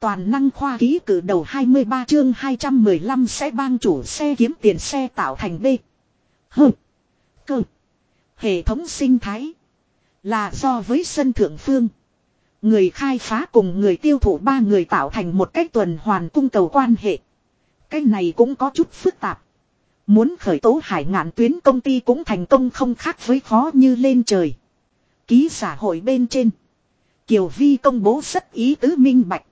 Toàn năng khoa ký cử đầu 23 chương 215 sẽ bang chủ xe kiếm tiền xe tạo thành B. H. Cơ. Hệ thống sinh thái. Là do với sân thượng phương. Người khai phá cùng người tiêu thụ ba người tạo thành một cách tuần hoàn cung cầu quan hệ. Cái này cũng có chút phức tạp. Muốn khởi tố hải ngạn tuyến công ty cũng thành công không khác với khó như lên trời. Ký xã hội bên trên. Kiều Vi công bố rất ý tứ minh bạch.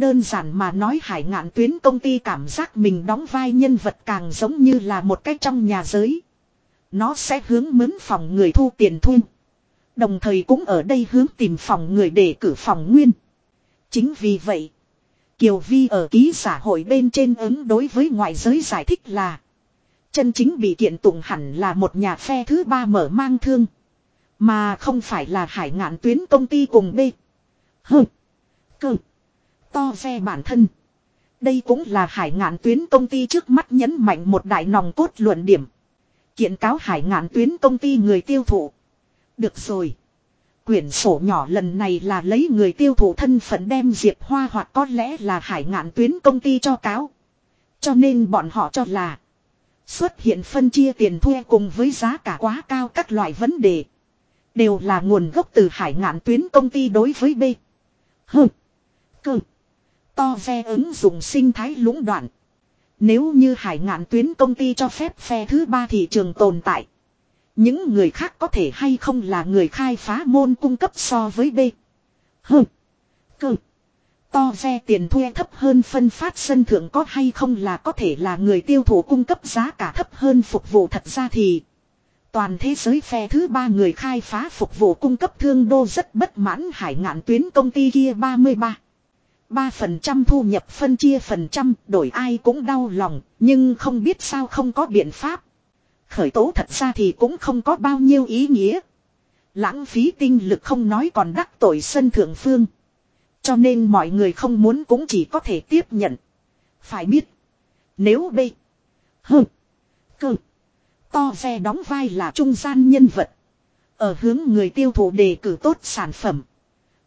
Đơn giản mà nói hải ngạn tuyến công ty cảm giác mình đóng vai nhân vật càng giống như là một cách trong nhà giới. Nó sẽ hướng mướn phòng người thu tiền thu. Đồng thời cũng ở đây hướng tìm phòng người để cử phòng nguyên. Chính vì vậy, Kiều Vi ở ký xã hội bên trên ứng đối với ngoại giới giải thích là Chân chính bị kiện tụng hẳn là một nhà phe thứ ba mở mang thương. Mà không phải là hải ngạn tuyến công ty cùng B. H. Cơ. To ve bản thân. Đây cũng là hải ngạn tuyến công ty trước mắt nhấn mạnh một đại nòng cốt luận điểm. Kiện cáo hải ngạn tuyến công ty người tiêu thụ. Được rồi. Quyển sổ nhỏ lần này là lấy người tiêu thụ thân phận đem Diệp Hoa hoặc có lẽ là hải ngạn tuyến công ty cho cáo. Cho nên bọn họ cho là xuất hiện phân chia tiền thuê cùng với giá cả quá cao các loại vấn đề. Đều là nguồn gốc từ hải ngạn tuyến công ty đối với B. H. Cơ. To phe ứng dụng sinh thái lũng đoạn. Nếu như hải ngạn tuyến công ty cho phép phe thứ ba thị trường tồn tại. Những người khác có thể hay không là người khai phá môn cung cấp so với B. H. Cơ. To phe tiền thuê thấp hơn phân phát sân thượng có hay không là có thể là người tiêu thụ cung cấp giá cả thấp hơn phục vụ thật ra thì. Toàn thế giới phe thứ ba người khai phá phục vụ cung cấp thương đô rất bất mãn hải ngạn tuyến công ty kia 33. 3% thu nhập phân chia phần trăm, đổi ai cũng đau lòng, nhưng không biết sao không có biện pháp. Khởi tố thật ra thì cũng không có bao nhiêu ý nghĩa. Lãng phí tinh lực không nói còn đắc tội sân thượng phương. Cho nên mọi người không muốn cũng chỉ có thể tiếp nhận. Phải biết. Nếu B. H. Cơ. To ve đóng vai là trung gian nhân vật. Ở hướng người tiêu thụ đề cử tốt sản phẩm.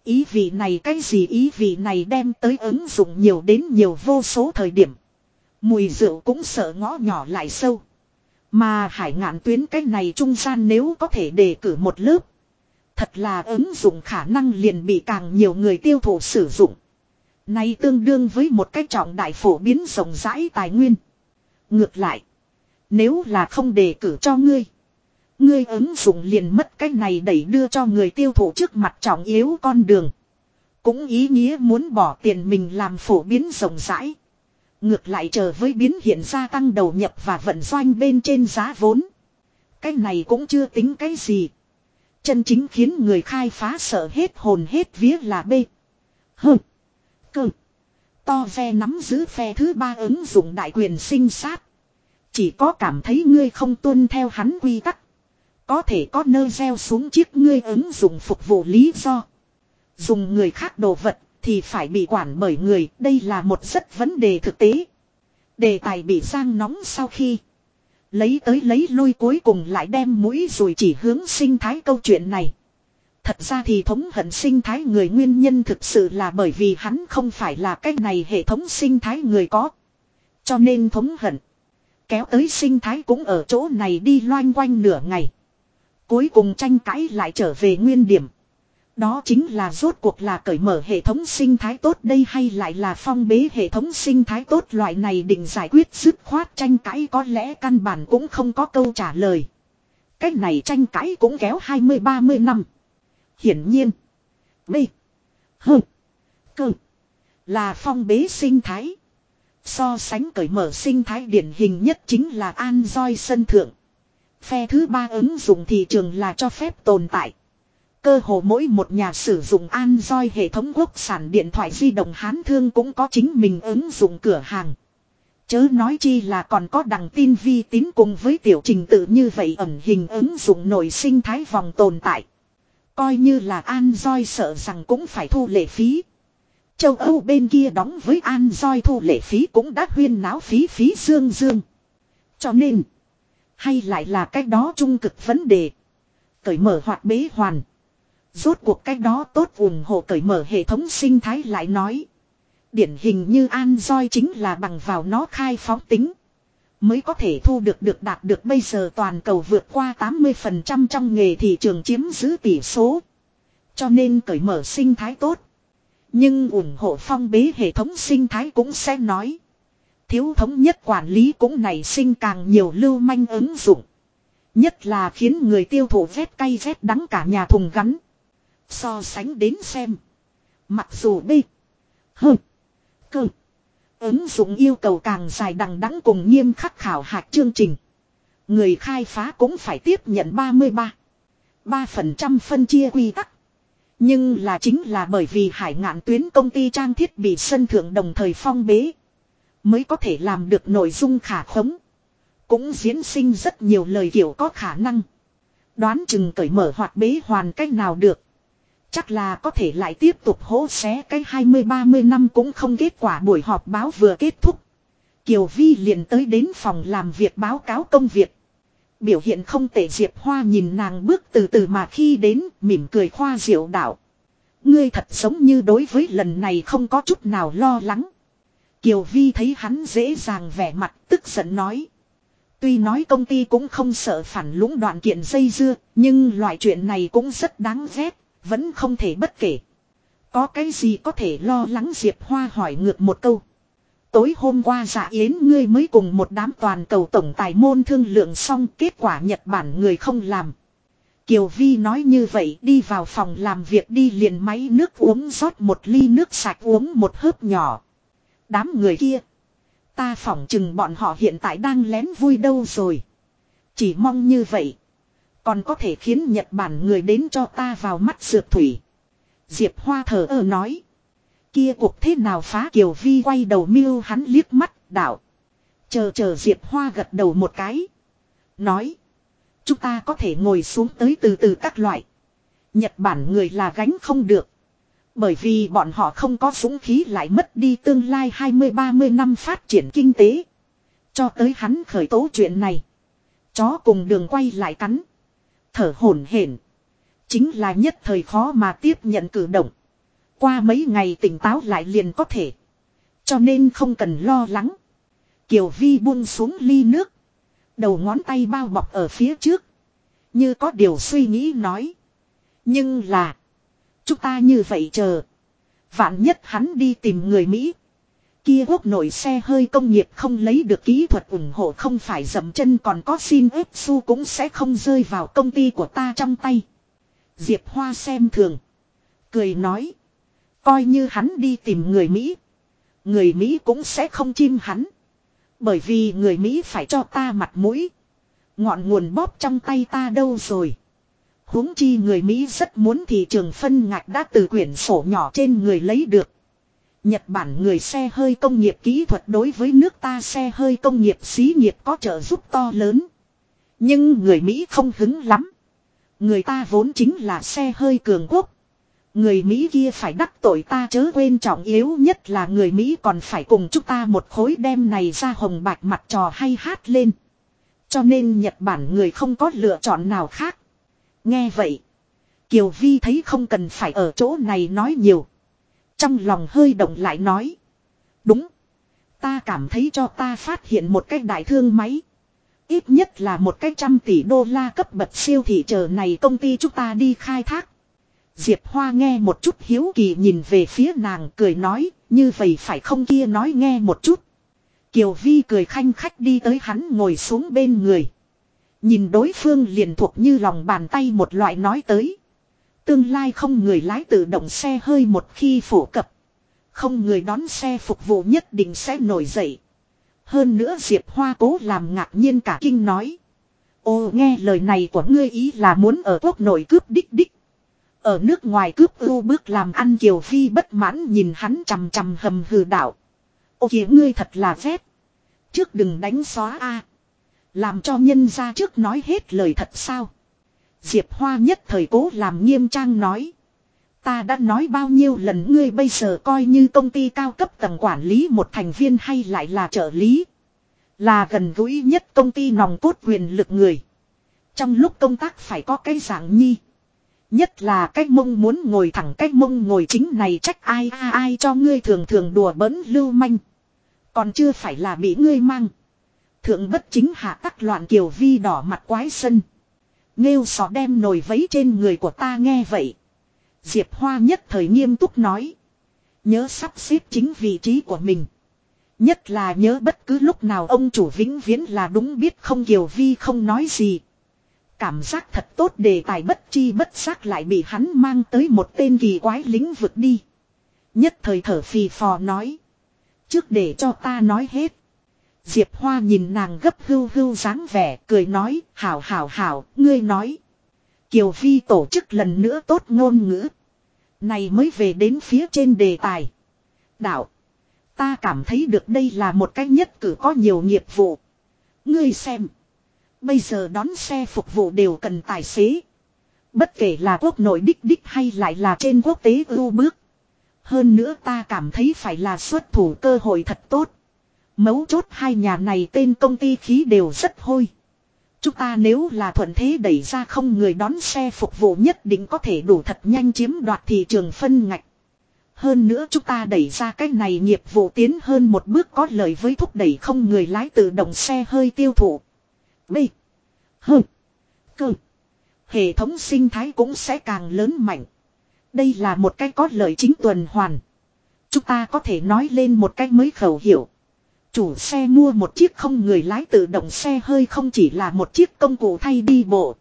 Ý vị này cái gì ý vị này đem tới ứng dụng nhiều đến nhiều vô số thời điểm. Mùi rượu cũng sợ ngõ nhỏ lại sâu. Mà hải ngạn tuyến cái này trung gian nếu có thể đề cử một lớp. Thật là ứng dụng khả năng liền bị càng nhiều người tiêu thụ sử dụng. Này tương đương với một cách trọng đại phổ biến rộng rãi tài nguyên. Ngược lại. Nếu là không đề cử cho ngươi. Ngươi ứng dụng liền mất cái này đẩy đưa cho người tiêu thụ trước mặt trọng yếu con đường. Cũng ý nghĩa muốn bỏ tiền mình làm phổ biến rộng rãi. Ngược lại chờ với biến hiện gia tăng đầu nhập và vận doanh bên trên giá vốn. Cái này cũng chưa tính cái gì. Chân chính khiến người khai phá sợ hết hồn hết vía là B. Hừ. Cơ. To ve nắm giữ phe thứ ba ứng dụng đại quyền sinh sát. Chỉ có cảm thấy ngươi không tuân theo hắn quy tắc. Có thể có nơi gieo xuống chiếc ngươi ứng dụng phục vụ lý do. Dùng người khác đồ vật thì phải bị quản bởi người. Đây là một rất vấn đề thực tế. Đề tài bị giang nóng sau khi. Lấy tới lấy lui cuối cùng lại đem mũi rồi chỉ hướng sinh thái câu chuyện này. Thật ra thì thống hận sinh thái người nguyên nhân thực sự là bởi vì hắn không phải là cái này hệ thống sinh thái người có. Cho nên thống hận. Kéo tới sinh thái cũng ở chỗ này đi loanh quanh nửa ngày. Cuối cùng tranh cãi lại trở về nguyên điểm. Đó chính là rốt cuộc là cởi mở hệ thống sinh thái tốt đây hay lại là phong bế hệ thống sinh thái tốt loại này định giải quyết dứt khoát tranh cãi có lẽ căn bản cũng không có câu trả lời. Cách này tranh cãi cũng kéo 20-30 năm. Hiển nhiên. B. H. C. Là phong bế sinh thái. So sánh cởi mở sinh thái điển hình nhất chính là Android sân thượng. Phe thứ ba ứng dụng thị trường là cho phép tồn tại. Cơ hồ mỗi một nhà sử dụng Android hệ thống quốc sản điện thoại di động Hán Thương cũng có chính mình ứng dụng cửa hàng. Chớ nói chi là còn có đằng tin vi tín cùng với tiểu trình tự như vậy ẩn hình ứng dụng nội sinh thái vòng tồn tại. Coi như là Android sợ rằng cũng phải thu lệ phí. Châu Âu bên kia đóng với Android thu lệ phí cũng đã huyên náo phí phí dương dương. Cho nên, hay lại là cách đó trung cực vấn đề. Cởi mở hoặc bế hoàn. Rốt cuộc cách đó tốt ủng hộ cởi mở hệ thống sinh thái lại nói. Điển hình như Android chính là bằng vào nó khai phóng tính. Mới có thể thu được được đạt được bây giờ toàn cầu vượt qua 80% trong nghề thị trường chiếm giữ tỷ số. Cho nên cởi mở sinh thái tốt. Nhưng ủng hộ phong bế hệ thống sinh thái cũng sẽ nói. Thiếu thống nhất quản lý cũng nảy sinh càng nhiều lưu manh ứng dụng. Nhất là khiến người tiêu thụ vét cay vét đắng cả nhà thùng gắn. So sánh đến xem. Mặc dù B. H. Cơ. Ứng dụng yêu cầu càng dài đằng đẵng cùng nghiêm khắc khảo hạch chương trình. Người khai phá cũng phải tiếp nhận 33. 3% phân chia quy tắc. Nhưng là chính là bởi vì hải ngạn tuyến công ty trang thiết bị sân thượng đồng thời phong bế. Mới có thể làm được nội dung khả khống. Cũng diễn sinh rất nhiều lời kiểu có khả năng. Đoán chừng cởi mở hoặc bế hoàn cách nào được. Chắc là có thể lại tiếp tục hố xé cái 20-30 năm cũng không kết quả buổi họp báo vừa kết thúc. Kiều Vi liền tới đến phòng làm việc báo cáo công việc. Biểu hiện không tệ Diệp Hoa nhìn nàng bước từ từ mà khi đến, mỉm cười khoa diệu đạo. Ngươi thật giống như đối với lần này không có chút nào lo lắng. Kiều Vi thấy hắn dễ dàng vẻ mặt tức giận nói. Tuy nói công ty cũng không sợ phản lũng đoạn kiện dây dưa, nhưng loại chuyện này cũng rất đáng ghét, vẫn không thể bất kể. Có cái gì có thể lo lắng Diệp Hoa hỏi ngược một câu. Tối hôm qua dạ yến ngươi mới cùng một đám toàn cầu tổng tài môn thương lượng xong kết quả Nhật Bản người không làm. Kiều Vi nói như vậy đi vào phòng làm việc đi liền máy nước uống rót một ly nước sạch uống một hớp nhỏ. Đám người kia. Ta phỏng chừng bọn họ hiện tại đang lén vui đâu rồi. Chỉ mong như vậy. Còn có thể khiến Nhật Bản người đến cho ta vào mắt dược thủy. Diệp Hoa thở ơ nói. Kia cuộc thế nào phá Kiều Vi quay đầu miêu hắn liếc mắt, đạo. Chờ chờ Diệp Hoa gật đầu một cái. Nói. Chúng ta có thể ngồi xuống tới từ từ các loại. Nhật Bản người là gánh không được. Bởi vì bọn họ không có súng khí lại mất đi tương lai 20-30 năm phát triển kinh tế. Cho tới hắn khởi tố chuyện này. Chó cùng đường quay lại cắn. Thở hổn hển Chính là nhất thời khó mà tiếp nhận cử động. Qua mấy ngày tỉnh táo lại liền có thể. Cho nên không cần lo lắng. Kiều Vi buông xuống ly nước. Đầu ngón tay bao bọc ở phía trước. Như có điều suy nghĩ nói. Nhưng là. Chúng ta như vậy chờ. Vạn nhất hắn đi tìm người Mỹ. Kia quốc nội xe hơi công nghiệp không lấy được kỹ thuật ủng hộ không phải dậm chân còn có xin ếp su cũng sẽ không rơi vào công ty của ta trong tay. Diệp Hoa xem thường. Cười nói. Coi như hắn đi tìm người Mỹ. Người Mỹ cũng sẽ không chim hắn. Bởi vì người Mỹ phải cho ta mặt mũi. Ngọn nguồn bóp trong tay ta đâu rồi huống chi người Mỹ rất muốn thị trường phân ngạch đã từ quyển sổ nhỏ trên người lấy được. Nhật Bản người xe hơi công nghiệp kỹ thuật đối với nước ta xe hơi công nghiệp xí nghiệp có trợ giúp to lớn. Nhưng người Mỹ không hứng lắm. Người ta vốn chính là xe hơi cường quốc. Người Mỹ kia phải đắc tội ta chớ quên trọng yếu nhất là người Mỹ còn phải cùng chúng ta một khối đem này ra hồng bạch mặt trò hay hát lên. Cho nên Nhật Bản người không có lựa chọn nào khác. Nghe vậy. Kiều Vi thấy không cần phải ở chỗ này nói nhiều. Trong lòng hơi động lại nói. Đúng. Ta cảm thấy cho ta phát hiện một cái đại thương máy. Ít nhất là một cái trăm tỷ đô la cấp bậc siêu thị chờ này công ty chúng ta đi khai thác. Diệp Hoa nghe một chút hiếu kỳ nhìn về phía nàng cười nói, như vậy phải không kia nói nghe một chút. Kiều Vi cười khanh khách đi tới hắn ngồi xuống bên người. Nhìn đối phương liền thuộc như lòng bàn tay một loại nói tới. Tương lai không người lái tự động xe hơi một khi phổ cập. Không người đón xe phục vụ nhất định sẽ nổi dậy. Hơn nữa Diệp Hoa cố làm ngạc nhiên cả kinh nói. Ô, nghe lời này của ngươi ý là muốn ở quốc nội cướp đích đích. Ở nước ngoài cướp ưu bước làm ăn Kiều Phi bất mãn nhìn hắn chằm chằm hầm hừ đạo. Ô kìa, ngươi thật là phép. Trước đừng đánh xóa a làm cho nhân ra trước nói hết lời thật sao. Diệp Hoa nhất thời cố làm nghiêm trang nói. Ta đã nói bao nhiêu lần ngươi bây giờ coi như công ty cao cấp tầng quản lý một thành viên hay lại là trợ lý. Là gần gũi nhất công ty nòng cốt quyền lực người. Trong lúc công tác phải có cái dạng nhi. Nhất là cách mông muốn ngồi thẳng cách mông ngồi chính này trách ai ai ai cho ngươi thường thường đùa bỡn lưu manh. Còn chưa phải là bị ngươi mang. Thượng bất chính hạ tắc loạn kiều vi đỏ mặt quái sân. Nghêu sò đem nồi vấy trên người của ta nghe vậy. Diệp Hoa nhất thời nghiêm túc nói. Nhớ sắp xếp chính vị trí của mình. Nhất là nhớ bất cứ lúc nào ông chủ vĩnh viễn là đúng biết không Kiều Vi không nói gì. Cảm giác thật tốt đề tài bất chi bất giác lại bị hắn mang tới một tên kỳ quái lĩnh vực đi. Nhất thời thở phì phò nói. Trước để cho ta nói hết. Diệp Hoa nhìn nàng gấp hưu hưu dáng vẻ, cười nói, hảo hảo hảo, ngươi nói. Kiều Vi tổ chức lần nữa tốt ngôn ngữ. Này mới về đến phía trên đề tài. Đạo. Ta cảm thấy được đây là một cách nhất cử có nhiều nghiệp vụ. Ngươi xem. Bây giờ đón xe phục vụ đều cần tài xế. Bất kể là quốc nội đích đích hay lại là trên quốc tế ưu bước. Hơn nữa ta cảm thấy phải là xuất thủ cơ hội thật tốt. Mấu chốt hai nhà này tên công ty khí đều rất hôi. Chúng ta nếu là thuận thế đẩy ra không người đón xe phục vụ nhất định có thể đủ thật nhanh chiếm đoạt thị trường phân ngạch. Hơn nữa chúng ta đẩy ra cái này nghiệp vụ tiến hơn một bước có lợi với thúc đẩy không người lái tự động xe hơi tiêu thụ. B. H. C. Hệ thống sinh thái cũng sẽ càng lớn mạnh. Đây là một cái có lợi chính tuần hoàn. Chúng ta có thể nói lên một cách mới khẩu hiệu. Chủ xe mua một chiếc không người lái tự động xe hơi không chỉ là một chiếc công cụ thay đi bộ.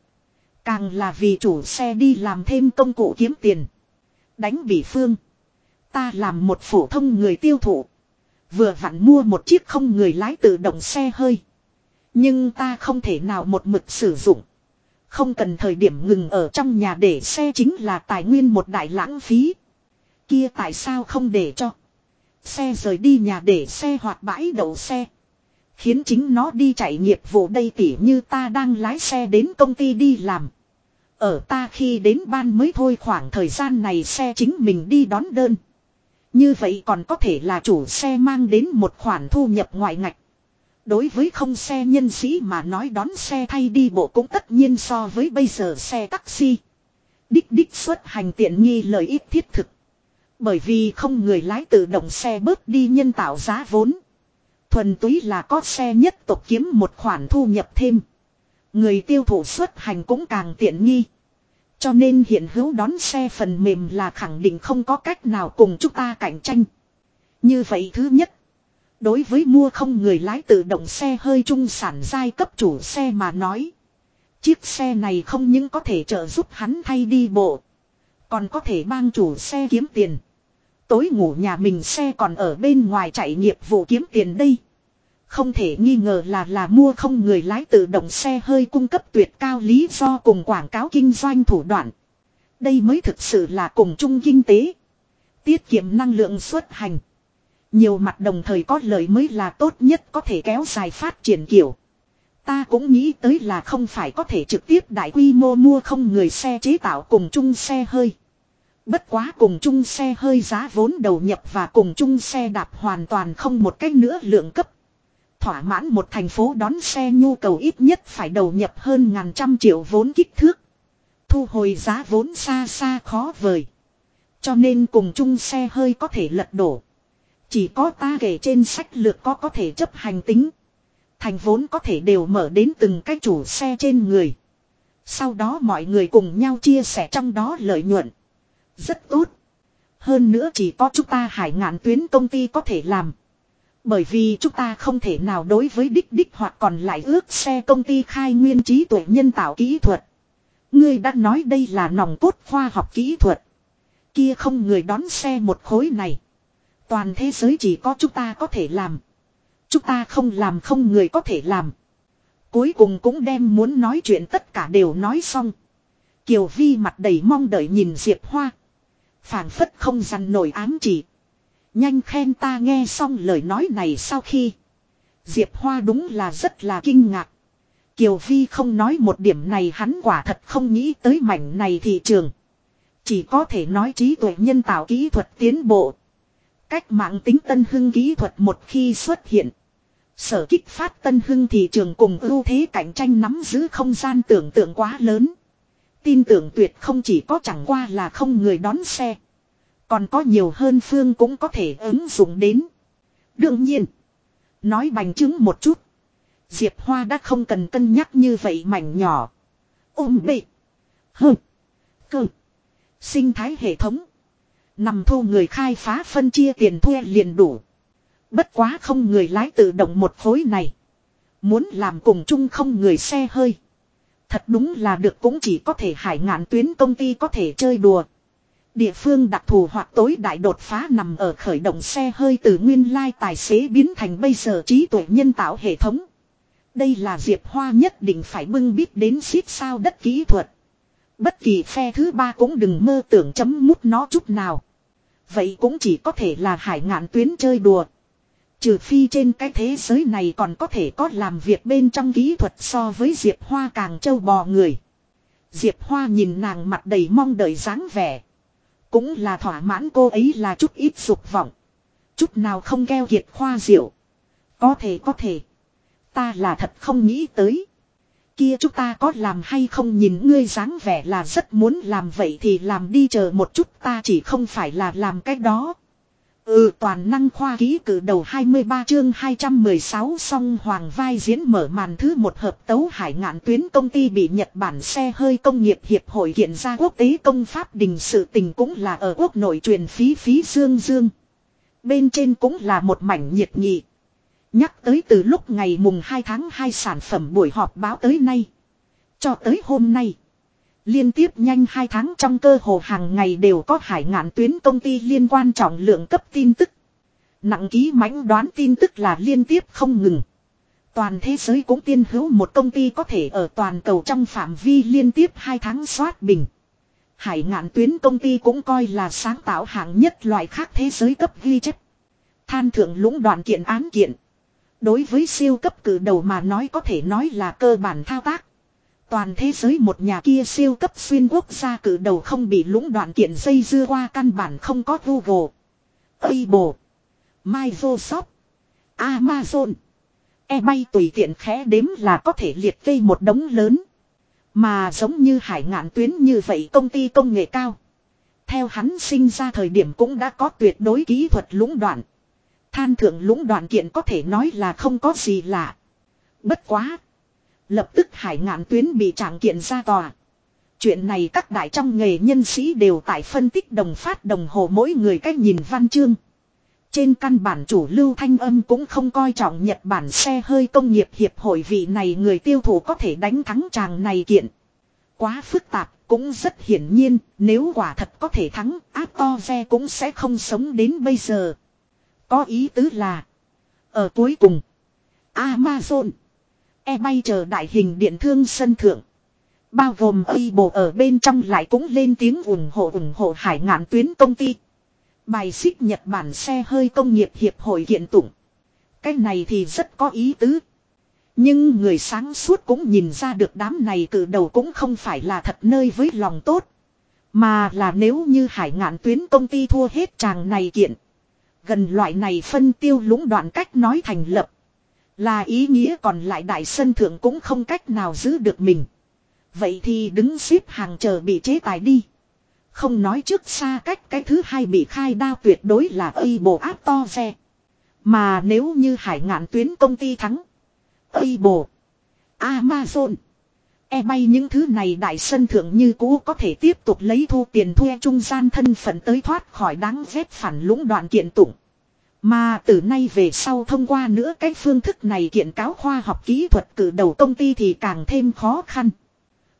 Càng là vì chủ xe đi làm thêm công cụ kiếm tiền. Đánh bị phương. Ta làm một phổ thông người tiêu thụ. Vừa vặn mua một chiếc không người lái tự động xe hơi. Nhưng ta không thể nào một mực sử dụng. Không cần thời điểm ngừng ở trong nhà để xe chính là tài nguyên một đại lãng phí. Kia tại sao không để cho. Xe rời đi nhà để xe hoặc bãi đậu xe. Khiến chính nó đi chạy nghiệp vụ đây tỉ như ta đang lái xe đến công ty đi làm. Ở ta khi đến ban mới thôi khoảng thời gian này xe chính mình đi đón đơn. Như vậy còn có thể là chủ xe mang đến một khoản thu nhập ngoại ngạch. Đối với không xe nhân sĩ mà nói đón xe thay đi bộ cũng tất nhiên so với bây giờ xe taxi. Đích đích xuất hành tiện nghi lợi ích thiết thực. Bởi vì không người lái tự động xe bớt đi nhân tạo giá vốn. Thuần túy là có xe nhất tộc kiếm một khoản thu nhập thêm. Người tiêu thụ xuất hành cũng càng tiện nghi. Cho nên hiện hữu đón xe phần mềm là khẳng định không có cách nào cùng chúng ta cạnh tranh. Như vậy thứ nhất. Đối với mua không người lái tự động xe hơi trung sản giai cấp chủ xe mà nói. Chiếc xe này không những có thể trợ giúp hắn thay đi bộ. Còn có thể mang chủ xe kiếm tiền. Tối ngủ nhà mình xe còn ở bên ngoài chạy nghiệp vụ kiếm tiền đây. Không thể nghi ngờ là là mua không người lái tự động xe hơi cung cấp tuyệt cao lý do cùng quảng cáo kinh doanh thủ đoạn. Đây mới thực sự là cùng chung kinh tế. Tiết kiệm năng lượng xuất hành. Nhiều mặt đồng thời có lợi mới là tốt nhất có thể kéo dài phát triển kiểu. Ta cũng nghĩ tới là không phải có thể trực tiếp đại quy mô mua không người xe chế tạo cùng chung xe hơi. Bất quá cùng chung xe hơi giá vốn đầu nhập và cùng chung xe đạp hoàn toàn không một cách nữa lượng cấp. Thỏa mãn một thành phố đón xe nhu cầu ít nhất phải đầu nhập hơn ngàn trăm triệu vốn kích thước. Thu hồi giá vốn xa xa khó vời. Cho nên cùng chung xe hơi có thể lật đổ. Chỉ có ta kể trên sách lược có có thể chấp hành tính. Thành vốn có thể đều mở đến từng cái chủ xe trên người. Sau đó mọi người cùng nhau chia sẻ trong đó lợi nhuận. Rất tốt. Hơn nữa chỉ có chúng ta hải ngạn tuyến công ty có thể làm. Bởi vì chúng ta không thể nào đối với đích đích hoặc còn lại ước xe công ty khai nguyên trí tuệ nhân tạo kỹ thuật. Ngươi đã nói đây là nòng cốt khoa học kỹ thuật. Kia không người đón xe một khối này. Toàn thế giới chỉ có chúng ta có thể làm. Chúng ta không làm không người có thể làm. Cuối cùng cũng đem muốn nói chuyện tất cả đều nói xong. Kiều Vi mặt đầy mong đợi nhìn Diệp Hoa phảng phất không dằn nổi ám chỉ. Nhanh khen ta nghe xong lời nói này sau khi. Diệp Hoa đúng là rất là kinh ngạc. Kiều Vi không nói một điểm này hắn quả thật không nghĩ tới mảnh này thị trường. Chỉ có thể nói trí tuệ nhân tạo kỹ thuật tiến bộ. Cách mạng tính tân hưng kỹ thuật một khi xuất hiện. Sở kích phát tân hưng thị trường cùng ưu thế cạnh tranh nắm giữ không gian tưởng tượng quá lớn. Tin tưởng tuyệt không chỉ có chẳng qua là không người đón xe. Còn có nhiều hơn phương cũng có thể ứng dụng đến. Đương nhiên. Nói bành chứng một chút. Diệp Hoa đã không cần cân nhắc như vậy mảnh nhỏ. Ôm bệ. Hừ. Cơ. Sinh thái hệ thống. Nằm thu người khai phá phân chia tiền thuê liền đủ. Bất quá không người lái tự động một khối này. Muốn làm cùng chung không người xe hơi. Thật đúng là được cũng chỉ có thể hải ngạn tuyến công ty có thể chơi đùa. Địa phương đặc thù hoặc tối đại đột phá nằm ở khởi động xe hơi từ nguyên lai tài xế biến thành bây giờ trí tuệ nhân tạo hệ thống. Đây là Diệp Hoa nhất định phải bưng biết đến xít sao đất kỹ thuật. Bất kỳ phe thứ ba cũng đừng mơ tưởng chấm mút nó chút nào. Vậy cũng chỉ có thể là hải ngạn tuyến chơi đùa. Trừ phi trên cái thế giới này còn có thể có làm việc bên trong kỹ thuật so với Diệp Hoa càng trâu bò người. Diệp Hoa nhìn nàng mặt đầy mong đợi dáng vẻ. Cũng là thỏa mãn cô ấy là chút ít dục vọng. Chút nào không keo kiệt khoa diệu. Có thể có thể. Ta là thật không nghĩ tới. Kia chúng ta có làm hay không nhìn ngươi dáng vẻ là rất muốn làm vậy thì làm đi chờ một chút ta chỉ không phải là làm cái đó. Ừ toàn năng khoa ký cử đầu 23 chương 216 song hoàng vai diễn mở màn thứ một hợp tấu hải ngạn tuyến công ty bị Nhật Bản xe hơi công nghiệp hiệp hội hiện ra quốc tế công pháp đình sự tình cũng là ở quốc nội truyền phí phí dương dương. Bên trên cũng là một mảnh nhiệt nghị. Nhắc tới từ lúc ngày mùng 2 tháng 2 sản phẩm buổi họp báo tới nay. Cho tới hôm nay. Liên tiếp nhanh 2 tháng trong cơ hồ hàng ngày đều có hải ngạn tuyến công ty liên quan trọng lượng cấp tin tức. Nặng ký mãnh đoán tin tức là liên tiếp không ngừng. Toàn thế giới cũng tiên hữu một công ty có thể ở toàn cầu trong phạm vi liên tiếp 2 tháng soát bình. Hải ngạn tuyến công ty cũng coi là sáng tạo hạng nhất loại khác thế giới cấp ghi chất. Than thượng lũng đoạn kiện án kiện. Đối với siêu cấp cử đầu mà nói có thể nói là cơ bản thao tác. Toàn thế giới một nhà kia siêu cấp xuyên quốc gia cử đầu không bị lũng đoạn kiện dây dưa qua căn bản không có Google, Apple, Microsoft, Amazon. E-bay tùy tiện khẽ đếm là có thể liệt kê một đống lớn. Mà giống như hải ngạn tuyến như vậy công ty công nghệ cao. Theo hắn sinh ra thời điểm cũng đã có tuyệt đối kỹ thuật lũng đoạn. Than thượng lũng đoạn kiện có thể nói là không có gì lạ. Bất quá. Lập tức hải ngạn tuyến bị trạng kiện ra tòa. Chuyện này các đại trong nghề nhân sĩ đều tại phân tích đồng phát đồng hồ mỗi người cách nhìn văn chương. Trên căn bản chủ lưu thanh âm cũng không coi trọng Nhật Bản xe hơi công nghiệp hiệp hội vị này người tiêu thụ có thể đánh thắng chàng này kiện. Quá phức tạp, cũng rất hiển nhiên, nếu quả thật có thể thắng, áp to ve cũng sẽ không sống đến bây giờ. Có ý tứ là, ở cuối cùng, Amazon E bay chờ đại hình điện thương sân thượng. Bao gồm y bộ ở bên trong lại cũng lên tiếng ủng hộ ủng hộ hải ngạn tuyến công ty. Bài xích Nhật Bản xe hơi công nghiệp hiệp hội kiện tụng. Cái này thì rất có ý tứ. Nhưng người sáng suốt cũng nhìn ra được đám này từ đầu cũng không phải là thật nơi với lòng tốt. Mà là nếu như hải ngạn tuyến công ty thua hết chàng này kiện. Gần loại này phân tiêu lũng đoạn cách nói thành lập. Là ý nghĩa còn lại đại sân thượng cũng không cách nào giữ được mình. Vậy thì đứng xếp hàng chờ bị chế tài đi. Không nói trước xa cách cái thứ hai bị khai đao tuyệt đối là ây bộ áp to xe. Mà nếu như hải ngạn tuyến công ty thắng. Ây bộ. Amazon. E bay những thứ này đại sân thượng như cũ có thể tiếp tục lấy thu tiền thuê trung gian thân phận tới thoát khỏi đáng ghét phản lũng đoạn kiện tụng. Mà từ nay về sau thông qua nữa cái phương thức này kiện cáo khoa học kỹ thuật cử đầu công ty thì càng thêm khó khăn.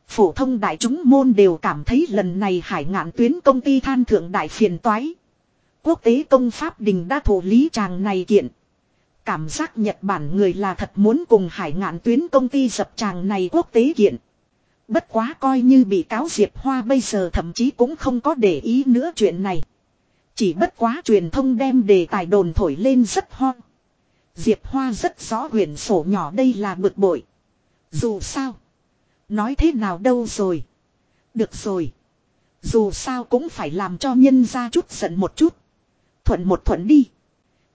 Phổ thông đại chúng môn đều cảm thấy lần này hải ngạn tuyến công ty than thượng đại phiền toái. Quốc tế công pháp đình đã thủ lý chàng này kiện. Cảm giác Nhật Bản người là thật muốn cùng hải ngạn tuyến công ty dập chàng này quốc tế kiện. Bất quá coi như bị cáo Diệp Hoa bây giờ thậm chí cũng không có để ý nữa chuyện này. Chỉ bất quá truyền thông đem đề tài đồn thổi lên rất ho. Diệp Hoa rất rõ huyền sổ nhỏ đây là bực bội. Dù sao. Nói thế nào đâu rồi. Được rồi. Dù sao cũng phải làm cho nhân ra chút giận một chút. Thuận một thuận đi.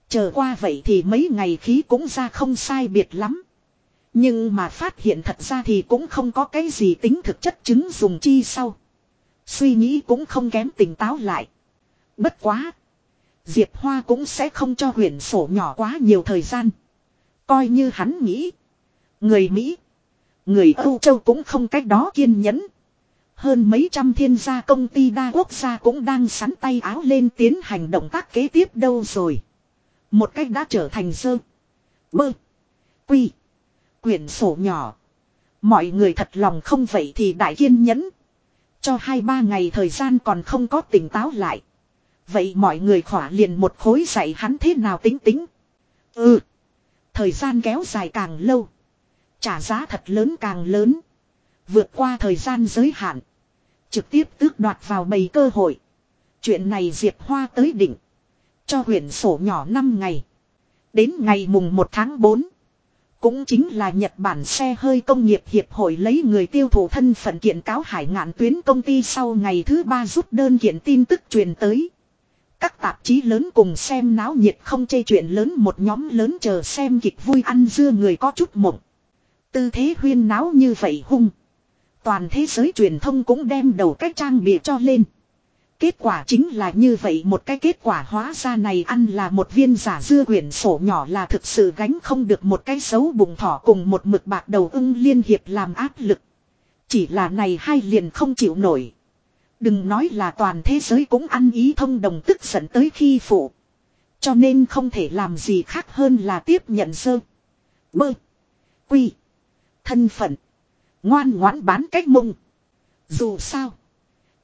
Chờ qua vậy thì mấy ngày khí cũng ra không sai biệt lắm. Nhưng mà phát hiện thật ra thì cũng không có cái gì tính thực chất chứng dùng chi sau. Suy nghĩ cũng không kém tỉnh táo lại. Bất quá. Diệp Hoa cũng sẽ không cho huyền sổ nhỏ quá nhiều thời gian. Coi như hắn nghĩ. Người Mỹ. Người Âu Châu cũng không cách đó kiên nhẫn. Hơn mấy trăm thiên gia công ty đa quốc gia cũng đang sắn tay áo lên tiến hành động tác kế tiếp đâu rồi. Một cách đã trở thành sơ. Bơ. Quy. Quyển sổ nhỏ. Mọi người thật lòng không vậy thì đại kiên nhẫn. Cho hai ba ngày thời gian còn không có tỉnh táo lại. Vậy mọi người khỏa liền một khối dạy hắn thế nào tính tính. Ừ. Thời gian kéo dài càng lâu. Trả giá thật lớn càng lớn. Vượt qua thời gian giới hạn. Trực tiếp tước đoạt vào bầy cơ hội. Chuyện này Diệp Hoa tới đỉnh. Cho huyện sổ nhỏ 5 ngày. Đến ngày mùng 1 tháng 4. Cũng chính là Nhật Bản xe hơi công nghiệp hiệp hội lấy người tiêu thụ thân phận kiện cáo hải ngạn tuyến công ty sau ngày thứ ba rút đơn kiện tin tức truyền tới. Các tạp chí lớn cùng xem náo nhiệt không chê chuyện lớn một nhóm lớn chờ xem kịch vui ăn dưa người có chút mộng. Tư thế huyên náo như vậy hung. Toàn thế giới truyền thông cũng đem đầu cách trang bịa cho lên. Kết quả chính là như vậy một cái kết quả hóa ra này ăn là một viên giả dưa quyển sổ nhỏ là thực sự gánh không được một cái xấu bụng thỏ cùng một mực bạc đầu ưng liên hiệp làm áp lực. Chỉ là này hai liền không chịu nổi. Đừng nói là toàn thế giới cũng ăn ý thông đồng tức giận tới khi phụ. Cho nên không thể làm gì khác hơn là tiếp nhận sơ. Bơ. Quy. Thân phận. Ngoan ngoãn bán cách mông. Dù sao.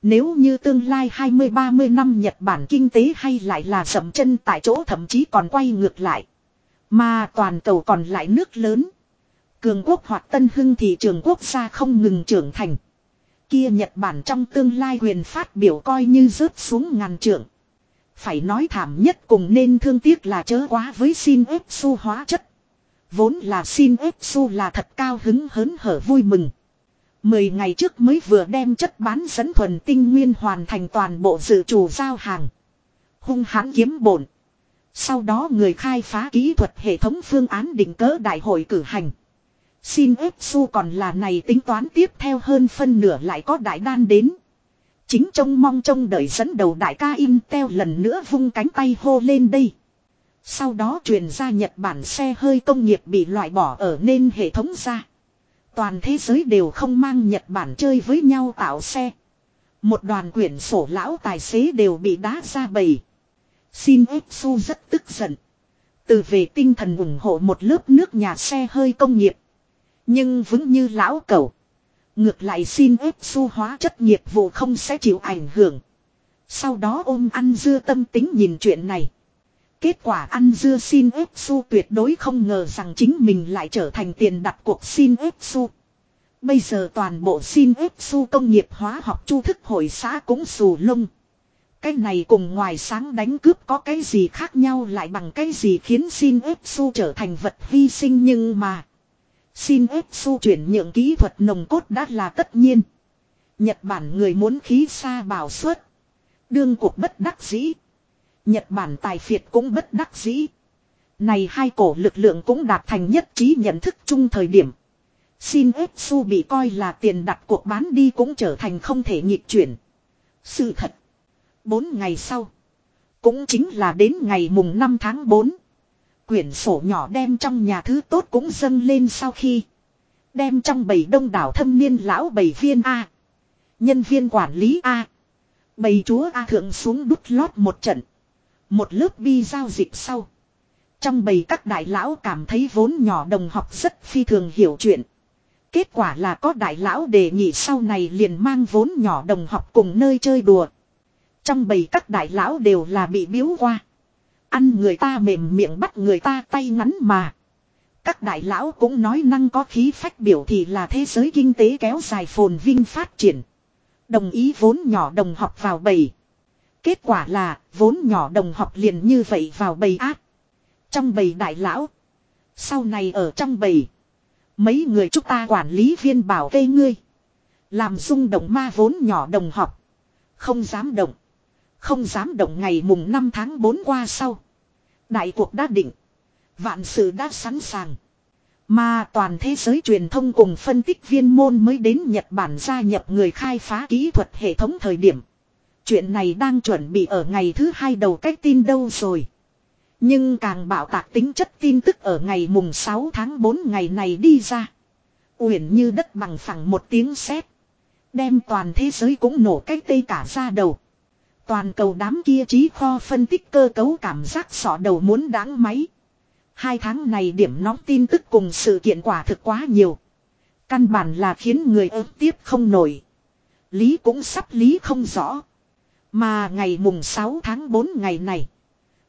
Nếu như tương lai 20-30 năm Nhật Bản kinh tế hay lại là dậm chân tại chỗ thậm chí còn quay ngược lại. Mà toàn cầu còn lại nước lớn. Cường quốc hoặc tân hưng thị trường quốc gia không ngừng trưởng thành. Kia Nhật Bản trong tương lai quyền phát biểu coi như rớt xuống ngàn trượng. Phải nói thảm nhất cùng nên thương tiếc là chớ quá với xin ếp su hóa chất. Vốn là xin ếp su là thật cao hứng hớn hở vui mừng. Mười ngày trước mới vừa đem chất bán dẫn thuần tinh nguyên hoàn thành toàn bộ dự chủ giao hàng. Hung hãn kiếm bổn. Sau đó người khai phá kỹ thuật hệ thống phương án định cỡ đại hội cử hành. Xin ếp su còn là này tính toán tiếp theo hơn phân nửa lại có đại đan đến. Chính trông mong trông đợi dẫn đầu đại ca Intel lần nữa vung cánh tay hô lên đây. Sau đó truyền ra Nhật Bản xe hơi công nghiệp bị loại bỏ ở nên hệ thống ra. Toàn thế giới đều không mang Nhật Bản chơi với nhau tạo xe. Một đoàn quyển sổ lão tài xế đều bị đá ra bầy. Xin ếp su rất tức giận. Từ về tinh thần ủng hộ một lớp nước nhà xe hơi công nghiệp. Nhưng vững như lão cầu. Ngược lại xin ép su hóa chất nghiệp vụ không sẽ chịu ảnh hưởng. Sau đó ôm ăn dưa tâm tính nhìn chuyện này. Kết quả ăn dưa xin ép su tuyệt đối không ngờ rằng chính mình lại trở thành tiền đặt cuộc xin ép su. Bây giờ toàn bộ xin ép su công nghiệp hóa học chu thức hội xã cũng xù lông. Cái này cùng ngoài sáng đánh cướp có cái gì khác nhau lại bằng cái gì khiến xin ép su trở thành vật hy sinh nhưng mà. Xin ép su chuyển nhượng kỹ thuật nồng cốt đã là tất nhiên. Nhật Bản người muốn khí xa bảo suất. Đương cuộc bất đắc dĩ. Nhật Bản tài phiệt cũng bất đắc dĩ. Này hai cổ lực lượng cũng đạt thành nhất trí nhận thức chung thời điểm. Xin ép su bị coi là tiền đặt cuộc bán đi cũng trở thành không thể nhịp chuyển. Sự thật. Bốn ngày sau. Cũng chính là đến ngày mùng 5 tháng 4. Quyển sổ nhỏ đem trong nhà thứ tốt cũng dâng lên sau khi. Đem trong bầy đông đảo thâm niên lão bầy viên A. Nhân viên quản lý A. Bầy chúa A thượng xuống đút lót một trận. Một lớp bi giao dịch sau. Trong bầy các đại lão cảm thấy vốn nhỏ đồng học rất phi thường hiểu chuyện. Kết quả là có đại lão đề nghị sau này liền mang vốn nhỏ đồng học cùng nơi chơi đùa. Trong bầy các đại lão đều là bị biếu qua. Ăn người ta mềm miệng bắt người ta tay ngắn mà. Các đại lão cũng nói năng có khí phách biểu thì là thế giới kinh tế kéo dài phồn vinh phát triển. Đồng ý vốn nhỏ đồng học vào bầy. Kết quả là vốn nhỏ đồng học liền như vậy vào bầy ác. Trong bầy đại lão. Sau này ở trong bầy. Mấy người chúng ta quản lý viên bảo vệ ngươi. Làm rung động ma vốn nhỏ đồng học. Không dám động. Không dám động ngày mùng 5 tháng 4 qua sau. Đại cuộc đã định. Vạn sự đã sẵn sàng. Mà toàn thế giới truyền thông cùng phân tích viên môn mới đến Nhật Bản gia nhập người khai phá kỹ thuật hệ thống thời điểm. Chuyện này đang chuẩn bị ở ngày thứ hai đầu cách tin đâu rồi. Nhưng càng bảo tạc tính chất tin tức ở ngày mùng 6 tháng 4 ngày này đi ra. Uyển như đất bằng phẳng một tiếng sét Đem toàn thế giới cũng nổ cách tây cả ra đầu. Toàn cầu đám kia trí kho phân tích cơ cấu cảm giác sọ đầu muốn đáng máy. Hai tháng này điểm nóng tin tức cùng sự kiện quả thực quá nhiều. Căn bản là khiến người ớt tiếp không nổi. Lý cũng sắp lý không rõ. Mà ngày mùng 6 tháng 4 ngày này.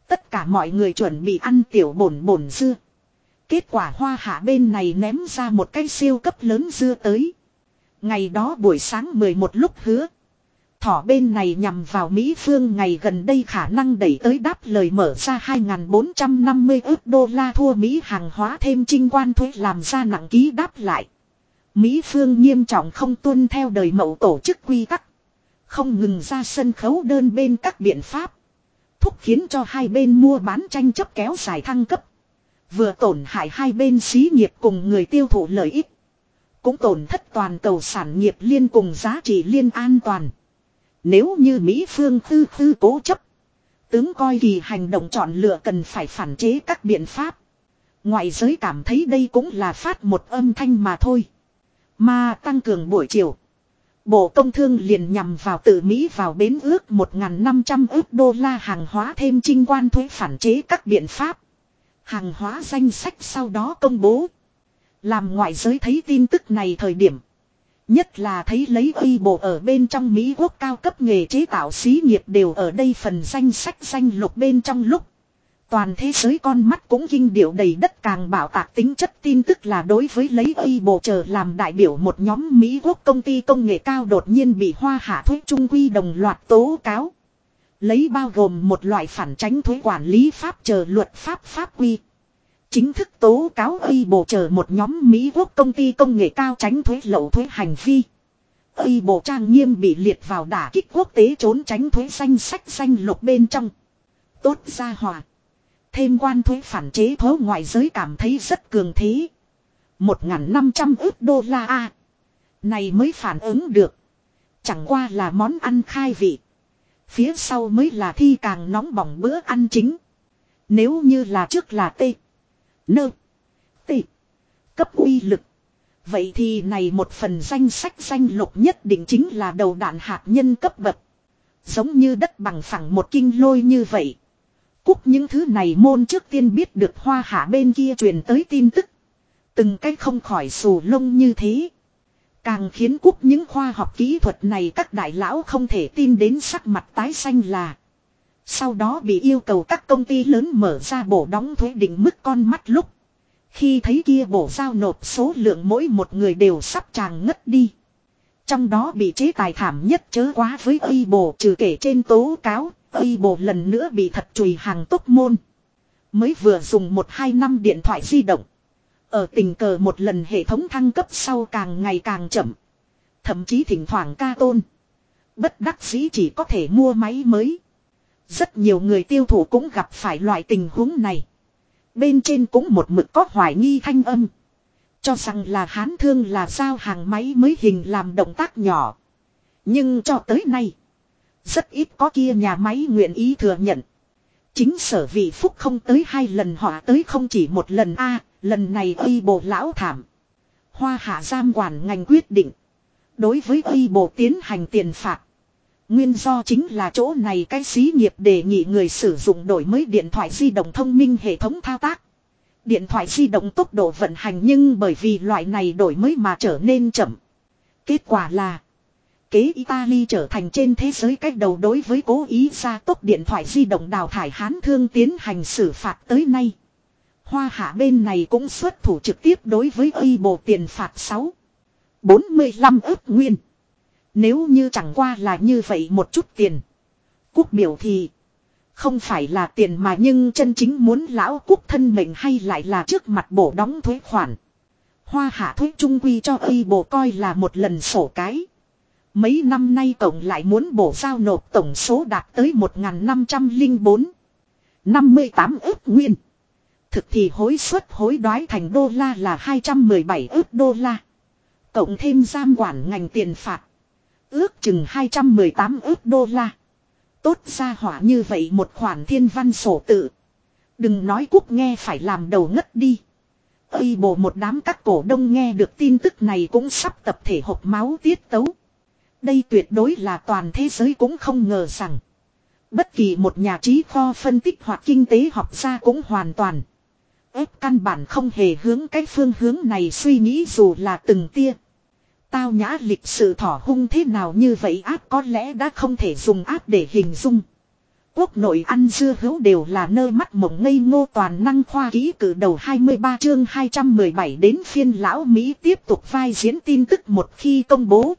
Tất cả mọi người chuẩn bị ăn tiểu bổn bổn dưa. Kết quả hoa hạ bên này ném ra một cái siêu cấp lớn dưa tới. Ngày đó buổi sáng 11 lúc hứa. Thỏ bên này nhằm vào Mỹ phương ngày gần đây khả năng đẩy tới đáp lời mở ra 2.450 ước đô la thua Mỹ hàng hóa thêm trinh quan thuế làm ra nặng ký đáp lại. Mỹ phương nghiêm trọng không tuân theo đời mẫu tổ chức quy tắc. Không ngừng ra sân khấu đơn bên các biện pháp. Thúc khiến cho hai bên mua bán tranh chấp kéo dài thăng cấp. Vừa tổn hại hai bên xí nghiệp cùng người tiêu thụ lợi ích. Cũng tổn thất toàn cầu sản nghiệp liên cùng giá trị liên an toàn. Nếu như Mỹ phương tư tư cố chấp. Tướng coi kỳ hành động chọn lựa cần phải phản chế các biện pháp. Ngoại giới cảm thấy đây cũng là phát một âm thanh mà thôi. Mà tăng cường buổi chiều. Bộ công thương liền nhằm vào tự Mỹ vào bến ước 1.500 ước đô la hàng hóa thêm trinh quan thuế phản chế các biện pháp. Hàng hóa danh sách sau đó công bố. Làm ngoại giới thấy tin tức này thời điểm. Nhất là thấy lấy uy bộ ở bên trong Mỹ quốc cao cấp nghề chế tạo xí nghiệp đều ở đây phần danh sách danh lục bên trong lúc. Toàn thế giới con mắt cũng kinh điệu đầy đất càng bảo tạc tính chất tin tức là đối với lấy uy bộ chờ làm đại biểu một nhóm Mỹ quốc công ty công nghệ cao đột nhiên bị hoa hạ thuế trung quy đồng loạt tố cáo. Lấy bao gồm một loại phản tránh thuế quản lý pháp chờ luật pháp pháp quy. Chính thức tố cáo uy bộ chờ một nhóm Mỹ quốc công ty công nghệ cao tránh thuế lậu thuế hành vi. Uy bộ trang nghiêm bị liệt vào đả kích quốc tế trốn tránh thuế danh sách danh lục bên trong. Tốt ra hòa. Thêm quan thuế phản chế thố ngoại giới cảm thấy rất cường thế. Một năm trăm ước đô la A. Này mới phản ứng được. Chẳng qua là món ăn khai vị. Phía sau mới là thi càng nóng bỏng bữa ăn chính. Nếu như là trước là tê. Nơ. Tị. Cấp uy lực. Vậy thì này một phần danh sách danh lục nhất định chính là đầu đạn hạt nhân cấp bậc. Giống như đất bằng phẳng một kinh lôi như vậy. Cúc những thứ này môn trước tiên biết được hoa hạ bên kia truyền tới tin tức. Từng cái không khỏi xù lông như thế. Càng khiến cúc những khoa học kỹ thuật này các đại lão không thể tin đến sắc mặt tái xanh là. Sau đó bị yêu cầu các công ty lớn mở ra bổ đóng thuế định mức con mắt lúc. Khi thấy kia bổ giao nộp số lượng mỗi một người đều sắp chàng ngất đi. Trong đó bị chế tài thảm nhất chớ quá với y bổ trừ kể trên tố cáo, y bổ lần nữa bị thật chùi hàng tốt môn. Mới vừa dùng một hai năm điện thoại di động. Ở tình cờ một lần hệ thống thăng cấp sau càng ngày càng chậm. Thậm chí thỉnh thoảng ca tôn. Bất đắc dĩ chỉ có thể mua máy mới. Rất nhiều người tiêu thụ cũng gặp phải loại tình huống này. Bên trên cũng một mực có hoài nghi thanh âm. Cho rằng là hán thương là sao hàng máy mới hình làm động tác nhỏ. Nhưng cho tới nay. Rất ít có kia nhà máy nguyện ý thừa nhận. Chính sở vị phúc không tới hai lần họ tới không chỉ một lần a, lần này uy bộ lão thảm. Hoa hạ giam quản ngành quyết định. Đối với uy bộ tiến hành tiền phạt. Nguyên do chính là chỗ này cái xí nghiệp đề nghị người sử dụng đổi mới điện thoại di động thông minh hệ thống thao tác. Điện thoại di động tốc độ vận hành nhưng bởi vì loại này đổi mới mà trở nên chậm. Kết quả là, kế Italy trở thành trên thế giới cách đầu đối với cố ý ra tốc điện thoại di động đào thải hán thương tiến hành xử phạt tới nay. Hoa hạ bên này cũng xuất thủ trực tiếp đối với y bộ tiền phạt 6. 45 ức nguyên. Nếu như chẳng qua là như vậy một chút tiền. Quốc biểu thì. Không phải là tiền mà nhưng chân chính muốn lão quốc thân mình hay lại là trước mặt bổ đóng thuế khoản. Hoa hạ thuế trung quy cho y bổ coi là một lần sổ cái. Mấy năm nay tổng lại muốn bổ giao nộp tổng số đạt tới 1.504. 58 ước nguyên. Thực thì hối suất hối đoái thành đô la là 217 ước đô la. Cộng thêm giam quản ngành tiền phạt. Ước chừng 218 ước đô la. Tốt ra hỏa như vậy một khoản thiên văn sổ tự. Đừng nói quốc nghe phải làm đầu ngất đi. Ây bộ một đám các cổ đông nghe được tin tức này cũng sắp tập thể hộp máu tiết tấu. Đây tuyệt đối là toàn thế giới cũng không ngờ rằng. Bất kỳ một nhà trí kho phân tích hoặc kinh tế học gia cũng hoàn toàn. ép căn bản không hề hướng cái phương hướng này suy nghĩ dù là từng tia. Tao nhã lịch sự thỏ hung thế nào như vậy áp có lẽ đã không thể dùng áp để hình dung. Quốc nội ăn dưa hữu đều là nơi mắt mộng ngây ngô toàn năng khoa ký cử đầu 23 chương 217 đến phiên lão Mỹ tiếp tục vai diễn tin tức một khi công bố.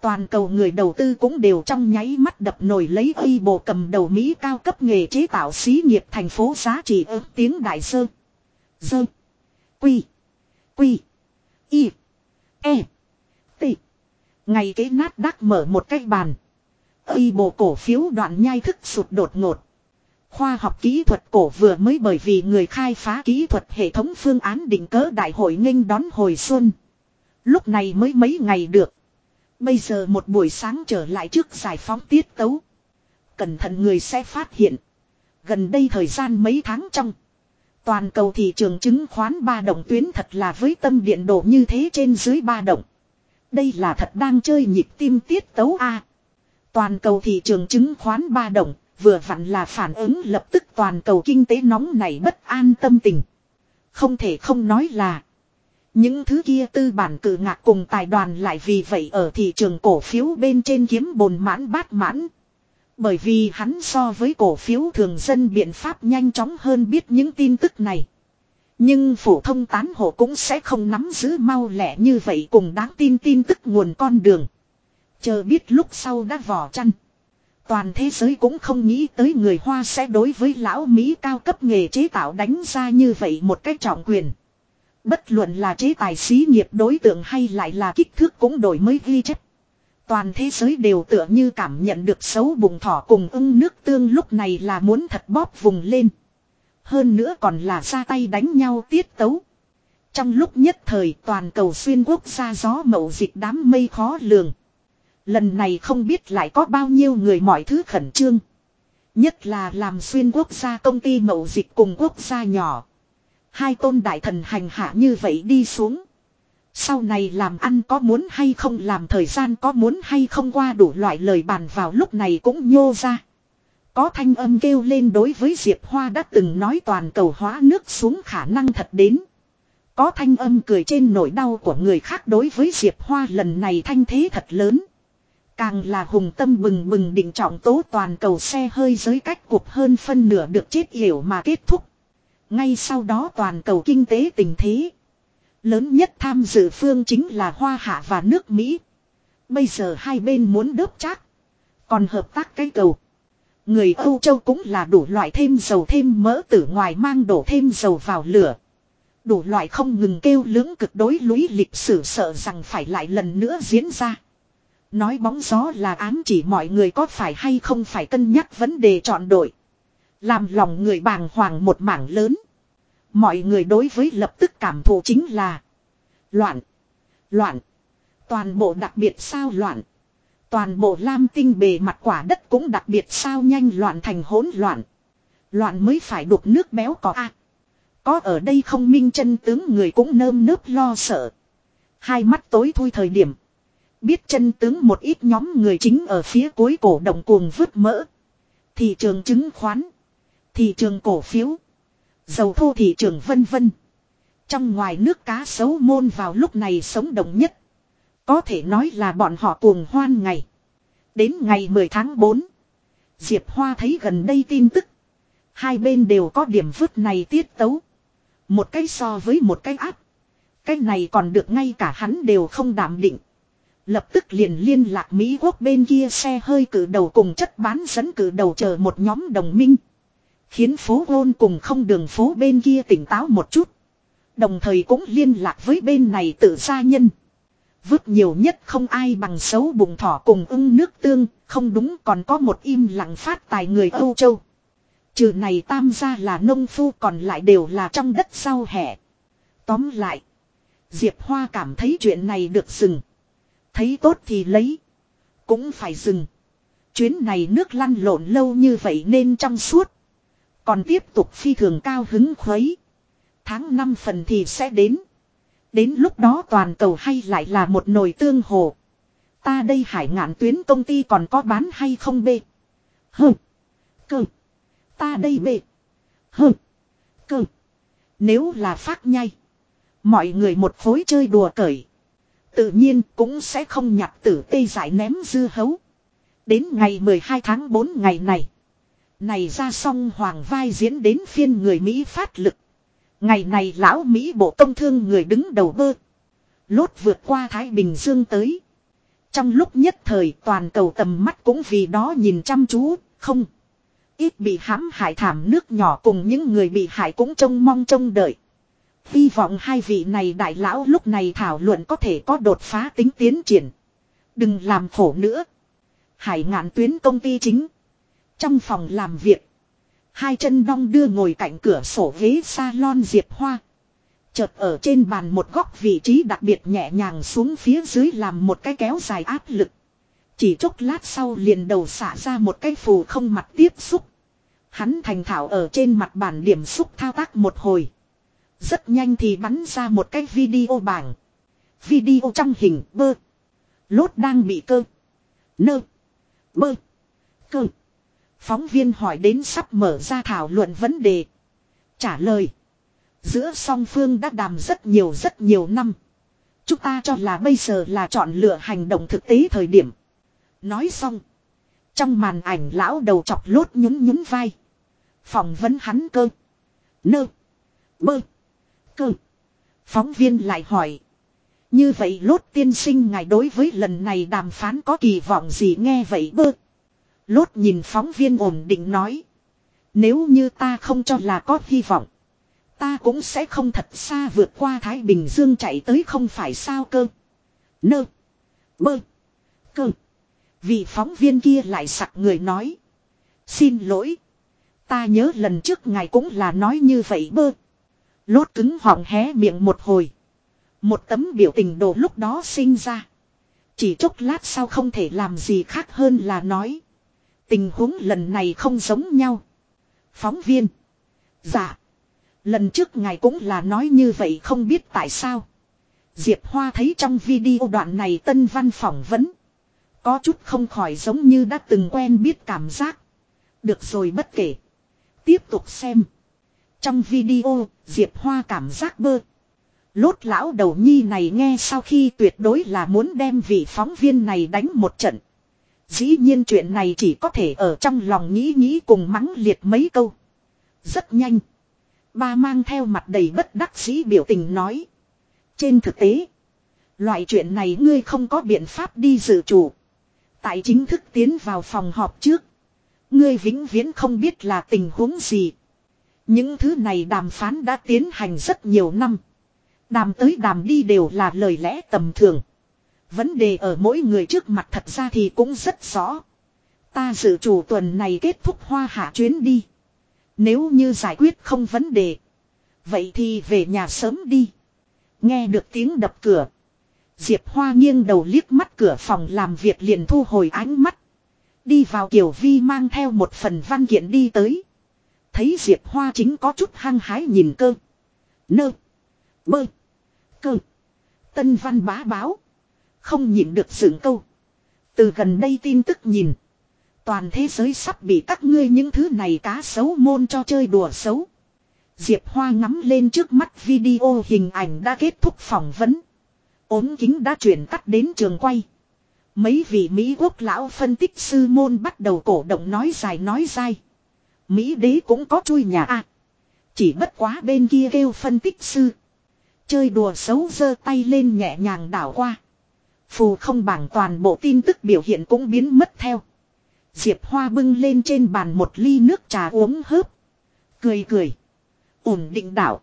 Toàn cầu người đầu tư cũng đều trong nháy mắt đập nổi lấy uy bộ cầm đầu Mỹ cao cấp nghề chế tạo xí nghiệp thành phố giá trị ước tiếng đại sơ. Dơ. Quy. Quy. Y. E. Ngày kế nát đắc mở một cái bàn. Ây bộ cổ phiếu đoạn nhai thức sụt đột ngột. Khoa học kỹ thuật cổ vừa mới bởi vì người khai phá kỹ thuật hệ thống phương án định cỡ đại hội nghênh đón hồi xuân. Lúc này mới mấy ngày được. Bây giờ một buổi sáng trở lại trước giải phóng tiết tấu. Cẩn thận người sẽ phát hiện. Gần đây thời gian mấy tháng trong. Toàn cầu thị trường chứng khoán ba động tuyến thật là với tâm điện độ như thế trên dưới ba động. Đây là thật đang chơi nhịp tim tiết tấu A. Toàn cầu thị trường chứng khoán ba động, vừa vặn là phản ứng lập tức toàn cầu kinh tế nóng này bất an tâm tình. Không thể không nói là những thứ kia tư bản cử ngạc cùng tài đoàn lại vì vậy ở thị trường cổ phiếu bên trên kiếm bồn mãn bát mãn. Bởi vì hắn so với cổ phiếu thường dân biện pháp nhanh chóng hơn biết những tin tức này. Nhưng phổ thông tán hộ cũng sẽ không nắm giữ mau lẹ như vậy cùng đáng tin tin tức nguồn con đường. Chờ biết lúc sau đã vỏ chăn. Toàn thế giới cũng không nghĩ tới người Hoa sẽ đối với lão Mỹ cao cấp nghề chế tạo đánh ra như vậy một cách trọng quyền. Bất luận là chế tài xí nghiệp đối tượng hay lại là kích thước cũng đổi mới ghi chất. Toàn thế giới đều tựa như cảm nhận được xấu bùng thỏ cùng ưng nước tương lúc này là muốn thật bóp vùng lên. Hơn nữa còn là ra tay đánh nhau tiết tấu. Trong lúc nhất thời toàn cầu xuyên quốc gia gió mậu dịch đám mây khó lường. Lần này không biết lại có bao nhiêu người mọi thứ khẩn trương. Nhất là làm xuyên quốc gia công ty mậu dịch cùng quốc gia nhỏ. Hai tôn đại thần hành hạ như vậy đi xuống. Sau này làm ăn có muốn hay không, làm thời gian có muốn hay không qua đủ loại lời bàn vào lúc này cũng nhô ra. Có thanh âm kêu lên đối với Diệp Hoa đã từng nói toàn cầu hóa nước xuống khả năng thật đến. Có thanh âm cười trên nỗi đau của người khác đối với Diệp Hoa lần này thanh thế thật lớn. Càng là hùng tâm bừng bừng định trọng tố toàn cầu xe hơi giới cách cuộc hơn phân nửa được chết hiểu mà kết thúc. Ngay sau đó toàn cầu kinh tế tình thế. Lớn nhất tham dự phương chính là Hoa Hạ và nước Mỹ. Bây giờ hai bên muốn đớp chắc. Còn hợp tác cái cầu. Người Âu Châu cũng là đủ loại thêm dầu thêm mỡ từ ngoài mang đổ thêm dầu vào lửa. Đủ loại không ngừng kêu lưỡng cực đối lũy lịch sử sợ rằng phải lại lần nữa diễn ra. Nói bóng gió là ám chỉ mọi người có phải hay không phải cân nhắc vấn đề chọn đội. Làm lòng người bàng hoàng một mảng lớn. Mọi người đối với lập tức cảm thụ chính là loạn, loạn, toàn bộ đặc biệt sao loạn. Toàn bộ lam tinh bề mặt quả đất cũng đặc biệt sao nhanh loạn thành hỗn loạn. Loạn mới phải đục nước béo có a. có ở đây không minh chân tướng người cũng nơm nớp lo sợ. Hai mắt tối thui thời điểm. Biết chân tướng một ít nhóm người chính ở phía cuối cổ động cuồng vứt mỡ. Thị trường chứng khoán. Thị trường cổ phiếu. Dầu thô thị trường vân vân. Trong ngoài nước cá sấu môn vào lúc này sống động nhất. Có thể nói là bọn họ cuồng hoan ngày. Đến ngày 10 tháng 4. Diệp Hoa thấy gần đây tin tức. Hai bên đều có điểm vứt này tiết tấu. Một cái so với một cái áp. Cái này còn được ngay cả hắn đều không đảm định. Lập tức liền liên lạc Mỹ quốc bên kia xe hơi cử đầu cùng chất bán dẫn cử đầu chờ một nhóm đồng minh. Khiến phố hôn cùng không đường phố bên kia tỉnh táo một chút. Đồng thời cũng liên lạc với bên này tự gia nhân. Vứt nhiều nhất không ai bằng xấu bụng thỏ cùng ưng nước tương, không đúng còn có một im lặng phát tài người Âu Châu. Trừ này tam gia là nông phu còn lại đều là trong đất sau hẻ. Tóm lại. Diệp Hoa cảm thấy chuyện này được dừng. Thấy tốt thì lấy. Cũng phải dừng. Chuyến này nước lăn lộn lâu như vậy nên trong suốt. Còn tiếp tục phi thường cao hứng khuấy. Tháng 5 phần thì sẽ đến. Đến lúc đó toàn cầu hay lại là một nồi tương hồ. Ta đây hải ngạn tuyến công ty còn có bán hay không bê? Hừ. Cơ. Ta đây bê. Hừ. Cơ. Nếu là phát nhai. Mọi người một phối chơi đùa cởi. Tự nhiên cũng sẽ không nhặt tử tê giải ném dư hấu. Đến ngày 12 tháng 4 ngày này. Này ra xong hoàng vai diễn đến phiên người Mỹ phát lực. Ngày này lão Mỹ bộ công thương người đứng đầu bơ. Lốt vượt qua Thái Bình Dương tới. Trong lúc nhất thời toàn cầu tầm mắt cũng vì đó nhìn chăm chú, không. Ít bị hãm hại thảm nước nhỏ cùng những người bị hại cũng trông mong trông đợi. Hy vọng hai vị này đại lão lúc này thảo luận có thể có đột phá tính tiến triển. Đừng làm khổ nữa. Hải ngạn tuyến công ty chính. Trong phòng làm việc. Hai chân đong đưa ngồi cạnh cửa sổ ghế salon Diệp Hoa. Chợt ở trên bàn một góc vị trí đặc biệt nhẹ nhàng xuống phía dưới làm một cái kéo dài áp lực. Chỉ chốc lát sau liền đầu xả ra một cái phù không mặt tiếp xúc. Hắn thành thạo ở trên mặt bàn điểm xúc thao tác một hồi. Rất nhanh thì bắn ra một cái video bảng. Video trong hình, bơ. Lốt đang bị cơ. Nơ. Bơ. Cơ. Phóng viên hỏi đến sắp mở ra thảo luận vấn đề. Trả lời. Giữa song phương đã đàm rất nhiều rất nhiều năm. Chúng ta cho là bây giờ là chọn lựa hành động thực tế thời điểm. Nói xong. Trong màn ảnh lão đầu chọc lốt nhún nhún vai. Phỏng vấn hắn cơ. Nơ. Bơ. Cơ. Phóng viên lại hỏi. Như vậy lốt tiên sinh ngài đối với lần này đàm phán có kỳ vọng gì nghe vậy bơ. Lốt nhìn phóng viên ổn định nói. Nếu như ta không cho là có hy vọng. Ta cũng sẽ không thật xa vượt qua Thái Bình Dương chạy tới không phải sao cơ. Nơ. Bơ. Cơ. Vị phóng viên kia lại sặc người nói. Xin lỗi. Ta nhớ lần trước ngài cũng là nói như vậy bơ. Lốt cứng họng hé miệng một hồi. Một tấm biểu tình đồ lúc đó sinh ra. Chỉ chốc lát sau không thể làm gì khác hơn là nói. Tình huống lần này không giống nhau. Phóng viên. Dạ. Lần trước ngài cũng là nói như vậy không biết tại sao. Diệp Hoa thấy trong video đoạn này tân văn phỏng vấn. Có chút không khỏi giống như đã từng quen biết cảm giác. Được rồi bất kể. Tiếp tục xem. Trong video, Diệp Hoa cảm giác bơ. Lốt lão đầu nhi này nghe sau khi tuyệt đối là muốn đem vị phóng viên này đánh một trận. Dĩ nhiên chuyện này chỉ có thể ở trong lòng nghĩ nghĩ cùng mắng liệt mấy câu. Rất nhanh. Ba mang theo mặt đầy bất đắc dĩ biểu tình nói. Trên thực tế. Loại chuyện này ngươi không có biện pháp đi dự chủ. Tại chính thức tiến vào phòng họp trước. Ngươi vĩnh viễn không biết là tình huống gì. Những thứ này đàm phán đã tiến hành rất nhiều năm. Đàm tới đàm đi đều là lời lẽ tầm thường. Vấn đề ở mỗi người trước mặt thật ra thì cũng rất rõ. Ta dự chủ tuần này kết thúc hoa hạ chuyến đi. Nếu như giải quyết không vấn đề. Vậy thì về nhà sớm đi. Nghe được tiếng đập cửa. Diệp Hoa nghiêng đầu liếc mắt cửa phòng làm việc liền thu hồi ánh mắt. Đi vào Kiều Vi mang theo một phần văn kiện đi tới. Thấy Diệp Hoa chính có chút hăng hái nhìn cơ. Nơ. Bơ. Cơ. Tân văn bá báo. Không nhịn được dựng câu. Từ gần đây tin tức nhìn. Toàn thế giới sắp bị các ngươi những thứ này cá xấu môn cho chơi đùa xấu. Diệp Hoa ngắm lên trước mắt video hình ảnh đã kết thúc phỏng vấn. ốm kính đã chuyển cắt đến trường quay. Mấy vị Mỹ quốc lão phân tích sư môn bắt đầu cổ động nói dài nói dài. Mỹ đế cũng có chui nhà à. Chỉ bất quá bên kia kêu phân tích sư. Chơi đùa xấu giơ tay lên nhẹ nhàng đảo qua. Phù không bảng toàn bộ tin tức biểu hiện cũng biến mất theo. Diệp Hoa bưng lên trên bàn một ly nước trà uống hớp. Cười cười. Ổn định đảo.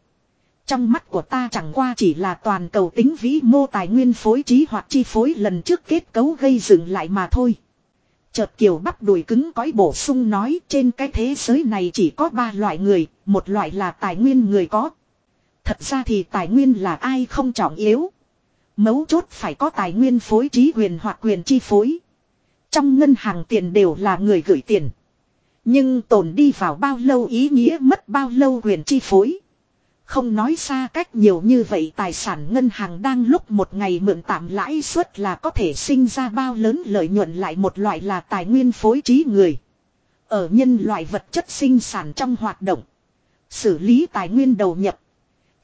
Trong mắt của ta chẳng qua chỉ là toàn cầu tính vĩ mô tài nguyên phối trí hoặc chi phối lần trước kết cấu gây dựng lại mà thôi. Chợt kiều bắp đùi cứng cõi bổ sung nói trên cái thế giới này chỉ có ba loại người, một loại là tài nguyên người có. Thật ra thì tài nguyên là ai không trọng yếu. Mấu chốt phải có tài nguyên phối trí quyền hoặc quyền chi phối. Trong ngân hàng tiền đều là người gửi tiền. Nhưng tồn đi vào bao lâu ý nghĩa mất bao lâu quyền chi phối. Không nói xa cách nhiều như vậy tài sản ngân hàng đang lúc một ngày mượn tạm lãi suất là có thể sinh ra bao lớn lợi nhuận lại một loại là tài nguyên phối trí người. Ở nhân loại vật chất sinh sản trong hoạt động. Xử lý tài nguyên đầu nhập.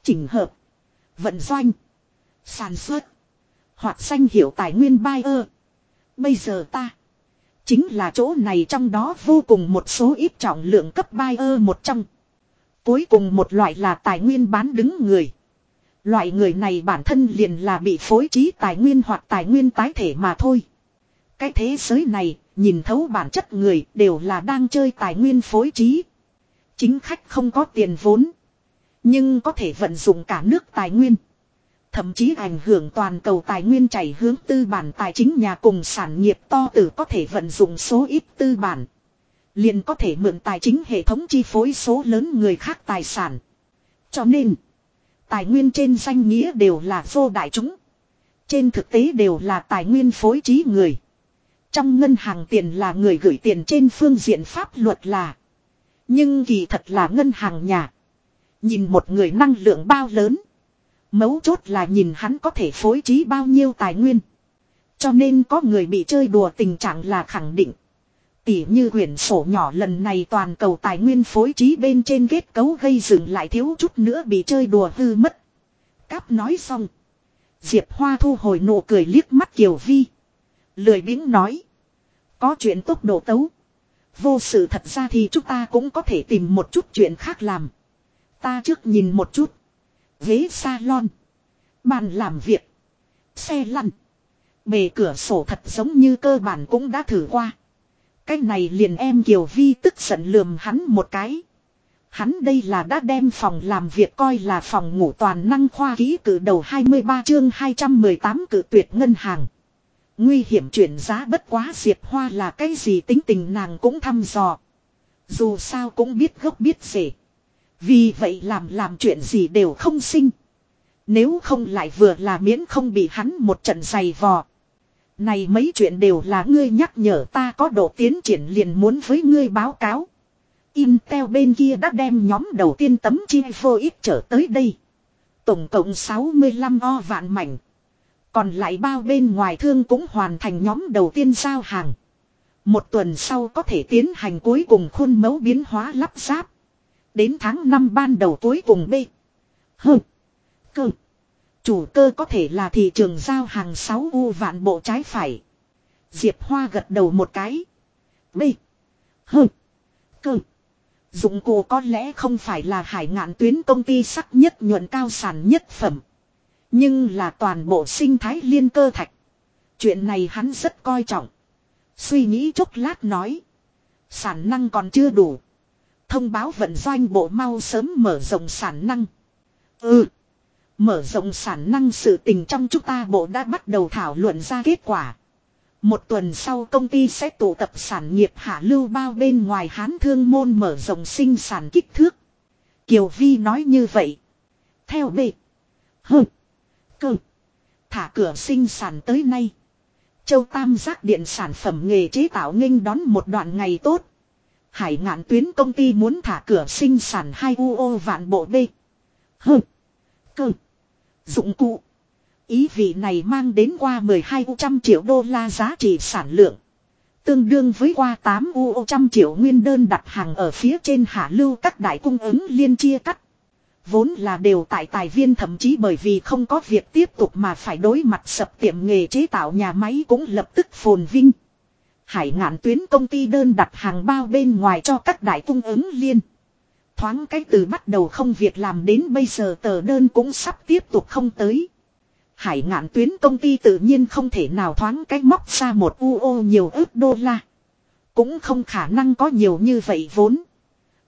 Chỉnh hợp. Vận doanh. Sản xuất. Hoặc danh hiệu tài nguyên buyer. Bây giờ ta. Chính là chỗ này trong đó vô cùng một số ít trọng lượng cấp buyer một trong. Cuối cùng một loại là tài nguyên bán đứng người. Loại người này bản thân liền là bị phối trí tài nguyên hoặc tài nguyên tái thể mà thôi. Cái thế giới này, nhìn thấu bản chất người đều là đang chơi tài nguyên phối trí. Chính khách không có tiền vốn. Nhưng có thể vận dụng cả nước tài nguyên. Thậm chí ảnh hưởng toàn cầu tài nguyên chảy hướng tư bản tài chính nhà cùng sản nghiệp to tử có thể vận dụng số ít tư bản. Liền có thể mượn tài chính hệ thống chi phối số lớn người khác tài sản. Cho nên, tài nguyên trên danh nghĩa đều là vô đại chúng. Trên thực tế đều là tài nguyên phối trí người. Trong ngân hàng tiền là người gửi tiền trên phương diện pháp luật là. Nhưng kỳ thật là ngân hàng nhà. Nhìn một người năng lượng bao lớn. Mấu chốt là nhìn hắn có thể phối trí bao nhiêu tài nguyên. Cho nên có người bị chơi đùa tình trạng là khẳng định. Tỉ như quyển sổ nhỏ lần này toàn cầu tài nguyên phối trí bên trên kết cấu gây dựng lại thiếu chút nữa bị chơi đùa hư mất. Cáp nói xong. Diệp Hoa thu hồi nụ cười liếc mắt Kiều Vi. Lười biếng nói. Có chuyện tốc độ tấu. Vô sự thật ra thì chúng ta cũng có thể tìm một chút chuyện khác làm. Ta trước nhìn một chút. Ghế salon. Bàn làm việc. Xe lăn. Bề cửa sổ thật giống như cơ bản cũng đã thử qua. Cái này liền em Kiều Vi tức giận lườm hắn một cái. Hắn đây là đã đem phòng làm việc coi là phòng ngủ toàn năng khoa ký cử đầu 23 chương 218 cử tuyệt ngân hàng. Nguy hiểm chuyển giá bất quá Diệp Hoa là cái gì tính tình nàng cũng thăm dò. Dù sao cũng biết gốc biết rể. Vì vậy làm làm chuyện gì đều không sinh. Nếu không lại vừa là miễn không bị hắn một trận giày vò. Này mấy chuyện đều là ngươi nhắc nhở ta có độ tiến triển liền muốn với ngươi báo cáo. Intel bên kia đã đem nhóm đầu tiên tấm chi vô ít trở tới đây. Tổng cộng 65 o vạn mảnh. Còn lại bao bên ngoài thương cũng hoàn thành nhóm đầu tiên giao hàng. Một tuần sau có thể tiến hành cuối cùng khuôn mẫu biến hóa lắp ráp. Đến tháng 5 ban đầu cuối cùng B. H. Cơ. Chủ cơ có thể là thị trường giao hàng 6 u vạn bộ trái phải. Diệp Hoa gật đầu một cái. B. H. Cơ. Dụng cụ có lẽ không phải là hải ngạn tuyến công ty sắc nhất nhuận cao sản nhất phẩm. Nhưng là toàn bộ sinh thái liên cơ thạch. Chuyện này hắn rất coi trọng. Suy nghĩ chốc lát nói. Sản năng còn chưa đủ. Thông báo vận doanh bộ mau sớm mở rộng sản năng. Ừ. Mở rộng sản năng sự tình trong chúng ta bộ đã bắt đầu thảo luận ra kết quả. Một tuần sau công ty sẽ tụ tập sản nghiệp hạ lưu bao bên ngoài hán thương môn mở rộng sinh sản kích thước. Kiều Vi nói như vậy. Theo B. H. Cơ. Thả cửa sinh sản tới nay. Châu Tam giác điện sản phẩm nghề chế tạo nghênh đón một đoạn ngày tốt. Hải ngạn tuyến công ty muốn thả cửa sinh sản hai UO vạn bộ B. Hừ. Cơ. Dụng cụ. Ý vị này mang đến qua 12 trăm triệu đô la giá trị sản lượng. Tương đương với qua 8 uo trăm triệu nguyên đơn đặt hàng ở phía trên hạ lưu các đại cung ứng liên chia cắt. Vốn là đều tại tài viên thậm chí bởi vì không có việc tiếp tục mà phải đối mặt sập tiệm nghề chế tạo nhà máy cũng lập tức phồn vinh. Hải ngạn tuyến công ty đơn đặt hàng bao bên ngoài cho các đại cung ứng liên. Thoáng cái từ bắt đầu không việc làm đến bây giờ tờ đơn cũng sắp tiếp tục không tới. Hải ngạn tuyến công ty tự nhiên không thể nào thoáng cái móc ra một UO nhiều ước đô la. Cũng không khả năng có nhiều như vậy vốn.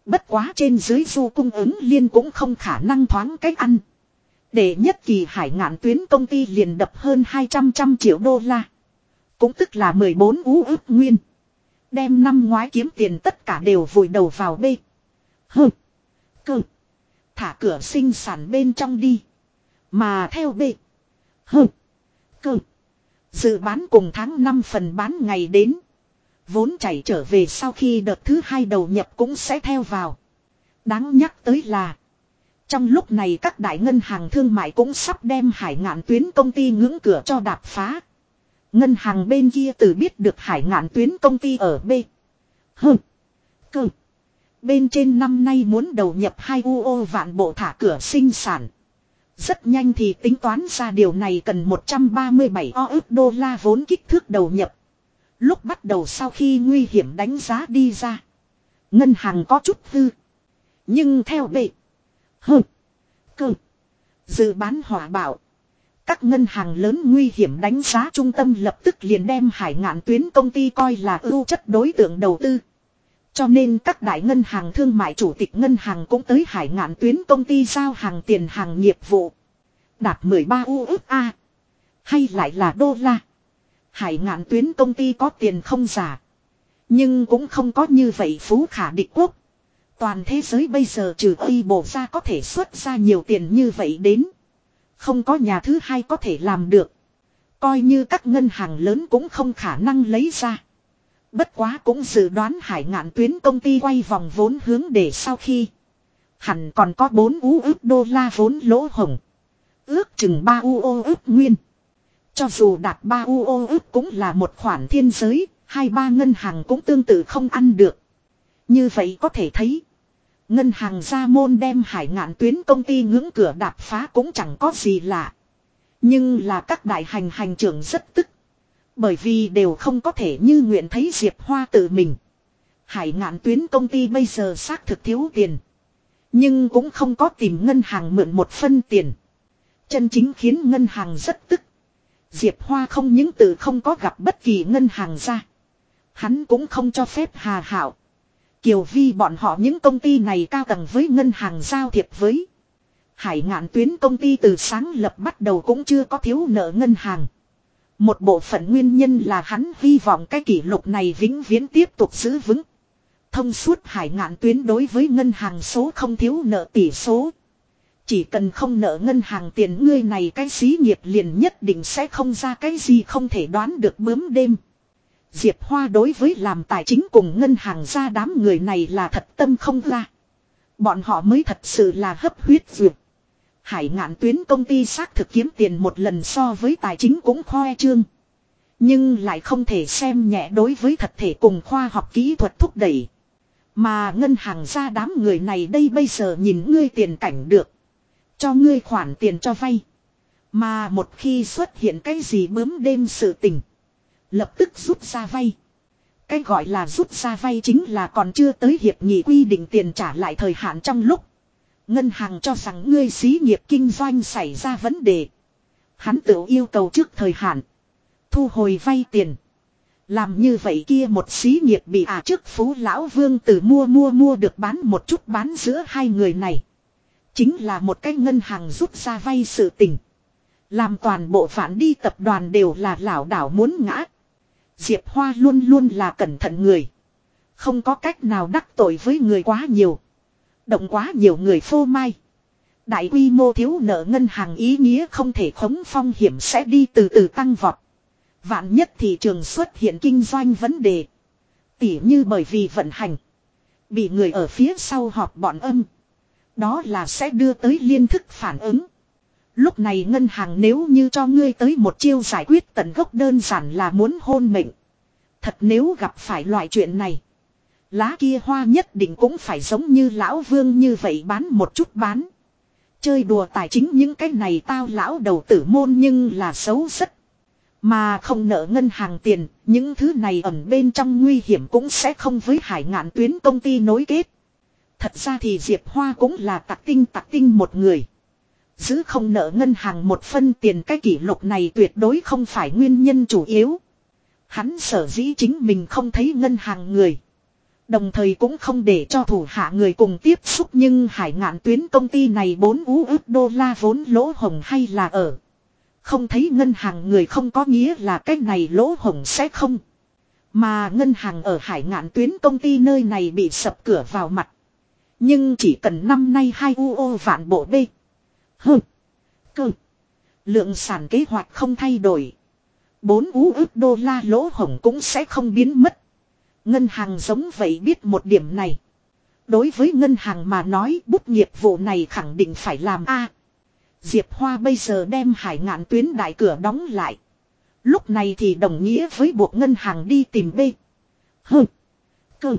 Bất quá trên dưới du cung ứng liên cũng không khả năng thoáng cách ăn. Để nhất kỳ hải ngạn tuyến công ty liền đập hơn 200 trăm triệu đô la. Cũng tức là 14 ú ức nguyên. Đem năm ngoái kiếm tiền tất cả đều vùi đầu vào bê. Hừ. Cơ. Thả cửa sinh sản bên trong đi. Mà theo bê. Hừ. Cơ. Dự bán cùng tháng 5 phần bán ngày đến. Vốn chảy trở về sau khi đợt thứ hai đầu nhập cũng sẽ theo vào. Đáng nhắc tới là. Trong lúc này các đại ngân hàng thương mại cũng sắp đem hải ngạn tuyến công ty ngưỡng cửa cho đạp phá. Ngân hàng bên kia từ biết được hải ngạn tuyến công ty ở B. Hừ, Cơ. Bên trên năm nay muốn đầu nhập hai UO vạn bộ thả cửa sinh sản. Rất nhanh thì tính toán ra điều này cần 137 o ức đô la vốn kích thước đầu nhập. Lúc bắt đầu sau khi nguy hiểm đánh giá đi ra. Ngân hàng có chút hư. Nhưng theo bệ. hừ, Cơ. Dự bán hỏa bảo. Các ngân hàng lớn nguy hiểm đánh giá trung tâm lập tức liền đem hải ngạn tuyến công ty coi là ưu chất đối tượng đầu tư. Cho nên các đại ngân hàng thương mại chủ tịch ngân hàng cũng tới hải ngạn tuyến công ty giao hàng tiền hàng nghiệp vụ. Đạt 13 USA. Hay lại là đô la. Hải ngạn tuyến công ty có tiền không giả. Nhưng cũng không có như vậy phú khả địch quốc. Toàn thế giới bây giờ trừ khi bổ ra có thể xuất ra nhiều tiền như vậy đến. Không có nhà thứ hai có thể làm được. Coi như các ngân hàng lớn cũng không khả năng lấy ra. Bất quá cũng dự đoán hải ngạn tuyến công ty quay vòng vốn hướng để sau khi. Hẳn còn có 4 ú ước đô la vốn lỗ hồng. Ước chừng 3 u ô ước nguyên. Cho dù đạt 3 u ô ước cũng là một khoản thiên giới, hai ba ngân hàng cũng tương tự không ăn được. Như vậy có thể thấy. Ngân hàng gia môn đem hải ngạn tuyến công ty ngưỡng cửa đạp phá cũng chẳng có gì lạ. Nhưng là các đại hành hành trưởng rất tức. Bởi vì đều không có thể như nguyện thấy Diệp Hoa tự mình. Hải ngạn tuyến công ty bây giờ xác thực thiếu tiền. Nhưng cũng không có tìm ngân hàng mượn một phân tiền. Chân chính khiến ngân hàng rất tức. Diệp Hoa không những từ không có gặp bất kỳ ngân hàng ra. Hắn cũng không cho phép hà hảo. Kiều Vi bọn họ những công ty này cao tầng với ngân hàng giao thiệp với. Hải ngạn tuyến công ty từ sáng lập bắt đầu cũng chưa có thiếu nợ ngân hàng. Một bộ phận nguyên nhân là hắn hy vọng cái kỷ lục này vĩnh viễn tiếp tục giữ vững. Thông suốt hải ngạn tuyến đối với ngân hàng số không thiếu nợ tỷ số. Chỉ cần không nợ ngân hàng tiền ngươi này cái xí nghiệp liền nhất định sẽ không ra cái gì không thể đoán được bướm đêm. Diệp Hoa đối với làm tài chính cùng ngân hàng ra đám người này là thật tâm không ra. Bọn họ mới thật sự là hấp huyết dược. Hải ngạn tuyến công ty xác thực kiếm tiền một lần so với tài chính cũng khoe trương. Nhưng lại không thể xem nhẹ đối với thật thể cùng khoa học kỹ thuật thúc đẩy. Mà ngân hàng ra đám người này đây bây giờ nhìn ngươi tiền cảnh được. Cho ngươi khoản tiền cho vay. Mà một khi xuất hiện cái gì bướm đêm sự tình. Lập tức rút ra vay. Cái gọi là rút ra vay chính là còn chưa tới hiệp nghị quy định tiền trả lại thời hạn trong lúc. Ngân hàng cho rằng ngươi xí nghiệp kinh doanh xảy ra vấn đề. Hắn tự yêu cầu trước thời hạn. Thu hồi vay tiền. Làm như vậy kia một xí nghiệp bị à trước phú lão vương từ mua mua mua được bán một chút bán giữa hai người này. Chính là một cái ngân hàng rút ra vay sự tình. Làm toàn bộ phản đi tập đoàn đều là lão đảo muốn ngã. Diệp Hoa luôn luôn là cẩn thận người. Không có cách nào đắc tội với người quá nhiều. Động quá nhiều người phô mai. Đại quy mô thiếu nợ ngân hàng ý nghĩa không thể khống phong hiểm sẽ đi từ từ tăng vọt. Vạn nhất thị trường xuất hiện kinh doanh vấn đề. Tỉ như bởi vì vận hành. Bị người ở phía sau họp bọn âm. Đó là sẽ đưa tới liên thức phản ứng. Lúc này ngân hàng nếu như cho ngươi tới một chiêu giải quyết tận gốc đơn giản là muốn hôn mệnh. Thật nếu gặp phải loại chuyện này. Lá kia hoa nhất định cũng phải giống như lão vương như vậy bán một chút bán. Chơi đùa tài chính những cái này tao lão đầu tử môn nhưng là xấu rất. Mà không nợ ngân hàng tiền, những thứ này ẩn bên trong nguy hiểm cũng sẽ không với hải ngạn tuyến công ty nối kết. Thật ra thì Diệp Hoa cũng là tạc tinh tạc tinh một người. Giữ không nợ ngân hàng một phân tiền cái kỷ lục này tuyệt đối không phải nguyên nhân chủ yếu. Hắn sở dĩ chính mình không thấy ngân hàng người. Đồng thời cũng không để cho thủ hạ người cùng tiếp xúc nhưng hải ngạn tuyến công ty này 4 ú ước đô la vốn lỗ hồng hay là ở. Không thấy ngân hàng người không có nghĩa là cái này lỗ hồng sẽ không. Mà ngân hàng ở hải ngạn tuyến công ty nơi này bị sập cửa vào mặt. Nhưng chỉ cần năm nay hai UO vạn bộ B hừ Cơ. Lượng sản kế hoạch không thay đổi. 4 ú ước đô la lỗ hổng cũng sẽ không biến mất. Ngân hàng giống vậy biết một điểm này. Đối với ngân hàng mà nói, bút nghiệp vụ này khẳng định phải làm A. Diệp Hoa bây giờ đem hải ngạn tuyến đại cửa đóng lại. Lúc này thì đồng nghĩa với buộc ngân hàng đi tìm B. H. Cơ.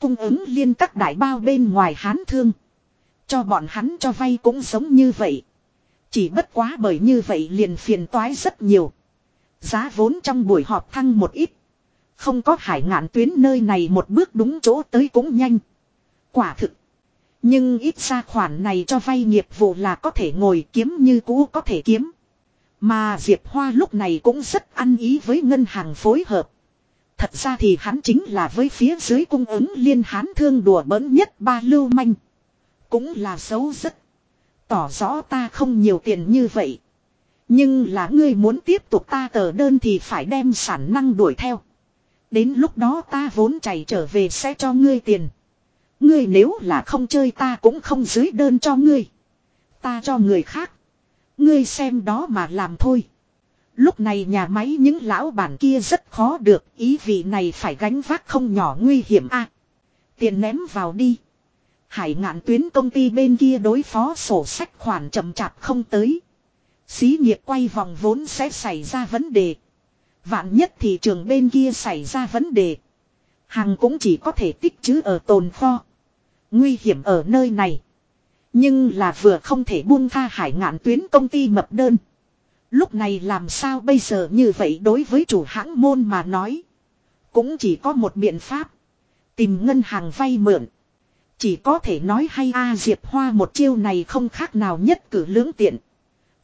Cung ứng liên các đại bao bên ngoài hán thương. Cho bọn hắn cho vay cũng giống như vậy. Chỉ bất quá bởi như vậy liền phiền toái rất nhiều. Giá vốn trong buổi họp thăng một ít. Không có hải ngạn tuyến nơi này một bước đúng chỗ tới cũng nhanh. Quả thực. Nhưng ít ra khoản này cho vay nghiệp vụ là có thể ngồi kiếm như cũ có thể kiếm. Mà Diệp Hoa lúc này cũng rất ăn ý với ngân hàng phối hợp. Thật ra thì hắn chính là với phía dưới cung ứng liên hán thương đùa bỡn nhất ba lưu manh. Cũng là xấu rất. Tỏ rõ ta không nhiều tiền như vậy. Nhưng là ngươi muốn tiếp tục ta tờ đơn thì phải đem sản năng đuổi theo. Đến lúc đó ta vốn chảy trở về sẽ cho ngươi tiền. Ngươi nếu là không chơi ta cũng không dưới đơn cho ngươi. Ta cho người khác. Ngươi xem đó mà làm thôi. Lúc này nhà máy những lão bản kia rất khó được, ý vị này phải gánh vác không nhỏ nguy hiểm a. tiền ném vào đi. Hải ngạn tuyến công ty bên kia đối phó sổ sách khoản chậm chạp không tới. Xí nghiệp quay vòng vốn sẽ xảy ra vấn đề. Vạn nhất thị trường bên kia xảy ra vấn đề. Hàng cũng chỉ có thể tích chứ ở tồn kho. Nguy hiểm ở nơi này. Nhưng là vừa không thể buông tha hải ngạn tuyến công ty mập đơn. Lúc này làm sao bây giờ như vậy đối với chủ hãng môn mà nói. Cũng chỉ có một biện pháp. Tìm ngân hàng vay mượn. Chỉ có thể nói hay a Diệp Hoa một chiêu này không khác nào nhất cử lưỡng tiện.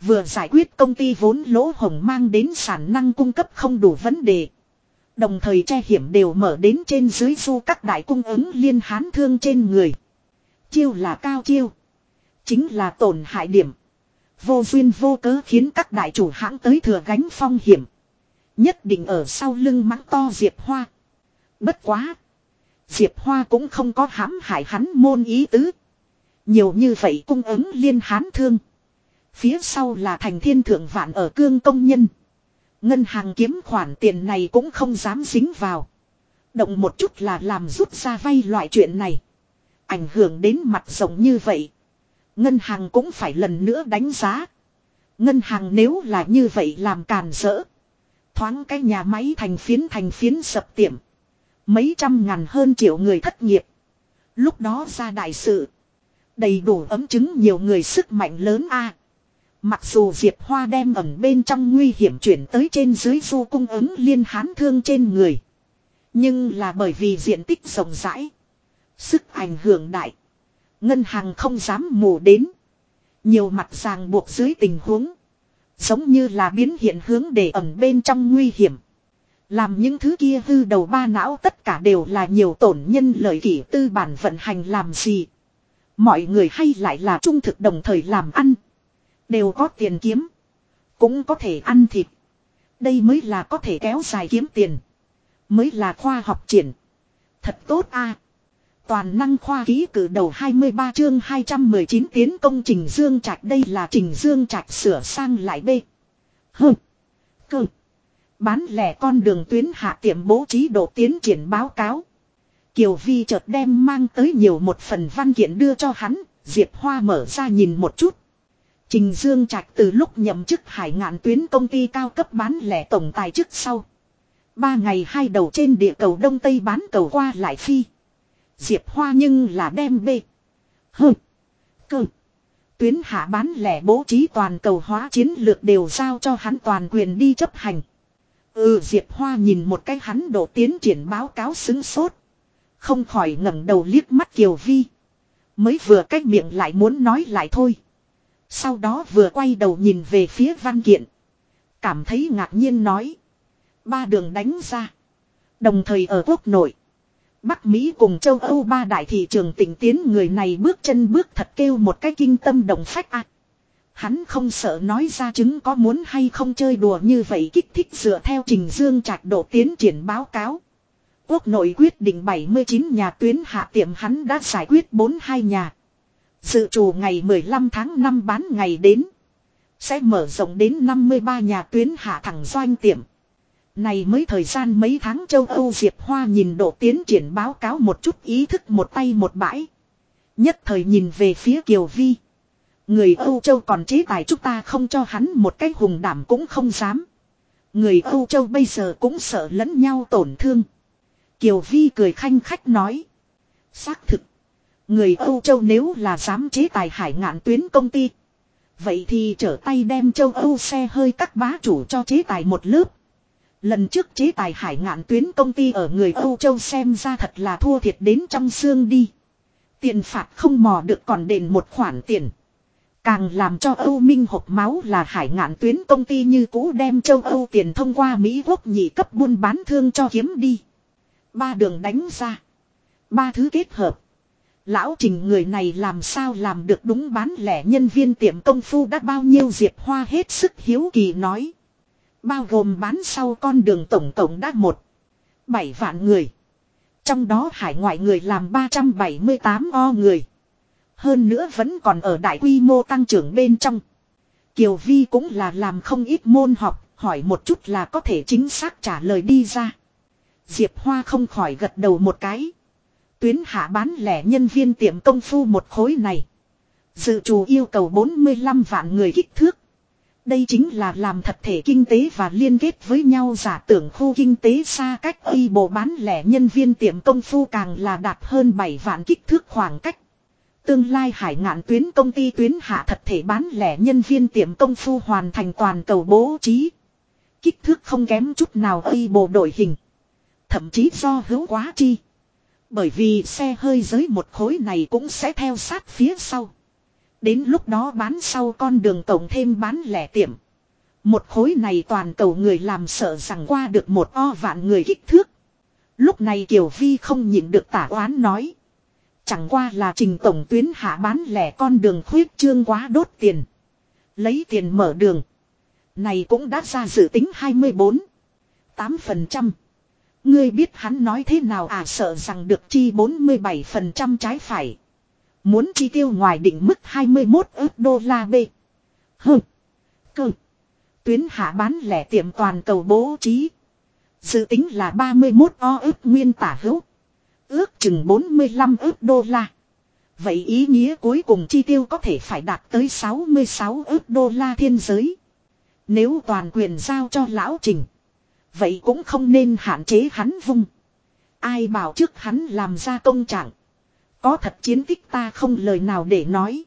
Vừa giải quyết công ty vốn lỗ hồng mang đến sản năng cung cấp không đủ vấn đề. Đồng thời che hiểm đều mở đến trên dưới du các đại cung ứng liên hán thương trên người. Chiêu là cao chiêu. Chính là tổn hại điểm. Vô duyên vô cớ khiến các đại chủ hãng tới thừa gánh phong hiểm. Nhất định ở sau lưng mắng to Diệp Hoa. Bất quá. Diệp Hoa cũng không có hãm hại hắn môn ý tứ. Nhiều như vậy cung ứng liên hán thương. Phía sau là thành thiên thượng vạn ở cương công nhân. Ngân hàng kiếm khoản tiền này cũng không dám dính vào. Động một chút là làm rút ra vay loại chuyện này. Ảnh hưởng đến mặt rộng như vậy. Ngân hàng cũng phải lần nữa đánh giá. Ngân hàng nếu là như vậy làm càn rỡ. Thoáng cái nhà máy thành phiến thành phiến sập tiệm. Mấy trăm ngàn hơn triệu người thất nghiệp. Lúc đó ra đại sự. Đầy đủ ấm chứng nhiều người sức mạnh lớn a. Mặc dù Diệp Hoa đem ẩn bên trong nguy hiểm chuyển tới trên dưới du cung ứng liên hán thương trên người. Nhưng là bởi vì diện tích rộng rãi. Sức ảnh hưởng đại. Ngân hàng không dám mù đến. Nhiều mặt ràng buộc dưới tình huống. Giống như là biến hiện hướng để ẩn bên trong nguy hiểm. Làm những thứ kia hư đầu ba não tất cả đều là nhiều tổn nhân lợi kỷ tư bản vận hành làm gì. Mọi người hay lại là trung thực đồng thời làm ăn. Đều có tiền kiếm. Cũng có thể ăn thịt. Đây mới là có thể kéo dài kiếm tiền. Mới là khoa học triển. Thật tốt a Toàn năng khoa ký cử đầu 23 chương 219 tiến công Trình Dương Trạch đây là Trình Dương Trạch sửa sang lại B. Hừ. Cơ. Bán lẻ con đường tuyến hạ tiệm bố trí độ tiến triển báo cáo. Kiều Vi chợt đem mang tới nhiều một phần văn kiện đưa cho hắn, Diệp Hoa mở ra nhìn một chút. Trình Dương Trạch từ lúc nhậm chức hải ngạn tuyến công ty cao cấp bán lẻ tổng tài chức sau. Ba ngày hai đầu trên địa cầu Đông Tây bán cầu qua lại phi. Diệp Hoa nhưng là đem bê. Hừ. Cơ. Tuyến hạ bán lẻ bố trí toàn cầu hóa chiến lược đều giao cho hắn toàn quyền đi chấp hành. Ừ Diệp Hoa nhìn một cái hắn độ tiến triển báo cáo xứng sốt. Không khỏi ngẩng đầu liếc mắt Kiều Vi. Mới vừa cách miệng lại muốn nói lại thôi. Sau đó vừa quay đầu nhìn về phía văn kiện. Cảm thấy ngạc nhiên nói. Ba đường đánh ra. Đồng thời ở quốc nội. Bắc Mỹ cùng châu Âu ba đại thị trường tỉnh tiến người này bước chân bước thật kêu một cái kinh tâm động phách ạ. Hắn không sợ nói ra chứng có muốn hay không chơi đùa như vậy kích thích dựa theo trình dương trạch độ tiến triển báo cáo. Quốc nội quyết định 79 nhà tuyến hạ tiệm hắn đã giải quyết 42 nhà. Dự trù ngày 15 tháng 5 bán ngày đến. Sẽ mở rộng đến 53 nhà tuyến hạ thẳng doanh tiệm. Này mới thời gian mấy tháng châu Âu Diệp Hoa nhìn độ tiến triển báo cáo một chút ý thức một tay một bãi. Nhất thời nhìn về phía Kiều Vi. Người Âu Châu còn chế tài chúng ta không cho hắn một cái hùng đảm cũng không dám. Người Âu Châu bây giờ cũng sợ lẫn nhau tổn thương. Kiều Vi cười khanh khách nói. Xác thực. Người Âu Châu nếu là dám chế tài hải ngạn tuyến công ty. Vậy thì trở tay đem châu Âu xe hơi các bá chủ cho chế tài một lớp. Lần trước chế tài hải ngạn tuyến công ty ở người Âu Châu xem ra thật là thua thiệt đến trong xương đi. Tiền phạt không mò được còn đền một khoản tiền. Càng làm cho Âu Minh hộp máu là hải ngạn tuyến công ty như cũ đem châu Âu tiền thông qua Mỹ quốc nhị cấp buôn bán thương cho kiếm đi. Ba đường đánh ra. Ba thứ kết hợp. Lão trình người này làm sao làm được đúng bán lẻ nhân viên tiệm công phu đã bao nhiêu diệp hoa hết sức hiếu kỳ nói. Bao gồm bán sau con đường tổng tổng đã một. Bảy vạn người. Trong đó hải ngoại người làm 378 o người. Hơn nữa vẫn còn ở đại quy mô tăng trưởng bên trong. Kiều Vi cũng là làm không ít môn học, hỏi một chút là có thể chính xác trả lời đi ra. Diệp Hoa không khỏi gật đầu một cái. Tuyến hạ bán lẻ nhân viên tiệm công phu một khối này. Dự trù yêu cầu 45 vạn người kích thước. Đây chính là làm thật thể kinh tế và liên kết với nhau giả tưởng khu kinh tế xa cách y bộ bán lẻ nhân viên tiệm công phu càng là đạt hơn 7 vạn kích thước khoảng cách. Tương lai hải ngạn tuyến công ty tuyến hạ thật thể bán lẻ nhân viên tiệm công phu hoàn thành toàn cầu bố trí. Kích thước không kém chút nào y bộ đội hình. Thậm chí do hữu quá chi. Bởi vì xe hơi dưới một khối này cũng sẽ theo sát phía sau. Đến lúc đó bán sau con đường tổng thêm bán lẻ tiệm. Một khối này toàn cầu người làm sợ rằng qua được một o vạn người kích thước. Lúc này Kiều Vi không nhịn được tả oán nói. Chẳng qua là trình tổng tuyến hạ bán lẻ con đường khuyết trương quá đốt tiền. Lấy tiền mở đường. Này cũng đã ra dự tính 24. 8%. Ngươi biết hắn nói thế nào à sợ rằng được chi 47% trái phải. Muốn chi tiêu ngoài định mức 21 ước đô la B. Hừ. Cơ. Tuyến hạ bán lẻ tiệm toàn cầu bố trí. Dự tính là 31 o ước nguyên tả hữu. Ước chừng 45 ước đô la. Vậy ý nghĩa cuối cùng chi tiêu có thể phải đạt tới 66 ước đô la thiên giới. Nếu toàn quyền giao cho lão trình. Vậy cũng không nên hạn chế hắn vung. Ai bảo trước hắn làm ra công trạng. Có thật chiến tích ta không lời nào để nói.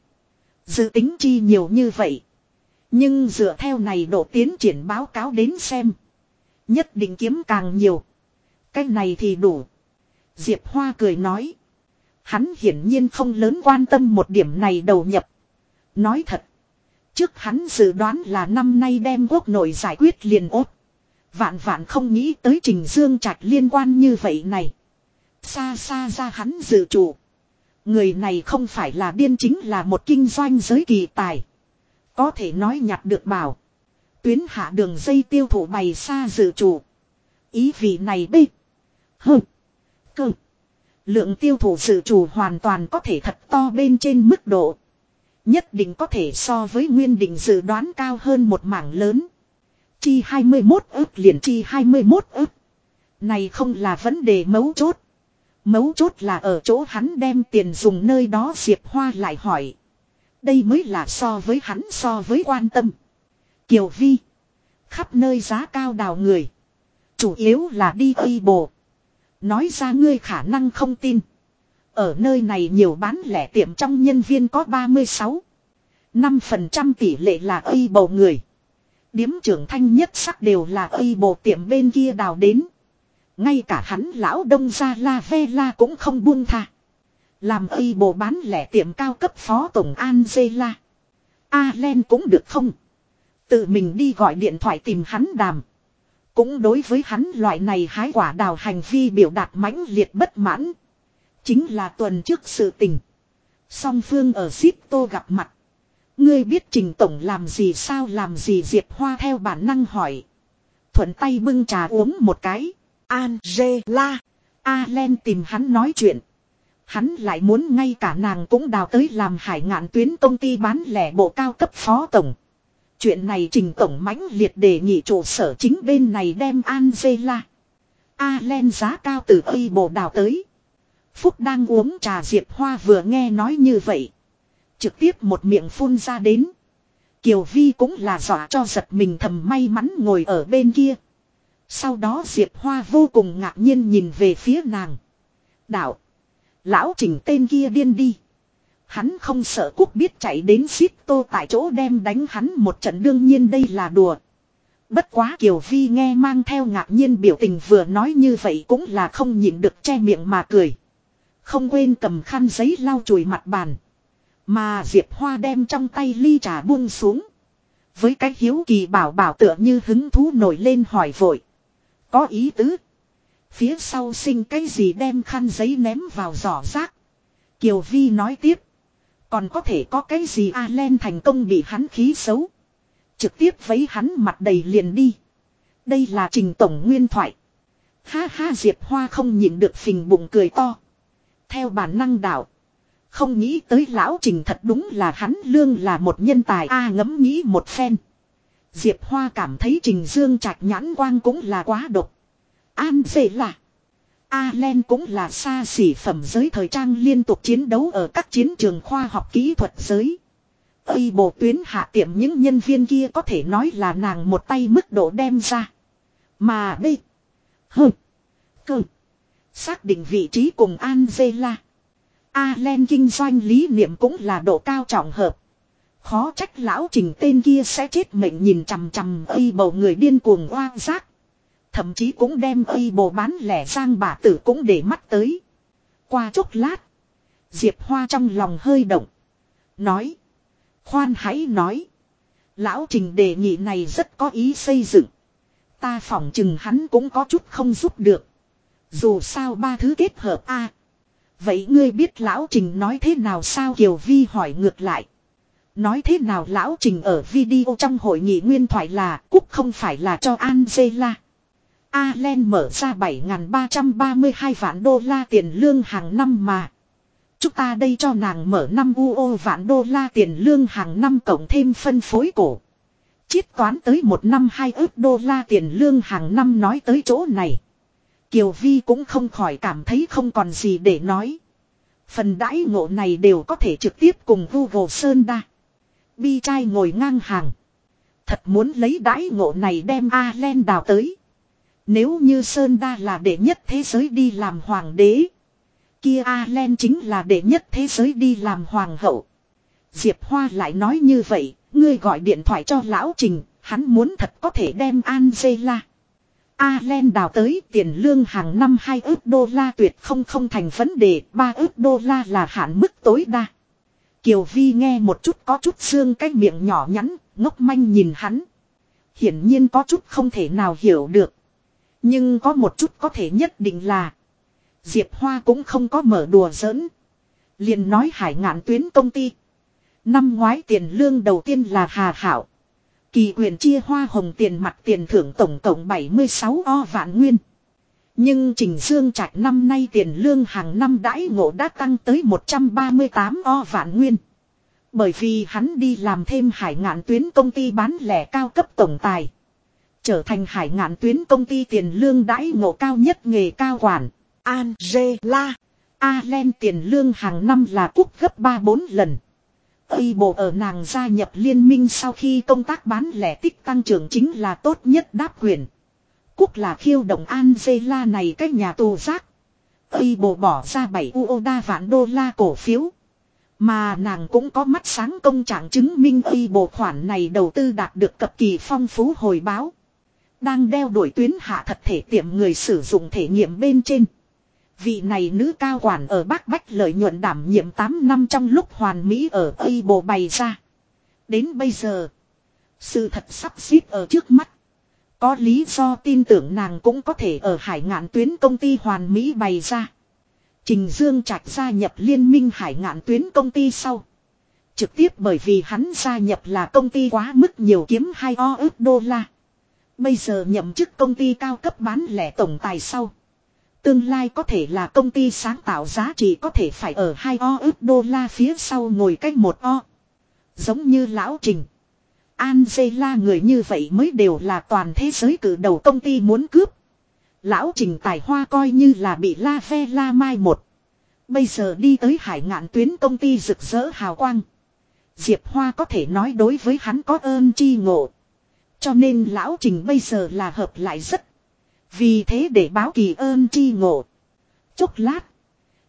Dự tính chi nhiều như vậy. Nhưng dựa theo này độ tiến triển báo cáo đến xem. Nhất định kiếm càng nhiều. Cái này thì đủ. Diệp Hoa cười nói. Hắn hiển nhiên không lớn quan tâm một điểm này đầu nhập. Nói thật. Trước hắn dự đoán là năm nay đem quốc nội giải quyết liền ốt. Vạn vạn không nghĩ tới Trình Dương Trạch liên quan như vậy này. Xa xa ra hắn dự chủ. Người này không phải là điên chính là một kinh doanh giới kỳ tài. Có thể nói nhặt được bảo. Tuyến hạ đường dây tiêu thụ bày xa dự chủ. Ý vị này bê. Hừm. Cơ. Lượng tiêu thụ dự chủ hoàn toàn có thể thật to bên trên mức độ. Nhất định có thể so với nguyên định dự đoán cao hơn một mảng lớn. Chi 21 ức liền chi 21 ức. Này không là vấn đề mấu chốt. Mấu chốt là ở chỗ hắn đem tiền dùng nơi đó Diệp Hoa lại hỏi. Đây mới là so với hắn so với quan tâm. Kiều Vi. Khắp nơi giá cao đào người. Chủ yếu là đi y bồ. Nói ra ngươi khả năng không tin. Ở nơi này nhiều bán lẻ tiệm trong nhân viên có 36. 5% tỷ lệ là y bầu người. Điếm trưởng thanh nhất sắc đều là y bộ tiệm bên kia đào đến. Ngay cả hắn lão đông ra la ve la cũng không buông tha. Làm y bộ bán lẻ tiệm cao cấp phó tổng Angela. A Len cũng được không? Tự mình đi gọi điện thoại tìm hắn đàm. Cũng đối với hắn loại này hái quả đào hành vi biểu đạt mãnh liệt bất mãn. Chính là tuần trước sự tình. Song phương ở ship tô gặp mặt. Ngươi biết trình tổng làm gì sao làm gì Diệp Hoa theo bản năng hỏi. Thuận tay bưng trà uống một cái. Angela. Alen tìm hắn nói chuyện. Hắn lại muốn ngay cả nàng cũng đào tới làm hải ngạn tuyến công ty bán lẻ bộ cao cấp phó tổng. Chuyện này trình tổng mãnh liệt đề nghị trụ sở chính bên này đem Angela. Alen giá cao từ y bồ đào tới. Phúc đang uống trà diệp hoa vừa nghe nói như vậy. Trực tiếp một miệng phun ra đến. Kiều Vi cũng là dọa cho giật mình thầm may mắn ngồi ở bên kia. Sau đó Diệp Hoa vô cùng ngạc nhiên nhìn về phía nàng. Đạo. Lão trình tên kia điên đi. Hắn không sợ cúc biết chạy đến xít tô tại chỗ đem đánh hắn một trận đương nhiên đây là đùa. Bất quá Kiều Vi nghe mang theo ngạc nhiên biểu tình vừa nói như vậy cũng là không nhịn được che miệng mà cười. Không quên cầm khăn giấy lau chùi mặt bàn. Mà Diệp Hoa đem trong tay ly trà buông xuống. Với cái hiếu kỳ bảo bảo tựa như hứng thú nổi lên hỏi vội. Có ý tứ. Phía sau sinh cái gì đem khăn giấy ném vào giỏ rác. Kiều Vi nói tiếp. Còn có thể có cái gì a len thành công bị hắn khí xấu. Trực tiếp vấy hắn mặt đầy liền đi. Đây là trình tổng nguyên thoại. Ha ha, Diệp Hoa không nhịn được phình bụng cười to. Theo bản năng đạo. Không nghĩ tới lão trình thật đúng là hắn lương là một nhân tài a ngẫm nghĩ một phen. Diệp Hoa cảm thấy trình dương trạch nhãn quang cũng là quá độc. An về là. A cũng là xa xỉ phẩm giới thời trang liên tục chiến đấu ở các chiến trường khoa học kỹ thuật giới. Ây bộ tuyến hạ tiệm những nhân viên kia có thể nói là nàng một tay mức độ đem ra. Mà B. H. Cơ. Xác định vị trí cùng Angela. Alen kinh doanh lý niệm cũng là độ cao trọng hợp. Khó trách lão trình tên kia sẽ chết mệnh nhìn chằm chằm ây bầu người điên cuồng oan giác. Thậm chí cũng đem ây bồ bán lẻ sang bà tử cũng để mắt tới. Qua chốc lát. Diệp Hoa trong lòng hơi động. Nói. Khoan hãy nói. Lão trình đề nghị này rất có ý xây dựng. Ta phỏng chừng hắn cũng có chút không giúp được. Dù sao ba thứ kết hợp a Vậy ngươi biết lão trình nói thế nào sao Kiều Vi hỏi ngược lại. Nói thế nào lão trình ở video trong hội nghị nguyên thoại là Cúc không phải là cho Angela. Allen mở ra 7.332 vạn đô la tiền lương hàng năm mà. Chúng ta đây cho nàng mở 5 UO vạn đô la tiền lương hàng năm cộng thêm phân phối cổ. Chiết toán tới một năm 2 ước đô la tiền lương hàng năm nói tới chỗ này. Kiều Vi cũng không khỏi cảm thấy không còn gì để nói. Phần đãi ngộ này đều có thể trực tiếp cùng Google Sơn đa. Bi trai ngồi ngang hàng. Thật muốn lấy đãi ngộ này đem A-len đào tới. Nếu như Sơn đa là đệ nhất thế giới đi làm hoàng đế. Kia A-len chính là đệ nhất thế giới đi làm hoàng hậu. Diệp Hoa lại nói như vậy, ngươi gọi điện thoại cho lão Trình, hắn muốn thật có thể đem Angela. len đào tới tiền lương hàng năm 2 ước đô la tuyệt không không thành vấn đề, 3 ước đô la là hạn mức tối đa. Kiều Vi nghe một chút có chút xương cái miệng nhỏ nhắn, ngốc manh nhìn hắn. Hiển nhiên có chút không thể nào hiểu được. Nhưng có một chút có thể nhất định là. Diệp Hoa cũng không có mở đùa giỡn. liền nói hải ngạn tuyến công ty. Năm ngoái tiền lương đầu tiên là Hà Hảo. Kỳ quyền chia hoa hồng tiền mặt tiền thưởng tổng cộng 76 o vạn nguyên. Nhưng Trình Dương Trạch năm nay tiền lương hàng năm đãi ngộ đã tăng tới 138 o vạn nguyên. Bởi vì hắn đi làm thêm hải ngạn tuyến công ty bán lẻ cao cấp tổng tài. Trở thành hải ngạn tuyến công ty tiền lương đãi ngộ cao nhất nghề cao quản. Angela. Allen tiền lương hàng năm là cúc gấp 3-4 lần. Ây bộ ở nàng gia nhập liên minh sau khi công tác bán lẻ tích tăng trưởng chính là tốt nhất đáp quyền. Cúc là khiêu động Angela này cái nhà tù giác. Ây bộ bỏ ra 7 UODA vạn đô la cổ phiếu. Mà nàng cũng có mắt sáng công trạng chứng minh Ây bộ khoản này đầu tư đạt được cập kỳ phong phú hồi báo. Đang đeo đuổi tuyến hạ thật thể tiệm người sử dụng thể nghiệm bên trên. Vị này nữ cao quản ở Bắc Bách lợi nhuận đảm nhiệm 8 năm trong lúc hoàn mỹ ở Tây Bộ bày ra. Đến bây giờ, sự thật sắp xếp ở trước mắt. Có lý do tin tưởng nàng cũng có thể ở hải ngạn tuyến công ty hoàn mỹ bày ra. Trình Dương Trạch gia nhập liên minh hải ngạn tuyến công ty sau. Trực tiếp bởi vì hắn gia nhập là công ty quá mức nhiều kiếm 2 o ước đô la. Bây giờ nhậm chức công ty cao cấp bán lẻ tổng tài sau. Tương lai có thể là công ty sáng tạo giá trị có thể phải ở 2 o ước đô la phía sau ngồi cách một o. Giống như lão trình. Angela người như vậy mới đều là toàn thế giới cử đầu công ty muốn cướp. Lão trình tài hoa coi như là bị la ve la mai một. Bây giờ đi tới hải ngạn tuyến công ty rực rỡ hào quang. Diệp Hoa có thể nói đối với hắn có ơn chi ngộ. Cho nên lão trình bây giờ là hợp lại rất. Vì thế để báo kỳ ơn chi ngộ. Chốc lát.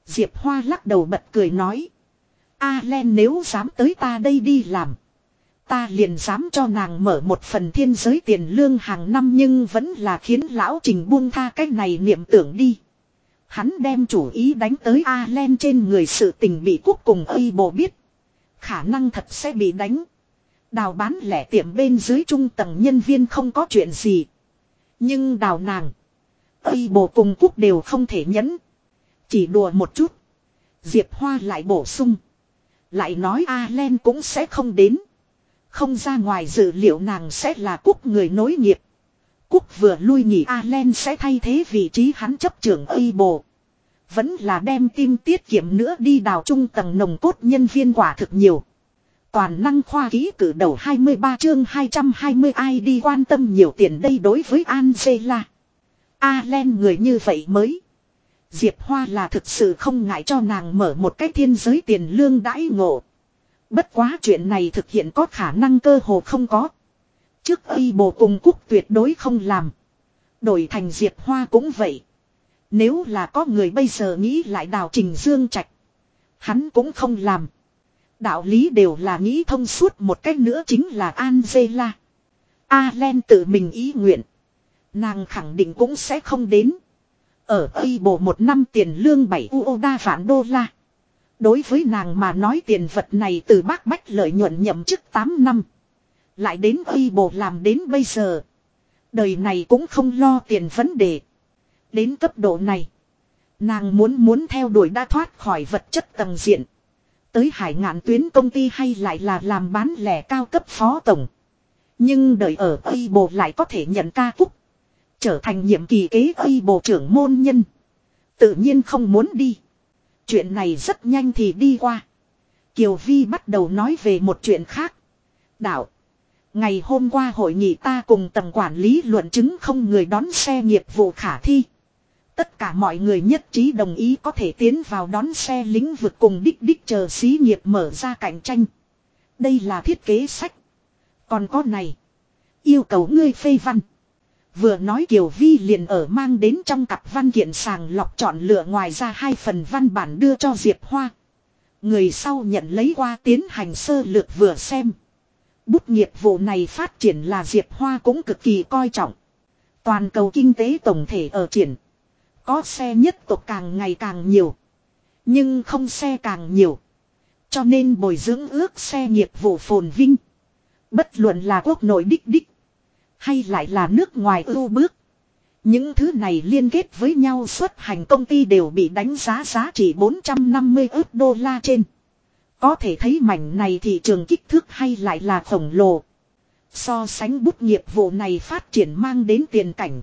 Diệp Hoa lắc đầu bật cười nói. A Len nếu dám tới ta đây đi làm. Ta liền dám cho nàng mở một phần thiên giới tiền lương hàng năm nhưng vẫn là khiến lão trình buông tha cái này niệm tưởng đi. Hắn đem chủ ý đánh tới A Len trên người sự tình bị quốc cùng ây bộ biết. Khả năng thật sẽ bị đánh. Đào bán lẻ tiệm bên dưới trung tầng nhân viên không có chuyện gì. Nhưng đào nàng. Tây bộ cùng quốc đều không thể nhẫn. Chỉ đùa một chút. Diệp Hoa lại bổ sung. Lại nói A Len cũng sẽ không đến. Không ra ngoài dự liệu nàng sẽ là quốc người nối nghiệp. Quốc vừa lui nghỉ len sẽ thay thế vị trí hắn chấp trưởng y bồ. Vẫn là đem tim tiết kiệm nữa đi đào trung tầng nồng cốt nhân viên quả thực nhiều. Toàn năng khoa ký cử đầu 23 chương 220 ai đi quan tâm nhiều tiền đây đối với Angela. Allen người như vậy mới. Diệp Hoa là thực sự không ngại cho nàng mở một cái thiên giới tiền lương đãi ngộ. Bất quá chuyện này thực hiện có khả năng cơ hồ không có. Trước y bồ cùng quốc tuyệt đối không làm. Đổi thành Diệp Hoa cũng vậy. Nếu là có người bây giờ nghĩ lại đào trình dương trạch. Hắn cũng không làm. Đạo lý đều là nghĩ thông suốt, một cách nữa chính là Angela. Alen tự mình ý nguyện. Nàng khẳng định cũng sẽ không đến. Ở y bộ một năm tiền lương 7 UO đa vạn đô la. Đối với nàng mà nói tiền vật này từ bác bách lợi nhuận nhậm chức 8 năm. Lại đến y bộ làm đến bây giờ. Đời này cũng không lo tiền vấn đề. Đến cấp độ này. Nàng muốn muốn theo đuổi đã thoát khỏi vật chất tầng diện. Tới hải ngạn tuyến công ty hay lại là làm bán lẻ cao cấp phó tổng. Nhưng đời ở y bộ lại có thể nhận ca phúc. Trở thành nhiệm kỳ kế y bộ trưởng môn nhân. Tự nhiên không muốn đi. Chuyện này rất nhanh thì đi qua. Kiều Vi bắt đầu nói về một chuyện khác. Đạo. Ngày hôm qua hội nghị ta cùng tầng quản lý luận chứng không người đón xe nghiệp vụ khả thi. Tất cả mọi người nhất trí đồng ý có thể tiến vào đón xe lĩnh vực cùng đích đích chờ xí nghiệp mở ra cạnh tranh. Đây là thiết kế sách. Còn có này. Yêu cầu ngươi phê văn. Vừa nói Kiều Vi liền ở mang đến trong cặp văn kiện sàng lọc chọn lựa ngoài ra hai phần văn bản đưa cho Diệp Hoa. Người sau nhận lấy qua tiến hành sơ lược vừa xem. Bút nghiệp vụ này phát triển là Diệp Hoa cũng cực kỳ coi trọng. Toàn cầu kinh tế tổng thể ở triển. Có xe nhất tộc càng ngày càng nhiều. Nhưng không xe càng nhiều. Cho nên bồi dưỡng ước xe nghiệp vụ phồn vinh. Bất luận là quốc nội đích đích. Hay lại là nước ngoài ưu bước. Những thứ này liên kết với nhau xuất hành công ty đều bị đánh giá giá trị 450 ước đô la trên. Có thể thấy mảnh này thị trường kích thước hay lại là khổng lồ. So sánh bút nghiệp vụ này phát triển mang đến tiền cảnh.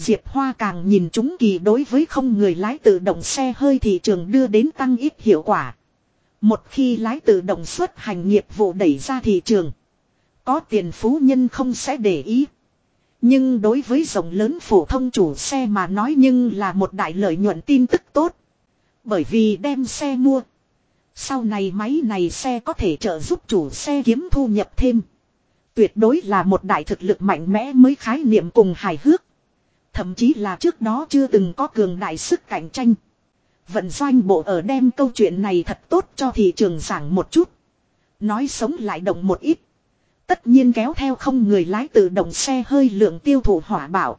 Diệp Hoa càng nhìn chúng kỳ đối với không người lái tự động xe hơi thị trường đưa đến tăng ít hiệu quả. Một khi lái tự động xuất hành nghiệp vụ đẩy ra thị trường. Có tiền phú nhân không sẽ để ý. Nhưng đối với rộng lớn phổ thông chủ xe mà nói nhưng là một đại lợi nhuận tin tức tốt. Bởi vì đem xe mua. Sau này máy này xe có thể trợ giúp chủ xe kiếm thu nhập thêm. Tuyệt đối là một đại thực lực mạnh mẽ mới khái niệm cùng hài hước. Thậm chí là trước đó chưa từng có cường đại sức cạnh tranh. Vận doanh bộ ở đem câu chuyện này thật tốt cho thị trường giảng một chút. Nói sống lại động một ít. Tất nhiên kéo theo không người lái tự động xe hơi lượng tiêu thụ hỏa bảo.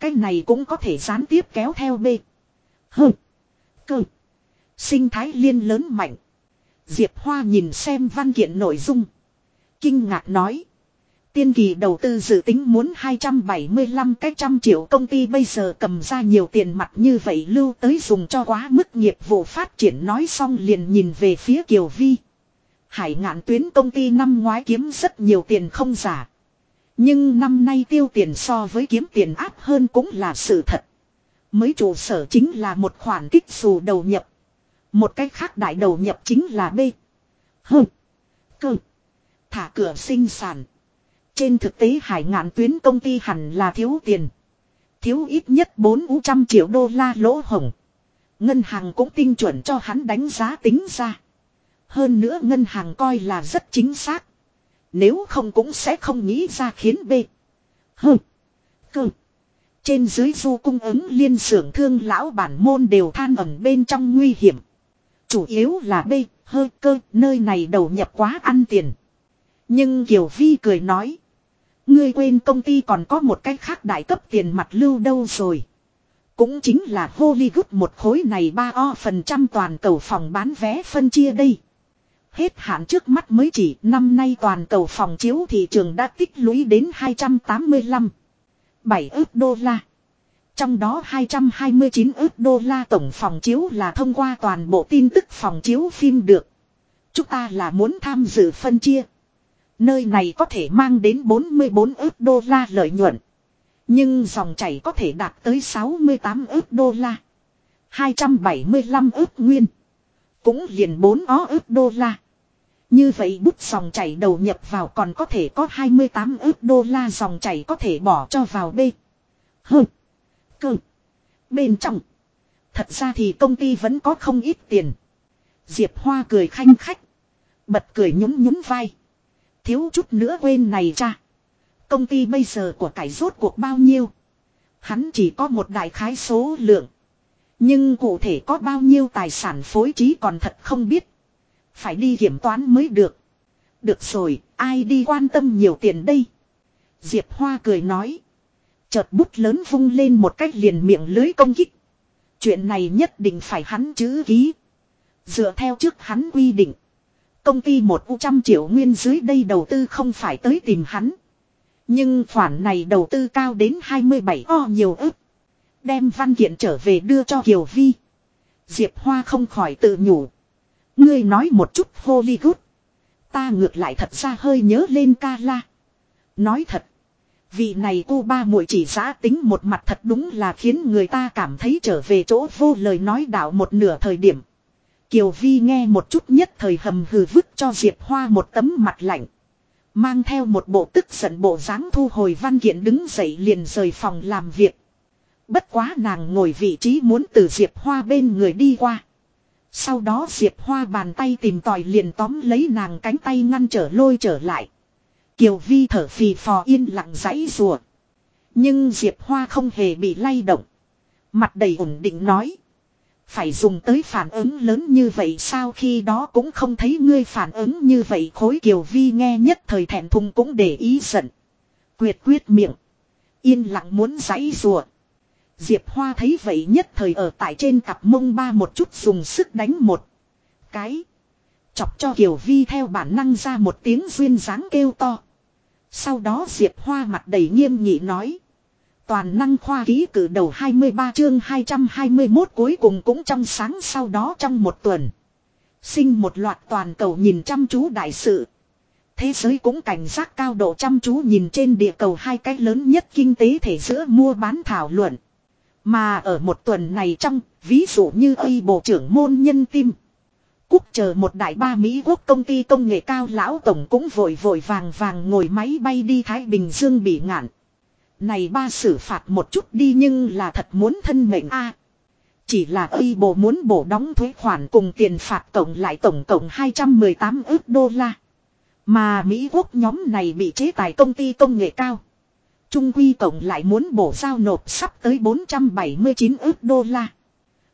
Cái này cũng có thể gián tiếp kéo theo B. Hừ. Cơ. Sinh thái liên lớn mạnh. Diệp Hoa nhìn xem văn kiện nội dung. Kinh ngạc nói. Tiên kỳ đầu tư dự tính muốn 275 cái trăm triệu công ty bây giờ cầm ra nhiều tiền mặt như vậy lưu tới dùng cho quá mức nghiệp vụ phát triển nói xong liền nhìn về phía Kiều Vi. Hải ngạn tuyến công ty năm ngoái kiếm rất nhiều tiền không giả. Nhưng năm nay tiêu tiền so với kiếm tiền áp hơn cũng là sự thật. Mới trụ sở chính là một khoản kích dù đầu nhập. Một cách khác đại đầu nhập chính là B. H. Cơ. Thả cửa sinh sản. Trên thực tế hải ngạn tuyến công ty hẳn là thiếu tiền. Thiếu ít nhất 400 triệu đô la lỗ hồng. Ngân hàng cũng tinh chuẩn cho hắn đánh giá tính ra. Hơn nữa ngân hàng coi là rất chính xác. Nếu không cũng sẽ không nghĩ ra khiến B. H. Cơ. Trên dưới du cung ứng liên xưởng thương lão bản môn đều than ẩn bên trong nguy hiểm. Chủ yếu là B. Hơi cơ nơi này đầu nhập quá ăn tiền. Nhưng Kiều Vi cười nói. Ngươi quên công ty còn có một cách khác đại cấp tiền mặt lưu đâu rồi. Cũng chính là Hollywood một khối này ba o phần trăm toàn cầu phòng bán vé phân chia đây. Hết hạn trước mắt mới chỉ, năm nay toàn cầu phòng chiếu thị trường đã tích lũy đến 285. 7 ước đô la. Trong đó 229 ước đô la tổng phòng chiếu là thông qua toàn bộ tin tức phòng chiếu phim được. Chúng ta là muốn tham dự phân chia. Nơi này có thể mang đến 44 ước đô la lợi nhuận. Nhưng dòng chảy có thể đạt tới 68 ước đô la. 275 ước nguyên. Cũng liền 4 ó ước đô la. Như vậy bút dòng chảy đầu nhập vào còn có thể có 28 ước đô la dòng chảy có thể bỏ cho vào B. hơn, Cơ. Bên trong. Thật ra thì công ty vẫn có không ít tiền. Diệp Hoa cười khanh khách. Bật cười nhún nhún vai. Thiếu chút nữa quên này cha. Công ty bây giờ của cải rốt cuộc bao nhiêu. Hắn chỉ có một đại khái số lượng. Nhưng cụ thể có bao nhiêu tài sản phối trí còn thật không biết. Phải đi kiểm toán mới được. Được rồi, ai đi quan tâm nhiều tiền đây. Diệp Hoa cười nói. Chợt bút lớn vung lên một cách liền miệng lưới công kích. Chuyện này nhất định phải hắn chữ ký. Dựa theo trước hắn quy định. Công ty một u trăm triệu nguyên dưới đây đầu tư không phải tới tìm hắn. Nhưng khoản này đầu tư cao đến 27 o nhiều ức. Đem văn kiện trở về đưa cho Kiều Vi. Diệp Hoa không khỏi tự nhủ. Ngươi nói một chút Hollywood. Ta ngược lại thật ra hơi nhớ lên ca la. Nói thật. Vị này cô ba muội chỉ giã tính một mặt thật đúng là khiến người ta cảm thấy trở về chỗ vô lời nói đạo một nửa thời điểm. Kiều Vi nghe một chút nhất thời hầm hừ vứt cho Diệp Hoa một tấm mặt lạnh. Mang theo một bộ tức giận bộ dáng thu hồi văn kiện đứng dậy liền rời phòng làm việc. Bất quá nàng ngồi vị trí muốn từ Diệp Hoa bên người đi qua. Sau đó Diệp Hoa bàn tay tìm tòi liền tóm lấy nàng cánh tay ngăn trở lôi trở lại. Kiều Vi thở phì phò yên lặng giãy rùa. Nhưng Diệp Hoa không hề bị lay động. Mặt đầy ổn định nói. Phải dùng tới phản ứng lớn như vậy sao khi đó cũng không thấy ngươi phản ứng như vậy khối Kiều Vi nghe nhất thời thẹn thùng cũng để ý giận. Quyệt quyết miệng. Yên lặng muốn giãy rùa. Diệp Hoa thấy vậy nhất thời ở tại trên cặp mông ba một chút dùng sức đánh một cái. Chọc cho Kiều Vi theo bản năng ra một tiếng duyên dáng kêu to. Sau đó Diệp Hoa mặt đầy nghiêm nghị nói. Toàn năng khoa ký cử đầu 23 chương 221 cuối cùng cũng trong sáng sau đó trong một tuần. Sinh một loạt toàn cầu nhìn chăm chú đại sự. Thế giới cũng cảnh giác cao độ chăm chú nhìn trên địa cầu hai cái lớn nhất kinh tế thể giữa mua bán thảo luận. Mà ở một tuần này trong, ví dụ như y bộ trưởng môn nhân tim. Cúc chờ một đại ba Mỹ quốc công ty công nghệ cao lão tổng cũng vội vội vàng vàng ngồi máy bay đi Thái Bình Dương bị ngạn. Này ba xử phạt một chút đi nhưng là thật muốn thân mệnh a. chỉ là y bộ muốn bổ đóng thuế khoản cùng tiền phạt tổng lại tổng cộng 218 ước đô la. Mà Mỹ quốc nhóm này bị chế tài công ty công nghệ cao. Trung Quy tổng lại muốn bổ giao nộp sắp tới 479 ước đô la.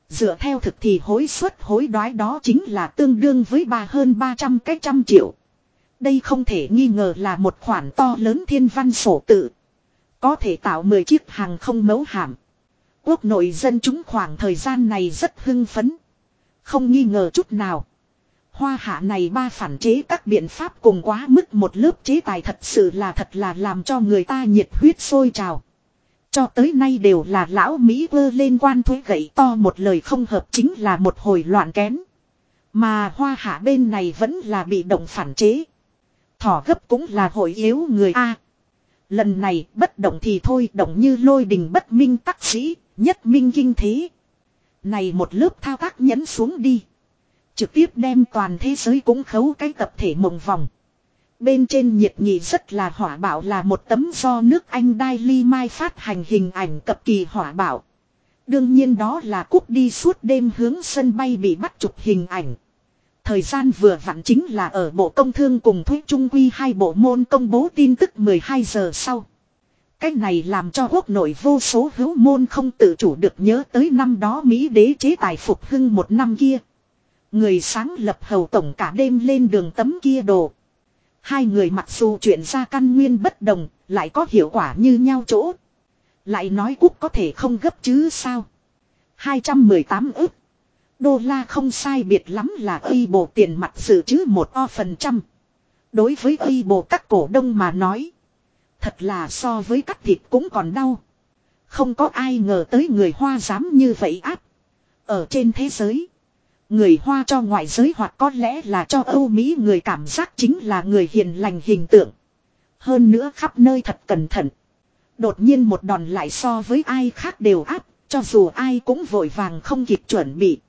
Dựa theo thực thì hối suất hối đoái đó chính là tương đương với ba hơn 300 cái trăm triệu. Đây không thể nghi ngờ là một khoản to lớn thiên văn sổ tự. Có thể tạo 10 chiếc hàng không mấu hạm Quốc nội dân chúng khoảng thời gian này rất hưng phấn. Không nghi ngờ chút nào. Hoa hạ này ba phản chế các biện pháp cùng quá mức một lớp chế tài thật sự là thật là làm cho người ta nhiệt huyết sôi trào. Cho tới nay đều là lão Mỹ vơ lên quan thuế gậy to một lời không hợp chính là một hồi loạn kén. Mà hoa hạ bên này vẫn là bị động phản chế. Thỏ gấp cũng là hội yếu người A. Lần này bất động thì thôi động như lôi đình bất minh tắc sĩ, Nhất minh kinh thế. Này một lớp thao tác nhấn xuống đi. Trực tiếp đem toàn thế giới cũng khấu cái tập thể mộng vòng. Bên trên nhiệt nghị rất là hỏa bảo là một tấm do nước Anh Đai Ly Mai phát hành hình ảnh cập kỳ hỏa bảo. Đương nhiên đó là cúc đi suốt đêm hướng sân bay bị bắt chụp hình ảnh. Thời gian vừa vặn chính là ở Bộ Công Thương cùng Thuế Trung Quy hai bộ môn công bố tin tức 12 giờ sau. Cách này làm cho quốc nội vô số hữu môn không tự chủ được nhớ tới năm đó Mỹ đế chế tài phục hưng một năm kia. Người sáng lập hầu tổng cả đêm lên đường tấm kia đồ. Hai người mặc dù chuyện ra căn nguyên bất đồng, lại có hiệu quả như nhau chỗ. Lại nói quốc có thể không gấp chứ sao. 218 ức. Đô la không sai biệt lắm là uy bộ tiền mặt dự trữ một o phần trăm. Đối với uy bộ các cổ đông mà nói. Thật là so với cắt thịt cũng còn đau. Không có ai ngờ tới người Hoa dám như vậy áp. Ở trên thế giới. Người Hoa cho ngoại giới hoặc có lẽ là cho Âu Mỹ người cảm giác chính là người hiền lành hình tượng. Hơn nữa khắp nơi thật cẩn thận. Đột nhiên một đòn lại so với ai khác đều áp, cho dù ai cũng vội vàng không kịp chuẩn bị.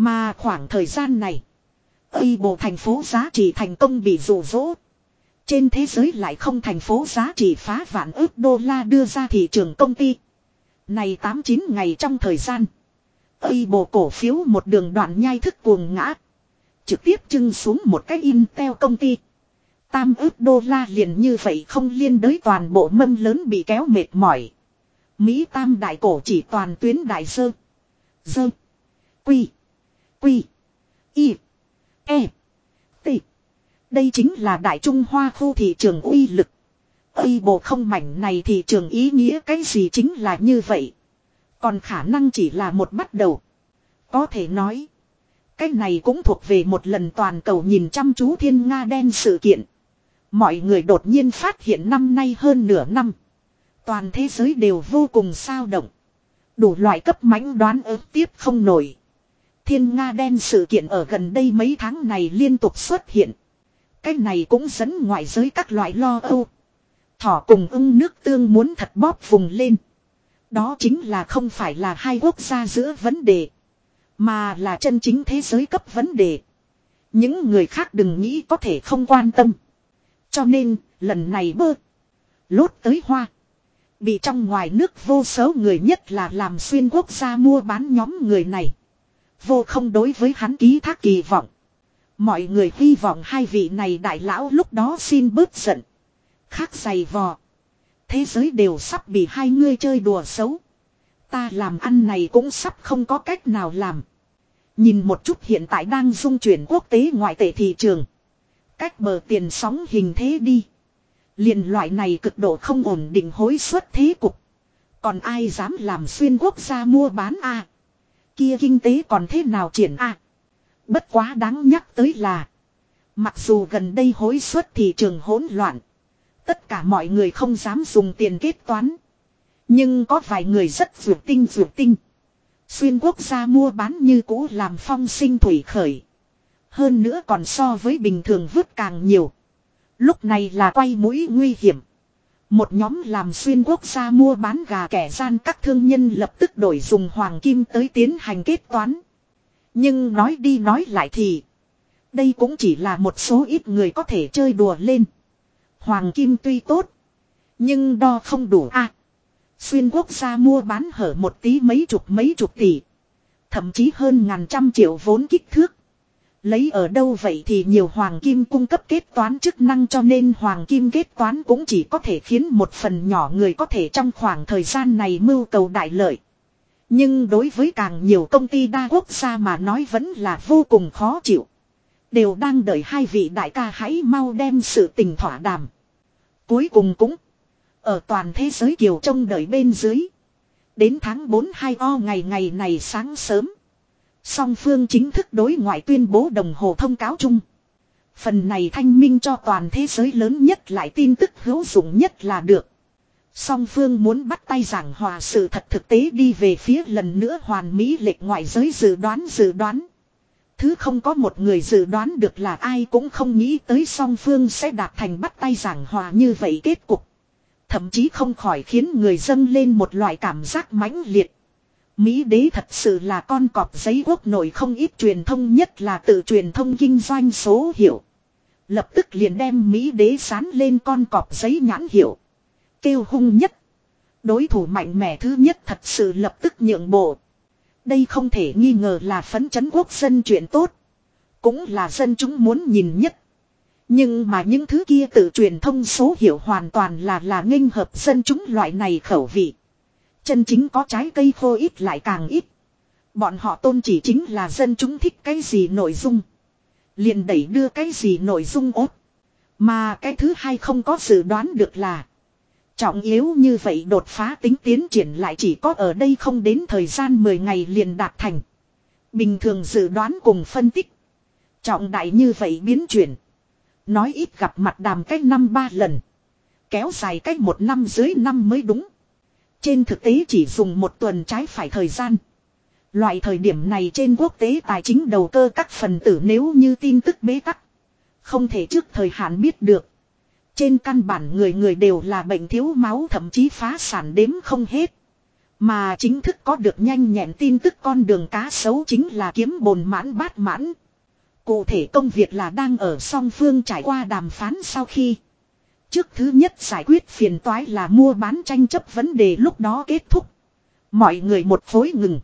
Mà khoảng thời gian này, Tây bộ thành phố giá trị thành công bị rủ rỗ. Trên thế giới lại không thành phố giá trị phá vạn ước đô la đưa ra thị trường công ty. Này 8-9 ngày trong thời gian. Tây bộ cổ phiếu một đường đoạn nhai thức cuồng ngã. Trực tiếp trưng xuống một cái Intel công ty. Tam ước đô la liền như vậy không liên đới toàn bộ mâm lớn bị kéo mệt mỏi. Mỹ tam đại cổ chỉ toàn tuyến đại sơ. Dơ. Quy. Quy. Y. E. T. Đây chính là đại Trung Hoa khu thị trường uy lực. Ây bộ không mảnh này thị trường ý nghĩa cái gì chính là như vậy. Còn khả năng chỉ là một bắt đầu. Có thể nói. Cái này cũng thuộc về một lần toàn cầu nhìn chăm chú thiên Nga đen sự kiện. Mọi người đột nhiên phát hiện năm nay hơn nửa năm. Toàn thế giới đều vô cùng sao động. Đủ loại cấp mãnh đoán ớt tiếp không nổi. Thiên Nga đen sự kiện ở gần đây mấy tháng này liên tục xuất hiện. Cái này cũng dẫn ngoại giới các loại lo âu. Thỏ cùng ưng nước tương muốn thật bóp vùng lên. Đó chính là không phải là hai quốc gia giữa vấn đề. Mà là chân chính thế giới cấp vấn đề. Những người khác đừng nghĩ có thể không quan tâm. Cho nên, lần này bơ. Lốt tới hoa. Bị trong ngoài nước vô số người nhất là làm xuyên quốc gia mua bán nhóm người này. Vô không đối với hắn ký thác kỳ vọng. Mọi người hy vọng hai vị này đại lão lúc đó xin bớt giận. Khác giày vò. Thế giới đều sắp bị hai ngươi chơi đùa xấu. Ta làm ăn này cũng sắp không có cách nào làm. Nhìn một chút hiện tại đang dung chuyển quốc tế ngoại tệ thị trường. Cách bờ tiền sóng hình thế đi. liền loại này cực độ không ổn định hối suất thế cục. Còn ai dám làm xuyên quốc gia mua bán a Kia kinh tế còn thế nào triển a Bất quá đáng nhắc tới là. Mặc dù gần đây hối suất thị trường hỗn loạn. Tất cả mọi người không dám dùng tiền kết toán. Nhưng có vài người rất vượt tinh vượt tinh. Xuyên quốc gia mua bán như cũ làm phong sinh thủy khởi. Hơn nữa còn so với bình thường vứt càng nhiều. Lúc này là quay mũi nguy hiểm. Một nhóm làm xuyên quốc gia mua bán gà kẻ gian các thương nhân lập tức đổi dùng hoàng kim tới tiến hành kết toán. Nhưng nói đi nói lại thì. Đây cũng chỉ là một số ít người có thể chơi đùa lên. Hoàng kim tuy tốt. Nhưng đo không đủ a Xuyên quốc gia mua bán hở một tí mấy chục mấy chục tỷ. Thậm chí hơn ngàn trăm triệu vốn kích thước. Lấy ở đâu vậy thì nhiều hoàng kim cung cấp kết toán chức năng cho nên hoàng kim kết toán cũng chỉ có thể khiến một phần nhỏ người có thể trong khoảng thời gian này mưu cầu đại lợi. Nhưng đối với càng nhiều công ty đa quốc gia mà nói vẫn là vô cùng khó chịu. Đều đang đợi hai vị đại ca hãy mau đem sự tình thỏa đàm. Cuối cùng cũng, ở toàn thế giới kiều trông đợi bên dưới. Đến tháng 4 hai o ngày ngày này sáng sớm. Song phương chính thức đối ngoại tuyên bố đồng hồ thông cáo chung. Phần này thanh minh cho toàn thế giới lớn nhất lại tin tức hữu dụng nhất là được. Song phương muốn bắt tay giảng hòa sự thật thực tế đi về phía lần nữa hoàn mỹ lệch ngoại giới dự đoán dự đoán. Thứ không có một người dự đoán được là ai cũng không nghĩ tới song phương sẽ đạt thành bắt tay giảng hòa như vậy kết cục. Thậm chí không khỏi khiến người dân lên một loại cảm giác mãnh liệt. Mỹ đế thật sự là con cọp giấy quốc nội không ít truyền thông nhất là tự truyền thông kinh doanh số hiệu. Lập tức liền đem Mỹ đế sán lên con cọp giấy nhãn hiệu. Kêu hung nhất. Đối thủ mạnh mẽ thứ nhất thật sự lập tức nhượng bộ. Đây không thể nghi ngờ là phấn chấn quốc dân chuyện tốt. Cũng là dân chúng muốn nhìn nhất. Nhưng mà những thứ kia tự truyền thông số hiệu hoàn toàn là là nghênh hợp dân chúng loại này khẩu vị. Chân chính có trái cây khô ít lại càng ít. Bọn họ tôn chỉ chính là dân chúng thích cái gì nội dung. Liền đẩy đưa cái gì nội dung ốt. Mà cái thứ hai không có dự đoán được là. Trọng yếu như vậy đột phá tính tiến triển lại chỉ có ở đây không đến thời gian 10 ngày liền đạt thành. Bình thường dự đoán cùng phân tích. Trọng đại như vậy biến chuyển. Nói ít gặp mặt đàm cách năm ba lần. Kéo dài cách một năm dưới năm mới đúng. Trên thực tế chỉ dùng một tuần trái phải thời gian. Loại thời điểm này trên quốc tế tài chính đầu cơ các phần tử nếu như tin tức bế tắc. Không thể trước thời hạn biết được. Trên căn bản người người đều là bệnh thiếu máu, thậm chí phá sản đếm không hết. Mà chính thức có được nhanh nhẹn tin tức con đường cá sấu chính là kiếm bồn mãn bát mãn. Cụ thể công việc là đang ở song phương trải qua đàm phán sau khi. Trước thứ nhất giải quyết phiền toái là mua bán tranh chấp vấn đề lúc đó kết thúc. Mọi người một phối ngừng.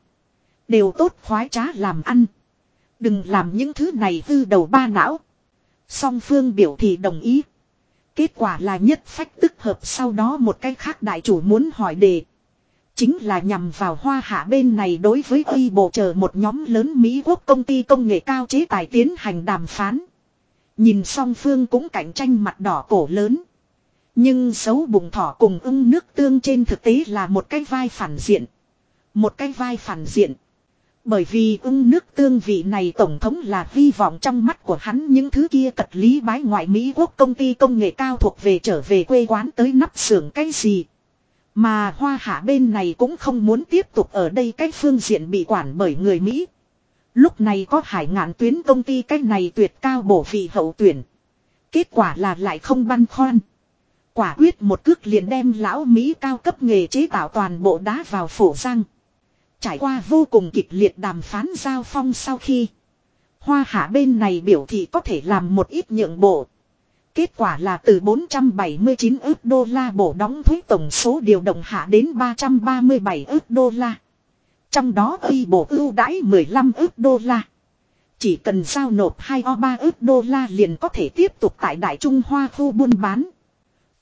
Đều tốt khoái trá làm ăn. Đừng làm những thứ này hư đầu ba não. Song phương biểu thị đồng ý. Kết quả là nhất phách tức hợp sau đó một cái khác đại chủ muốn hỏi đề. Chính là nhằm vào hoa hạ bên này đối với uy bộ chờ một nhóm lớn Mỹ quốc công ty công nghệ cao chế tài tiến hành đàm phán. Nhìn song phương cũng cạnh tranh mặt đỏ cổ lớn. Nhưng xấu bụng thỏ cùng ưng nước tương trên thực tế là một cái vai phản diện. Một cái vai phản diện. Bởi vì ưng nước tương vị này tổng thống là vi vọng trong mắt của hắn những thứ kia cật lý bái ngoại Mỹ quốc công ty công nghệ cao thuộc về trở về quê quán tới nắp xưởng cái gì. Mà hoa hạ bên này cũng không muốn tiếp tục ở đây cái phương diện bị quản bởi người Mỹ. Lúc này có hải ngạn tuyến công ty cái này tuyệt cao bổ vị hậu tuyển. Kết quả là lại không băn khoăn. Quả quyết một cước liền đem lão Mỹ cao cấp nghề chế tạo toàn bộ đá vào phổ giang. Trải qua vô cùng kịch liệt đàm phán giao phong sau khi. Hoa hạ bên này biểu thị có thể làm một ít nhượng bộ. Kết quả là từ 479 ước đô la bổ đóng thuế tổng số điều động hạ đến 337 ước đô la. Trong đó y bổ ưu đãi 15 ước đô la. Chỉ cần giao nộp 2 o 3 ước đô la liền có thể tiếp tục tại Đại Trung Hoa khu buôn bán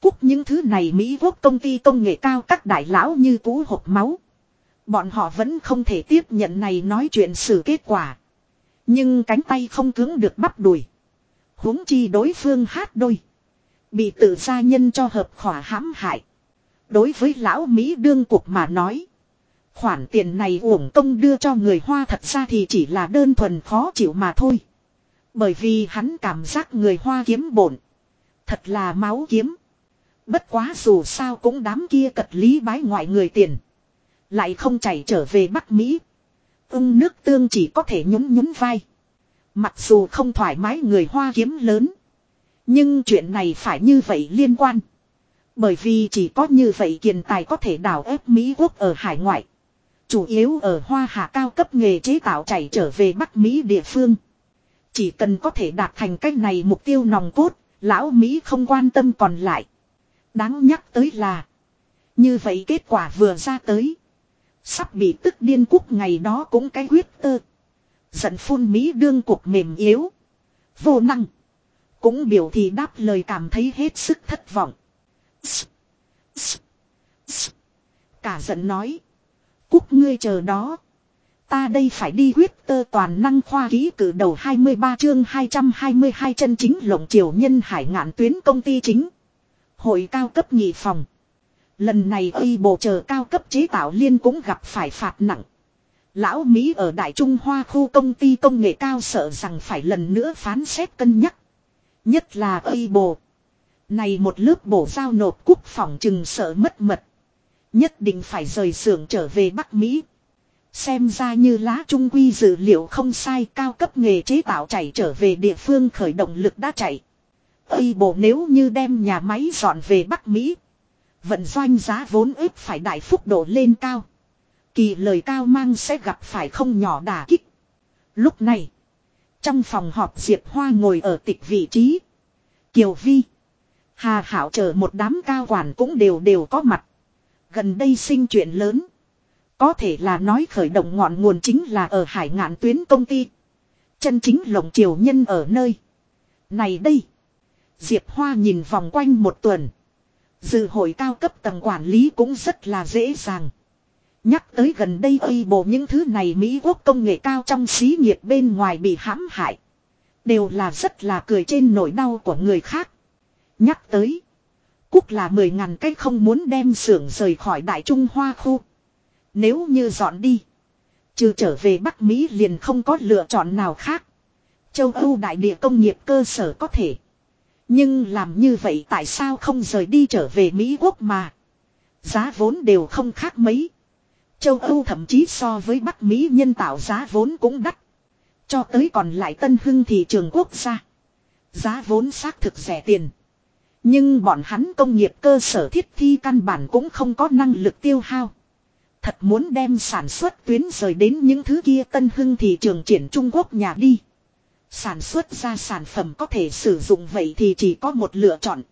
quốc những thứ này Mỹ quốc công ty công nghệ cao các đại lão như cú hộp máu. Bọn họ vẫn không thể tiếp nhận này nói chuyện xử kết quả. Nhưng cánh tay không cứng được bắp đùi huống chi đối phương hát đôi. Bị tự gia nhân cho hợp khỏa hãm hại. Đối với lão Mỹ đương cuộc mà nói. Khoản tiền này uổng công đưa cho người Hoa thật ra thì chỉ là đơn thuần khó chịu mà thôi. Bởi vì hắn cảm giác người Hoa kiếm bổn. Thật là máu kiếm. Bất quá dù sao cũng đám kia cật lý bái ngoại người tiền. Lại không chảy trở về Bắc Mỹ. Ưng nước tương chỉ có thể nhún nhún vai. Mặc dù không thoải mái người Hoa kiếm lớn. Nhưng chuyện này phải như vậy liên quan. Bởi vì chỉ có như vậy kiền tài có thể đảo ép Mỹ quốc ở hải ngoại. Chủ yếu ở Hoa Hạ cao cấp nghề chế tạo chảy trở về Bắc Mỹ địa phương. Chỉ cần có thể đạt thành cách này mục tiêu nòng cốt, lão Mỹ không quan tâm còn lại. Đáng nhắc tới là. Như vậy kết quả vừa ra tới. Sắp bị tức điên quốc ngày đó cũng cái huyết tơ. Giận phun Mỹ đương cuộc mềm yếu. Vô năng. Cũng biểu thị đáp lời cảm thấy hết sức thất vọng. Cả giận nói. Cúc ngươi chờ đó. Ta đây phải đi quyết tơ toàn năng khoa ký cử đầu 23 chương 222 chân chính lộng triều nhân hải ngạn tuyến công ty chính. Hội cao cấp nhị phòng. Lần này y bộ chờ cao cấp chế tạo liên cũng gặp phải phạt nặng. Lão Mỹ ở Đại Trung Hoa khu công ty công nghệ cao sợ rằng phải lần nữa phán xét cân nhắc. Nhất là y bộ Này một lớp bổ giao nộp quốc phòng chừng sợ mất mật. Nhất định phải rời xưởng trở về Bắc Mỹ. Xem ra như lá trung quy dữ liệu không sai, cao cấp nghề chế tạo chạy trở về địa phương khởi động lực đã chạy. Ây bộ nếu như đem nhà máy dọn về Bắc Mỹ. Vận doanh giá vốn ước phải đại phúc độ lên cao. kỳ lời cao mang sẽ gặp phải không nhỏ đả kích. Lúc này, trong phòng họp Diệp Hoa ngồi ở tịch vị trí. Kiều Vi, Hà Hảo chờ một đám cao quản cũng đều đều có mặt. Gần đây sinh chuyện lớn. Có thể là nói khởi động ngọn nguồn chính là ở hải ngạn tuyến công ty. Chân chính lồng triều nhân ở nơi. Này đây. Diệp Hoa nhìn vòng quanh một tuần. Dự hội cao cấp tầng quản lý cũng rất là dễ dàng. Nhắc tới gần đây ơi bộ những thứ này Mỹ quốc công nghệ cao trong xí nghiệp bên ngoài bị hãm hại. Đều là rất là cười trên nỗi đau của người khác. Nhắc tới. Cúc là mười ngàn cái không muốn đem xưởng rời khỏi Đại Trung Hoa khu. Nếu như dọn đi. Trừ trở về Bắc Mỹ liền không có lựa chọn nào khác. Châu Âu đại địa công nghiệp cơ sở có thể. Nhưng làm như vậy tại sao không rời đi trở về Mỹ Quốc mà. Giá vốn đều không khác mấy. Châu Âu thậm chí so với Bắc Mỹ nhân tạo giá vốn cũng đắt. Cho tới còn lại tân hưng thị trường quốc gia. Giá vốn xác thực rẻ tiền. Nhưng bọn hắn công nghiệp cơ sở thiết thi căn bản cũng không có năng lực tiêu hao. Thật muốn đem sản xuất tuyến rời đến những thứ kia tân hưng thị trường triển Trung Quốc nhà đi. Sản xuất ra sản phẩm có thể sử dụng vậy thì chỉ có một lựa chọn.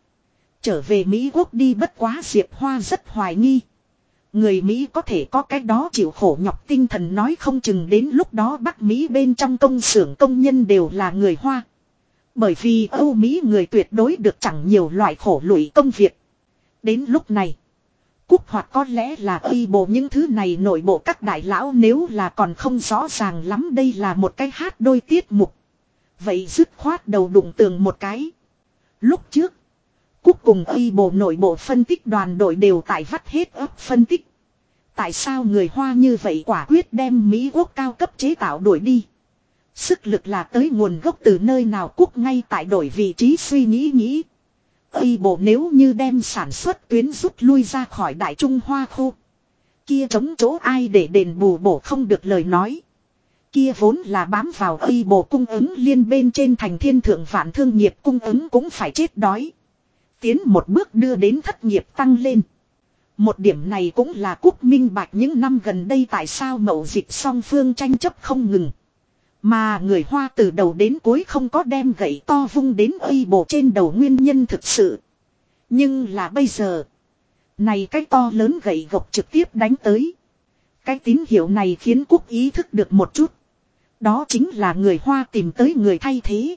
Trở về Mỹ Quốc đi bất quá Diệp Hoa rất hoài nghi. Người Mỹ có thể có cái đó chịu khổ nhọc tinh thần nói không chừng đến lúc đó Bắc Mỹ bên trong công xưởng công nhân đều là người Hoa. Bởi vì Âu Mỹ người tuyệt đối được chẳng nhiều loại khổ lụy công việc. Đến lúc này. Cúc hoạt có lẽ là y bộ những thứ này nội bộ các đại lão nếu là còn không rõ ràng lắm đây là một cái hát đôi tiết mục. Vậy dứt khoát đầu đụng tường một cái. Lúc trước. Cúc cùng y bộ nội bộ phân tích đoàn đội đều tại vắt hết ấp phân tích. Tại sao người Hoa như vậy quả quyết đem Mỹ quốc cao cấp chế tạo đuổi đi. Sức lực là tới nguồn gốc từ nơi nào quốc ngay tại đổi vị trí suy nghĩ nghĩ. Y bộ nếu như đem sản xuất tuyến rút lui ra khỏi Đại Trung Hoa khu. Kia chống chỗ ai để đền bù bổ không được lời nói. Kia vốn là bám vào y bộ cung ứng liên bên trên thành thiên thượng vạn thương nghiệp cung ứng cũng phải chết đói. Tiến một bước đưa đến thất nghiệp tăng lên. Một điểm này cũng là quốc minh bạch những năm gần đây tại sao mậu dịch song phương tranh chấp không ngừng. Mà người Hoa từ đầu đến cuối không có đem gậy to vung đến uy bộ trên đầu nguyên nhân thực sự. Nhưng là bây giờ. Này cái to lớn gậy gộc trực tiếp đánh tới. Cái tín hiệu này khiến quốc ý thức được một chút. Đó chính là người Hoa tìm tới người thay thế.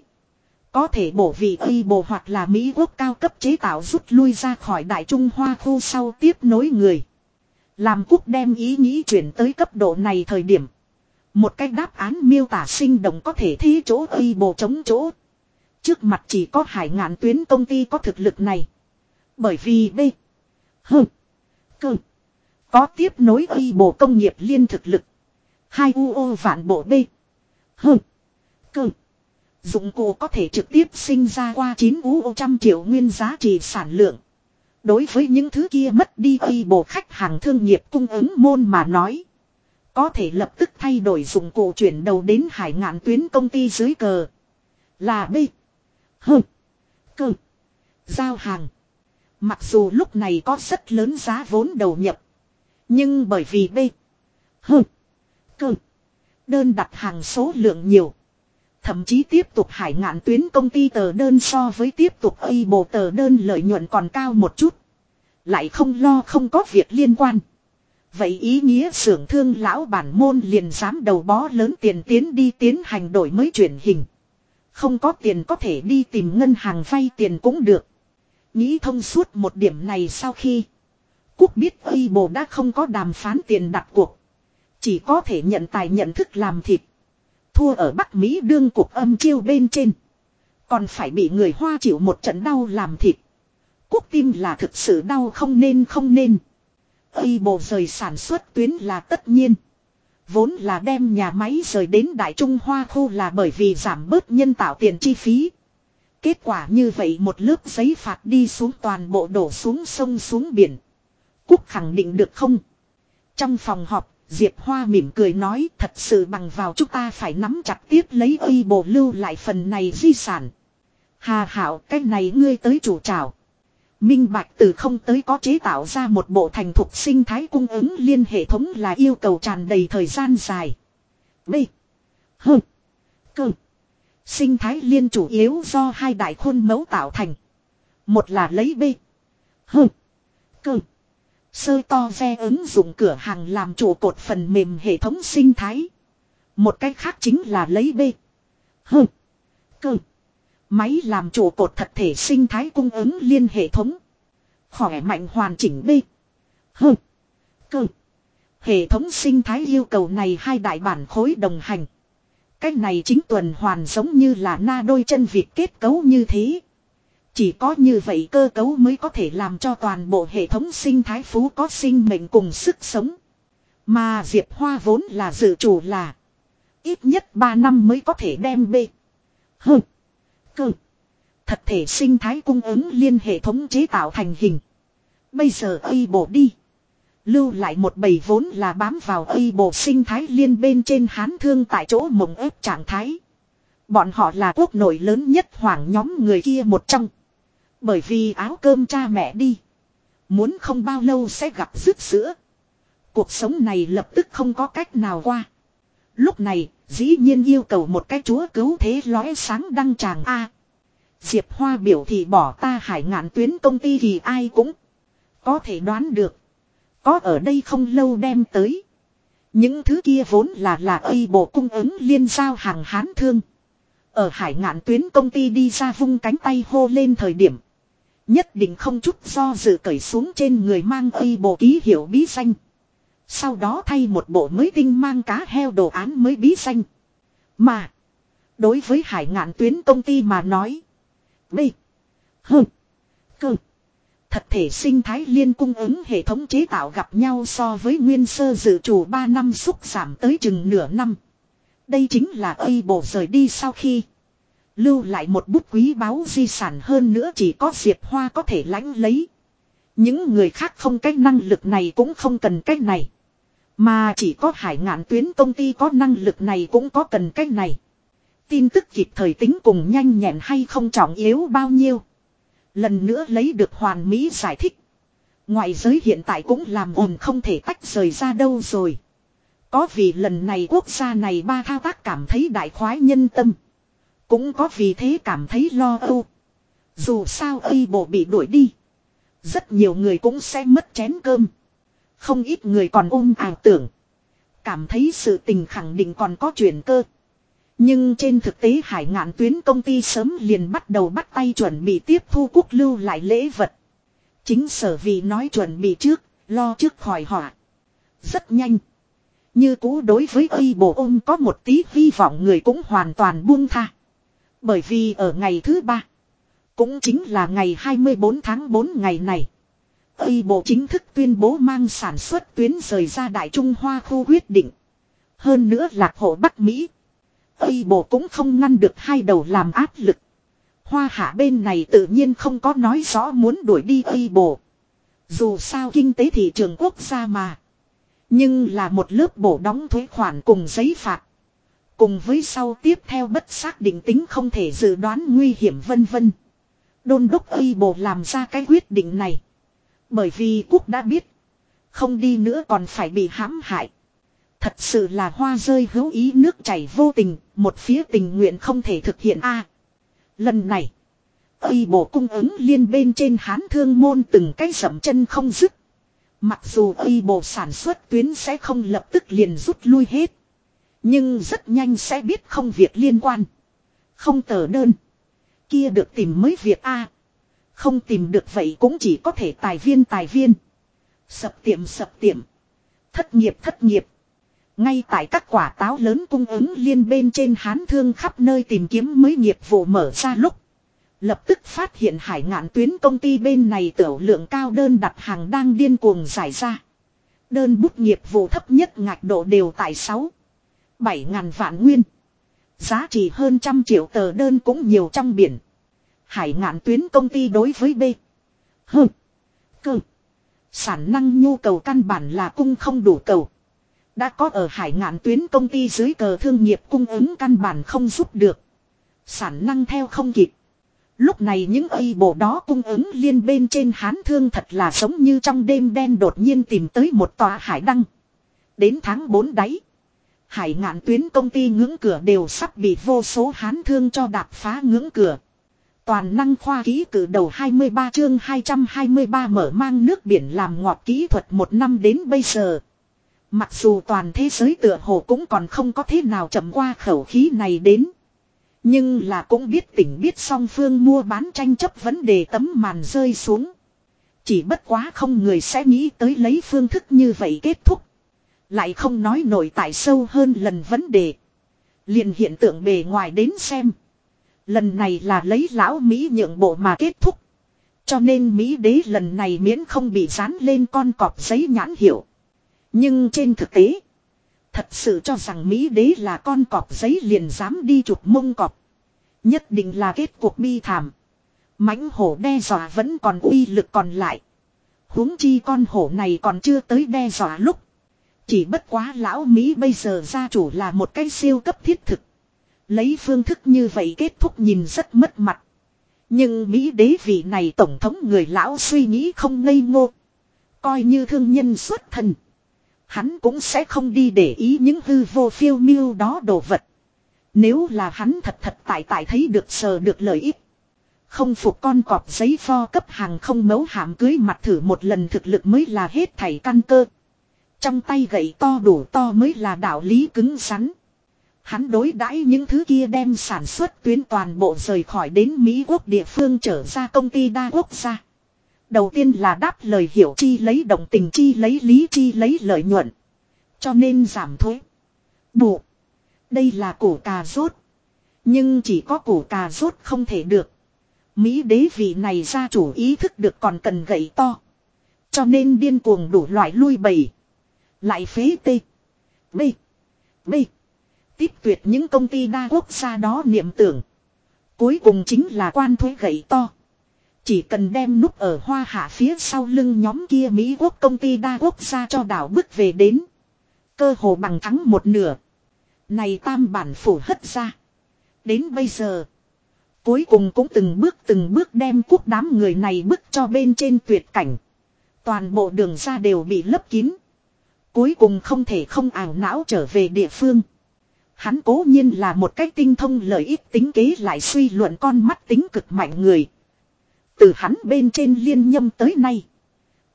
Có thể bổ vị uy bộ hoặc là Mỹ quốc cao cấp chế tạo rút lui ra khỏi Đại Trung Hoa khu sau tiếp nối người. Làm quốc đem ý nghĩ chuyển tới cấp độ này thời điểm. Một cách đáp án miêu tả sinh động có thể thi chỗ uy bộ chống chỗ. Trước mặt chỉ có hải ngạn tuyến công ty có thực lực này. Bởi vì B. H. Cơ. Có tiếp nối uy bộ công nghiệp liên thực lực. Hai UO vạn bộ B. H. Cơ. Dụng cụ có thể trực tiếp sinh ra qua 9 UO trăm triệu nguyên giá trị sản lượng. Đối với những thứ kia mất đi khi bộ khách hàng thương nghiệp cung ứng môn mà nói. Có thể lập tức thay đổi dụng cụ chuyển đầu đến hải ngạn tuyến công ty dưới cờ. Là B. H. Cơ. Giao hàng. Mặc dù lúc này có rất lớn giá vốn đầu nhập. Nhưng bởi vì B. H. Cơ. Đơn đặt hàng số lượng nhiều. Thậm chí tiếp tục hải ngạn tuyến công ty tờ đơn so với tiếp tục y bộ tờ đơn lợi nhuận còn cao một chút. Lại không lo không có việc liên quan. Vậy ý nghĩa xưởng thương lão bản môn liền dám đầu bó lớn tiền tiến đi tiến hành đổi mới chuyển hình. Không có tiền có thể đi tìm ngân hàng vay tiền cũng được. Nghĩ thông suốt một điểm này sau khi. Cúc biết y bồ đã không có đàm phán tiền đặt cuộc. Chỉ có thể nhận tài nhận thức làm thịt. Thua ở Bắc Mỹ đương cuộc âm chiêu bên trên. Còn phải bị người Hoa chịu một trận đau làm thịt. quốc tim là thực sự đau không nên không nên. Y bộ rời sản xuất tuyến là tất nhiên. Vốn là đem nhà máy rời đến Đại Trung Hoa khu là bởi vì giảm bớt nhân tạo tiền chi phí. Kết quả như vậy một lớp giấy phạt đi xuống toàn bộ đổ xuống sông xuống biển. Cúc khẳng định được không? Trong phòng họp, Diệp Hoa mỉm cười nói, thật sự bằng vào chúng ta phải nắm chặt tiếp lấy ơi bộ lưu lại phần này di sản. Hà hảo, cái này ngươi tới chủ trào. Minh Bạch từ không tới có chế tạo ra một bộ thành thục sinh thái cung ứng liên hệ thống là yêu cầu tràn đầy thời gian dài. B. H. C. Sinh thái liên chủ yếu do hai đại khuôn mẫu tạo thành. Một là lấy B. H. C. Sơ to ve ứng dụng cửa hàng làm trụ cột phần mềm hệ thống sinh thái. Một cách khác chính là lấy B. H. Cơ. Máy làm trụ cột thật thể sinh thái cung ứng liên hệ thống. Khỏe mạnh hoàn chỉnh B. H. Cơ. Hệ thống sinh thái yêu cầu này hai đại bản khối đồng hành. Cách này chính tuần hoàn giống như là na đôi chân vịt kết cấu như thế. Chỉ có như vậy cơ cấu mới có thể làm cho toàn bộ hệ thống sinh thái phú có sinh mệnh cùng sức sống. Mà Diệp Hoa vốn là dự chủ là, ít nhất 3 năm mới có thể đem B. H. Cơ. Thật thể sinh thái cung ứng liên hệ thống chế tạo thành hình. Bây giờ y bộ đi. Lưu lại một bầy vốn là bám vào y bộ sinh thái liên bên trên hán thương tại chỗ mộng ép trạng thái. Bọn họ là quốc nội lớn nhất hoàng nhóm người kia một trong. Bởi vì áo cơm cha mẹ đi. Muốn không bao lâu sẽ gặp rứt sữa. Cuộc sống này lập tức không có cách nào qua. Lúc này, dĩ nhiên yêu cầu một cái chúa cứu thế lóe sáng đăng tràng A. Diệp Hoa biểu thị bỏ ta hải ngạn tuyến công ty thì ai cũng có thể đoán được. Có ở đây không lâu đem tới. Những thứ kia vốn là là ây bộ cung ứng liên giao hàng hán thương. Ở hải ngạn tuyến công ty đi ra vung cánh tay hô lên thời điểm. Nhất định không chút do dự cởi xuống trên người mang ây bộ ký hiệu bí xanh, Sau đó thay một bộ mới tinh mang cá heo đồ án mới bí xanh. Mà. Đối với hải ngạn tuyến công ty mà nói. B. H. Cơ. Thật thể sinh thái liên cung ứng hệ thống chế tạo gặp nhau so với nguyên sơ dự chủ 3 năm xúc giảm tới chừng nửa năm. Đây chính là ây bộ rời đi sau khi. Lưu lại một bút quý báu di sản hơn nữa chỉ có Diệp Hoa có thể lãnh lấy. Những người khác không cái năng lực này cũng không cần cái này. Mà chỉ có hải ngạn tuyến công ty có năng lực này cũng có cần cái này. Tin tức kịp thời tính cùng nhanh nhẹn hay không trọng yếu bao nhiêu. Lần nữa lấy được hoàn mỹ giải thích. Ngoại giới hiện tại cũng làm ồn không thể tách rời ra đâu rồi. Có vì lần này quốc gia này ba thao tác cảm thấy đại khoái nhân tâm. Cũng có vì thế cảm thấy lo âu. Dù sao y bộ bị đuổi đi. Rất nhiều người cũng sẽ mất chén cơm. Không ít người còn ôm ảo tưởng. Cảm thấy sự tình khẳng định còn có chuyển cơ. Nhưng trên thực tế hải ngạn tuyến công ty sớm liền bắt đầu bắt tay chuẩn bị tiếp thu quốc lưu lại lễ vật. Chính sở vì nói chuẩn bị trước, lo trước khỏi họa. Rất nhanh. Như cũ đối với y bộ ôm có một tí hy vọng người cũng hoàn toàn buông tha. Bởi vì ở ngày thứ ba, cũng chính là ngày 24 tháng 4 ngày này. Ây bộ chính thức tuyên bố mang sản xuất tuyến rời ra Đại Trung Hoa khu quyết định. Hơn nữa lạc hộ Bắc Mỹ. Ây bộ cũng không ngăn được hai đầu làm áp lực. Hoa hạ bên này tự nhiên không có nói rõ muốn đuổi đi Ây bộ. Dù sao kinh tế thị trường quốc gia mà. Nhưng là một lớp bổ đóng thuế khoản cùng giấy phạt. Cùng với sau tiếp theo bất xác định tính không thể dự đoán nguy hiểm vân vân. Đôn đốc Y bộ làm ra cái quyết định này. Bởi vì quốc đã biết. Không đi nữa còn phải bị hãm hại. Thật sự là hoa rơi hữu ý nước chảy vô tình, một phía tình nguyện không thể thực hiện a. lần này, y bộ cung ứng liên bên trên hán thương môn từng cái sẩm chân không dứt. Mặc dù y bộ sản xuất tuyến sẽ không lập tức liền rút lui hết. Nhưng rất nhanh sẽ biết không việc liên quan. Không tờ đơn. Kia được tìm mới việc a. Không tìm được vậy cũng chỉ có thể tài viên tài viên. Sập tiệm sập tiệm. Thất nghiệp thất nghiệp. Ngay tại các quả táo lớn cung ứng liên bên trên hán thương khắp nơi tìm kiếm mới nghiệp vụ mở ra lúc. Lập tức phát hiện hải ngạn tuyến công ty bên này tiểu lượng cao đơn đặt hàng đang điên cuồng giải ra. Đơn bút nghiệp vụ thấp nhất ngạch độ đều tại 6. 7 ngàn vạn nguyên. Giá trị hơn trăm triệu tờ đơn cũng nhiều trong biển. Hải ngạn tuyến công ty đối với B. H. Cơ. Sản năng nhu cầu căn bản là cung không đủ cầu. Đã có ở hải ngạn tuyến công ty dưới cờ thương nghiệp cung ứng căn bản không giúp được. Sản năng theo không kịp. Lúc này những ây bộ đó cung ứng liên bên trên hán thương thật là giống như trong đêm đen đột nhiên tìm tới một tòa hải đăng. Đến tháng 4 đáy. Hải ngạn tuyến công ty ngưỡng cửa đều sắp bị vô số hán thương cho đạp phá ngưỡng cửa. Toàn năng khoa ký cử đầu 23 chương 223 mở mang nước biển làm ngọt kỹ thuật một năm đến bây giờ. Mặc dù toàn thế giới tựa hồ cũng còn không có thế nào chậm qua khẩu khí này đến. Nhưng là cũng biết tỉnh biết song phương mua bán tranh chấp vấn đề tấm màn rơi xuống. Chỉ bất quá không người sẽ nghĩ tới lấy phương thức như vậy kết thúc. Lại không nói nổi tại sâu hơn lần vấn đề. liền hiện tượng bề ngoài đến xem. Lần này là lấy lão Mỹ nhượng bộ mà kết thúc. Cho nên Mỹ đế lần này miễn không bị dán lên con cọp giấy nhãn hiệu. Nhưng trên thực tế. Thật sự cho rằng Mỹ đế là con cọp giấy liền dám đi chụp mông cọp. Nhất định là kết cuộc bi thảm. mãnh hổ đe dọa vẫn còn uy lực còn lại. huống chi con hổ này còn chưa tới đe dọa lúc. Chỉ bất quá lão Mỹ bây giờ gia chủ là một cái siêu cấp thiết thực. Lấy phương thức như vậy kết thúc nhìn rất mất mặt. Nhưng Mỹ đế vị này tổng thống người lão suy nghĩ không ngây ngô. Coi như thương nhân xuất thần Hắn cũng sẽ không đi để ý những hư vô phiêu miêu đó đồ vật. Nếu là hắn thật thật tại tại thấy được sờ được lợi ích. Không phục con cọp giấy pho cấp hàng không mấu hàm cưới mặt thử một lần thực lực mới là hết thảy căn cơ. Trong tay gậy to đủ to mới là đạo lý cứng rắn. Hắn đối đãi những thứ kia đem sản xuất tuyến toàn bộ rời khỏi đến Mỹ quốc địa phương trở ra công ty đa quốc gia. Đầu tiên là đáp lời hiểu chi lấy đồng tình chi lấy lý chi lấy lợi nhuận. Cho nên giảm thuế. bộ Đây là củ cà rốt. Nhưng chỉ có củ cà rốt không thể được. Mỹ đế vị này ra chủ ý thức được còn cần gậy to. Cho nên điên cuồng đủ loại lui bầy. Lại phế tê. B. B. Tiếp tuyệt những công ty đa quốc gia đó niệm tưởng. Cuối cùng chính là quan thuế gậy to. Chỉ cần đem núp ở hoa hạ phía sau lưng nhóm kia Mỹ quốc công ty đa quốc gia cho đảo bước về đến. Cơ hồ bằng thắng một nửa. Này tam bản phủ hất ra. Đến bây giờ. Cuối cùng cũng từng bước từng bước đem quốc đám người này bước cho bên trên tuyệt cảnh. Toàn bộ đường ra đều bị lấp kín. Cuối cùng không thể không ảo não trở về địa phương. Hắn cố nhiên là một cách tinh thông lợi ích tính kế lại suy luận con mắt tính cực mạnh người. Từ hắn bên trên liên nhâm tới nay.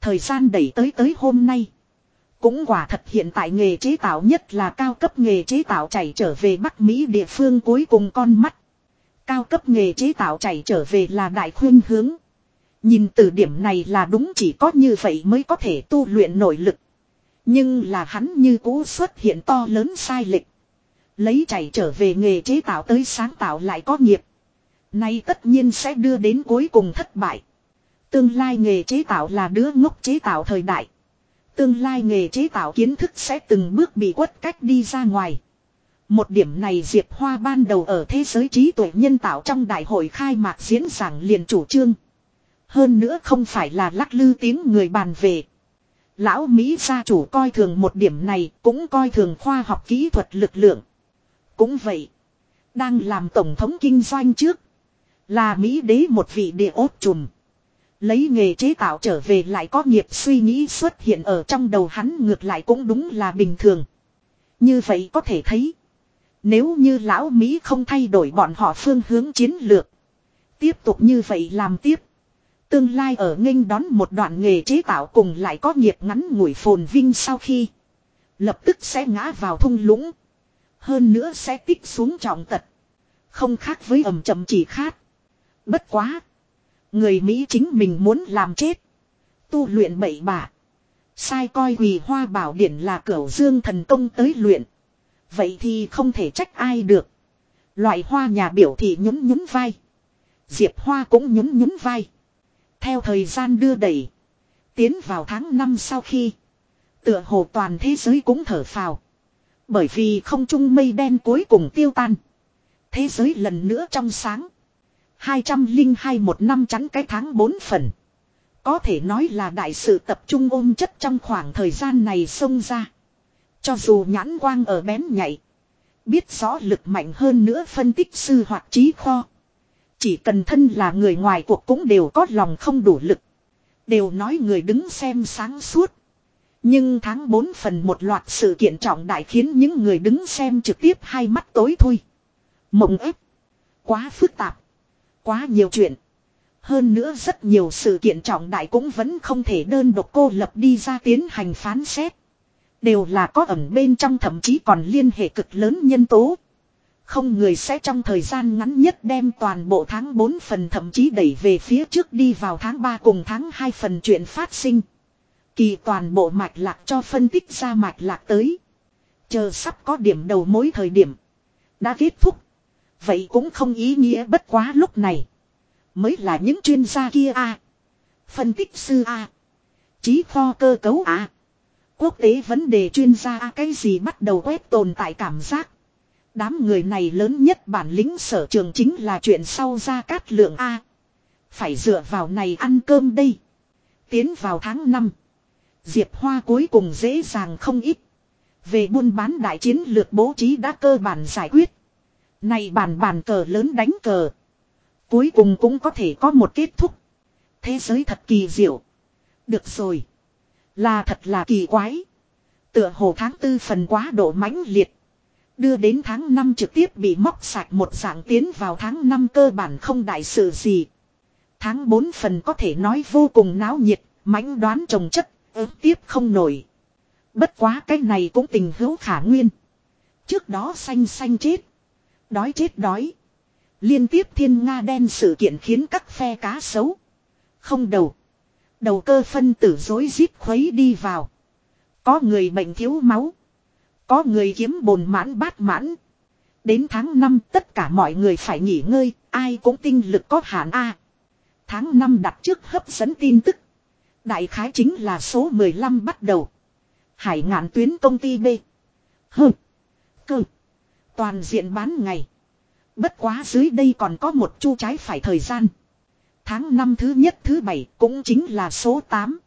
Thời gian đẩy tới tới hôm nay. Cũng quả thật hiện tại nghề chế tạo nhất là cao cấp nghề chế tạo chảy trở về Bắc Mỹ địa phương cuối cùng con mắt. Cao cấp nghề chế tạo chảy trở về là đại khuyên hướng. Nhìn từ điểm này là đúng chỉ có như vậy mới có thể tu luyện nội lực. Nhưng là hắn như cũ xuất hiện to lớn sai lệch. Lấy chảy trở về nghề chế tạo tới sáng tạo lại có nghiệp. Nay tất nhiên sẽ đưa đến cuối cùng thất bại. Tương lai nghề chế tạo là đứa ngốc chế tạo thời đại. Tương lai nghề chế tạo kiến thức sẽ từng bước bị quất cách đi ra ngoài. Một điểm này Diệp Hoa ban đầu ở thế giới trí tuệ nhân tạo trong đại hội khai mạc diễn giảng liền chủ trương. Hơn nữa không phải là lắc lư tiếng người bàn về. Lão Mỹ gia chủ coi thường một điểm này, cũng coi thường khoa học kỹ thuật lực lượng. Cũng vậy. Đang làm tổng thống kinh doanh trước. Là Mỹ đế một vị địa ốt trùm. Lấy nghề chế tạo trở về lại có nghiệp suy nghĩ xuất hiện ở trong đầu hắn ngược lại cũng đúng là bình thường. Như vậy có thể thấy. Nếu như lão Mỹ không thay đổi bọn họ phương hướng chiến lược. Tiếp tục như vậy làm tiếp. Tương lai ở nghênh đón một đoạn nghề chế tạo cùng lại có nghiệp ngắn ngủi phồn vinh sau khi. Lập tức sẽ ngã vào thung lũng. Hơn nữa sẽ tích xuống trọng tật. Không khác với ẩm chậm chỉ khát. Bất quá. Người Mỹ chính mình muốn làm chết. Tu luyện bậy bạ. Sai coi quỳ hoa bảo điển là cửu dương thần công tới luyện. Vậy thì không thể trách ai được. Loại hoa nhà biểu thị nhún nhún vai. Diệp hoa cũng nhún nhún vai. Theo thời gian đưa đẩy. Tiến vào tháng 5 sau khi. Tựa hồ toàn thế giới cũng thở phào. Bởi vì không trung mây đen cuối cùng tiêu tan. Thế giới lần nữa trong sáng. 202 một năm chắn cái tháng 4 phần. Có thể nói là đại sự tập trung ôm chất trong khoảng thời gian này xông ra. Cho dù nhãn quang ở bén nhạy. Biết rõ lực mạnh hơn nữa phân tích sư hoặc trí kho. Chỉ cần thân là người ngoài cuộc cũng đều có lòng không đủ lực. Đều nói người đứng xem sáng suốt. Nhưng tháng 4 phần một loạt sự kiện trọng đại khiến những người đứng xem trực tiếp hai mắt tối thui. Mộng ép. Quá phức tạp. Quá nhiều chuyện. Hơn nữa rất nhiều sự kiện trọng đại cũng vẫn không thể đơn độc cô lập đi ra tiến hành phán xét. Đều là có ẩn bên trong thậm chí còn liên hệ cực lớn nhân tố. Không người sẽ trong thời gian ngắn nhất đem toàn bộ tháng 4 phần thậm chí đẩy về phía trước đi vào tháng 3 cùng tháng 2 phần chuyện phát sinh. Kỳ toàn bộ mạch lạc cho phân tích ra mạch lạc tới. Chờ sắp có điểm đầu mối thời điểm. Đã kết thúc. Vậy cũng không ý nghĩa bất quá lúc này. Mới là những chuyên gia kia a Phân tích sư a Chí kho cơ cấu a Quốc tế vấn đề chuyên gia cái gì bắt đầu quét tồn tại cảm giác. Đám người này lớn nhất bản lĩnh sở trường chính là chuyện sau ra cát lượng A. Phải dựa vào này ăn cơm đây. Tiến vào tháng 5. Diệp Hoa cuối cùng dễ dàng không ít. Về buôn bán đại chiến lược bố trí đã cơ bản giải quyết. Này bàn bàn cờ lớn đánh cờ. Cuối cùng cũng có thể có một kết thúc. Thế giới thật kỳ diệu. Được rồi. Là thật là kỳ quái. Tựa hồ tháng tư phần quá độ mãnh liệt. Đưa đến tháng 5 trực tiếp bị móc sạch một dạng tiến vào tháng 5 cơ bản không đại sự gì. Tháng 4 phần có thể nói vô cùng náo nhiệt, mãnh đoán trồng chất, ứng tiếp không nổi. Bất quá cái này cũng tình hữu khả nguyên. Trước đó xanh xanh chết. Đói chết đói. Liên tiếp thiên Nga đen sự kiện khiến các phe cá xấu. Không đầu. Đầu cơ phân tử dối rít khuấy đi vào. Có người bệnh thiếu máu. Có người kiếm bồn mãn bát mãn. Đến tháng 5 tất cả mọi người phải nghỉ ngơi, ai cũng tinh lực có hạn A. Tháng 5 đặt trước hấp dẫn tin tức. Đại khái chính là số 15 bắt đầu. Hải ngạn tuyến công ty B. Hừ. Cơ. Toàn diện bán ngày. Bất quá dưới đây còn có một chu trái phải thời gian. Tháng 5 thứ nhất thứ bảy cũng chính là số 8.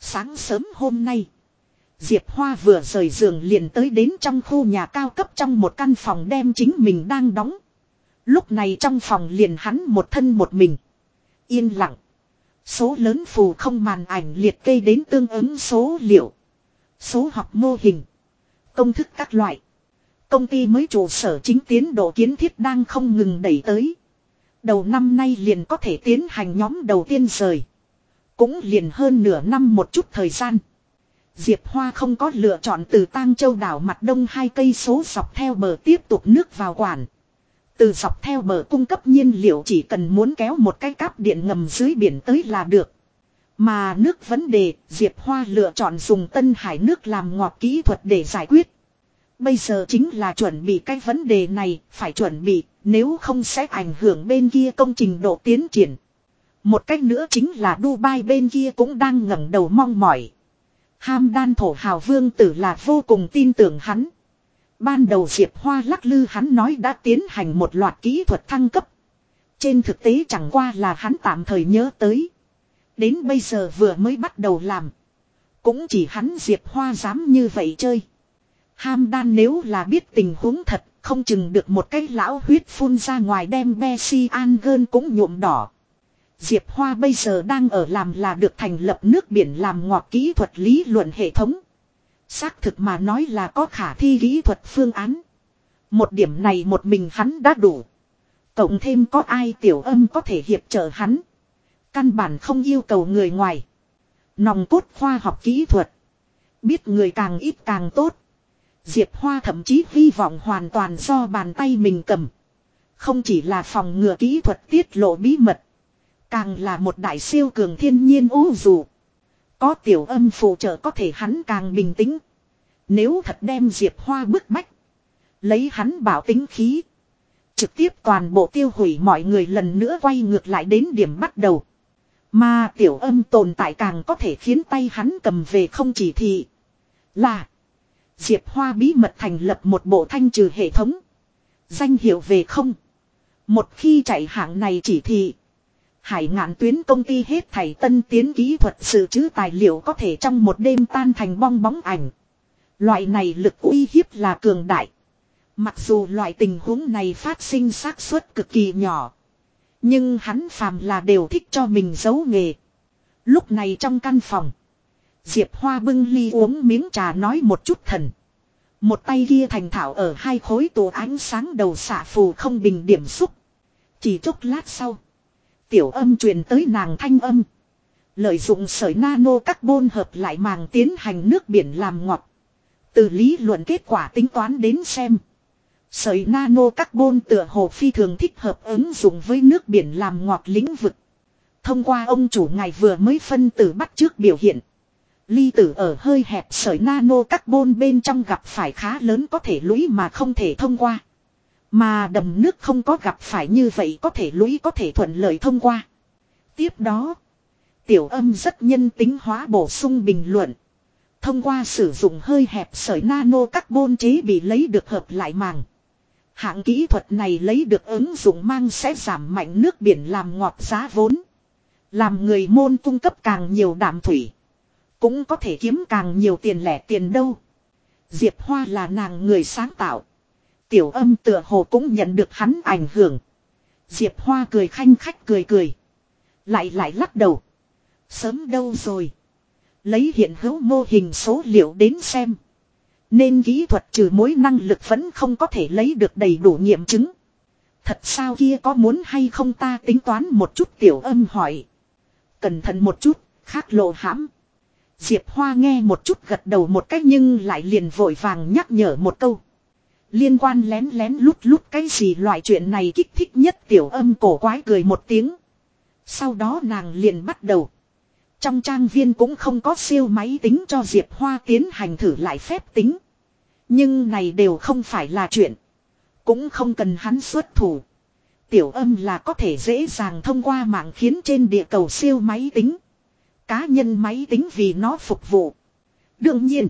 Sáng sớm hôm nay. Diệp Hoa vừa rời giường liền tới đến trong khu nhà cao cấp trong một căn phòng đem chính mình đang đóng. Lúc này trong phòng liền hắn một thân một mình. Yên lặng. Số lớn phù không màn ảnh liệt kê đến tương ứng số liệu. Số học mô hình. Công thức các loại. Công ty mới trụ sở chính tiến độ kiến thiết đang không ngừng đẩy tới. Đầu năm nay liền có thể tiến hành nhóm đầu tiên rời. Cũng liền hơn nửa năm một chút thời gian. Diệp Hoa không có lựa chọn từ Tang Châu đảo mặt đông hai cây số dọc theo bờ tiếp tục nước vào quản. Từ dọc theo bờ cung cấp nhiên liệu chỉ cần muốn kéo một cái cáp điện ngầm dưới biển tới là được. Mà nước vấn đề, Diệp Hoa lựa chọn dùng Tân Hải nước làm ngọt kỹ thuật để giải quyết. Bây giờ chính là chuẩn bị cái vấn đề này, phải chuẩn bị, nếu không sẽ ảnh hưởng bên kia công trình độ tiến triển. Một cách nữa chính là Dubai bên kia cũng đang ngẩng đầu mong mỏi. Ham đan thổ hào vương tử là vô cùng tin tưởng hắn. Ban đầu Diệp Hoa lắc lư hắn nói đã tiến hành một loạt kỹ thuật thăng cấp. Trên thực tế chẳng qua là hắn tạm thời nhớ tới. Đến bây giờ vừa mới bắt đầu làm. Cũng chỉ hắn Diệp Hoa dám như vậy chơi. Ham đan nếu là biết tình huống thật, không chừng được một cái lão huyết phun ra ngoài đem Bessie An gơn cũng nhuộm đỏ. Diệp Hoa bây giờ đang ở làm là được thành lập nước biển làm ngọt kỹ thuật lý luận hệ thống. Xác thực mà nói là có khả thi kỹ thuật phương án. Một điểm này một mình hắn đã đủ. Cộng thêm có ai tiểu âm có thể hiệp trợ hắn. Căn bản không yêu cầu người ngoài. Nòng cốt khoa học kỹ thuật. Biết người càng ít càng tốt. Diệp Hoa thậm chí hy vọng hoàn toàn do bàn tay mình cầm. Không chỉ là phòng ngừa kỹ thuật tiết lộ bí mật. Càng là một đại siêu cường thiên nhiên ú dù. Có tiểu âm phụ trợ có thể hắn càng bình tĩnh. Nếu thật đem Diệp Hoa bức bách. Lấy hắn bảo tính khí. Trực tiếp toàn bộ tiêu hủy mọi người lần nữa quay ngược lại đến điểm bắt đầu. Mà tiểu âm tồn tại càng có thể khiến tay hắn cầm về không chỉ thị. Là. Diệp Hoa bí mật thành lập một bộ thanh trừ hệ thống. Danh hiệu về không. Một khi chạy hạng này chỉ thị. Hải ngạn tuyến công ty hết thảy tân tiến kỹ thuật sự chứ tài liệu có thể trong một đêm tan thành bong bóng ảnh. Loại này lực uy hiếp là cường đại. Mặc dù loại tình huống này phát sinh xác suất cực kỳ nhỏ. Nhưng hắn phàm là đều thích cho mình giấu nghề. Lúc này trong căn phòng. Diệp Hoa bưng ly uống miếng trà nói một chút thần. Một tay kia thành thảo ở hai khối tù ánh sáng đầu xạ phù không bình điểm xúc. Chỉ chốc lát sau. Tiểu âm truyền tới nàng thanh âm. Lợi dụng sợi nano carbon hợp lại màng tiến hành nước biển làm ngọt. Từ lý luận kết quả tính toán đến xem. Sợi nano carbon tựa hồ phi thường thích hợp ứng dụng với nước biển làm ngọt lĩnh vực. Thông qua ông chủ ngài vừa mới phân tử bắt trước biểu hiện. Ly tử ở hơi hẹp sợi nano carbon bên trong gặp phải khá lớn có thể lũy mà không thể thông qua. Mà đầm nước không có gặp phải như vậy có thể lũy có thể thuận lợi thông qua. Tiếp đó, tiểu âm rất nhân tính hóa bổ sung bình luận. Thông qua sử dụng hơi hẹp sợi nano carbon chế bị lấy được hợp lại màng. Hạng kỹ thuật này lấy được ứng dụng mang sẽ giảm mạnh nước biển làm ngọt giá vốn. Làm người môn cung cấp càng nhiều đạm thủy. Cũng có thể kiếm càng nhiều tiền lẻ tiền đâu. Diệp Hoa là nàng người sáng tạo. Tiểu âm tựa hồ cũng nhận được hắn ảnh hưởng. Diệp Hoa cười khanh khách cười cười. Lại lại lắc đầu. Sớm đâu rồi. Lấy hiện hữu mô hình số liệu đến xem. Nên kỹ thuật trừ mối năng lực vẫn không có thể lấy được đầy đủ nghiệm chứng. Thật sao kia có muốn hay không ta tính toán một chút tiểu âm hỏi. Cẩn thận một chút, khác lộ hãm. Diệp Hoa nghe một chút gật đầu một cách nhưng lại liền vội vàng nhắc nhở một câu. Liên quan lén lén lút lút cái gì loại chuyện này kích thích nhất tiểu âm cổ quái cười một tiếng. Sau đó nàng liền bắt đầu. Trong trang viên cũng không có siêu máy tính cho Diệp Hoa tiến hành thử lại phép tính. Nhưng này đều không phải là chuyện. Cũng không cần hắn xuất thủ. Tiểu âm là có thể dễ dàng thông qua mạng khiến trên địa cầu siêu máy tính. Cá nhân máy tính vì nó phục vụ. Đương nhiên.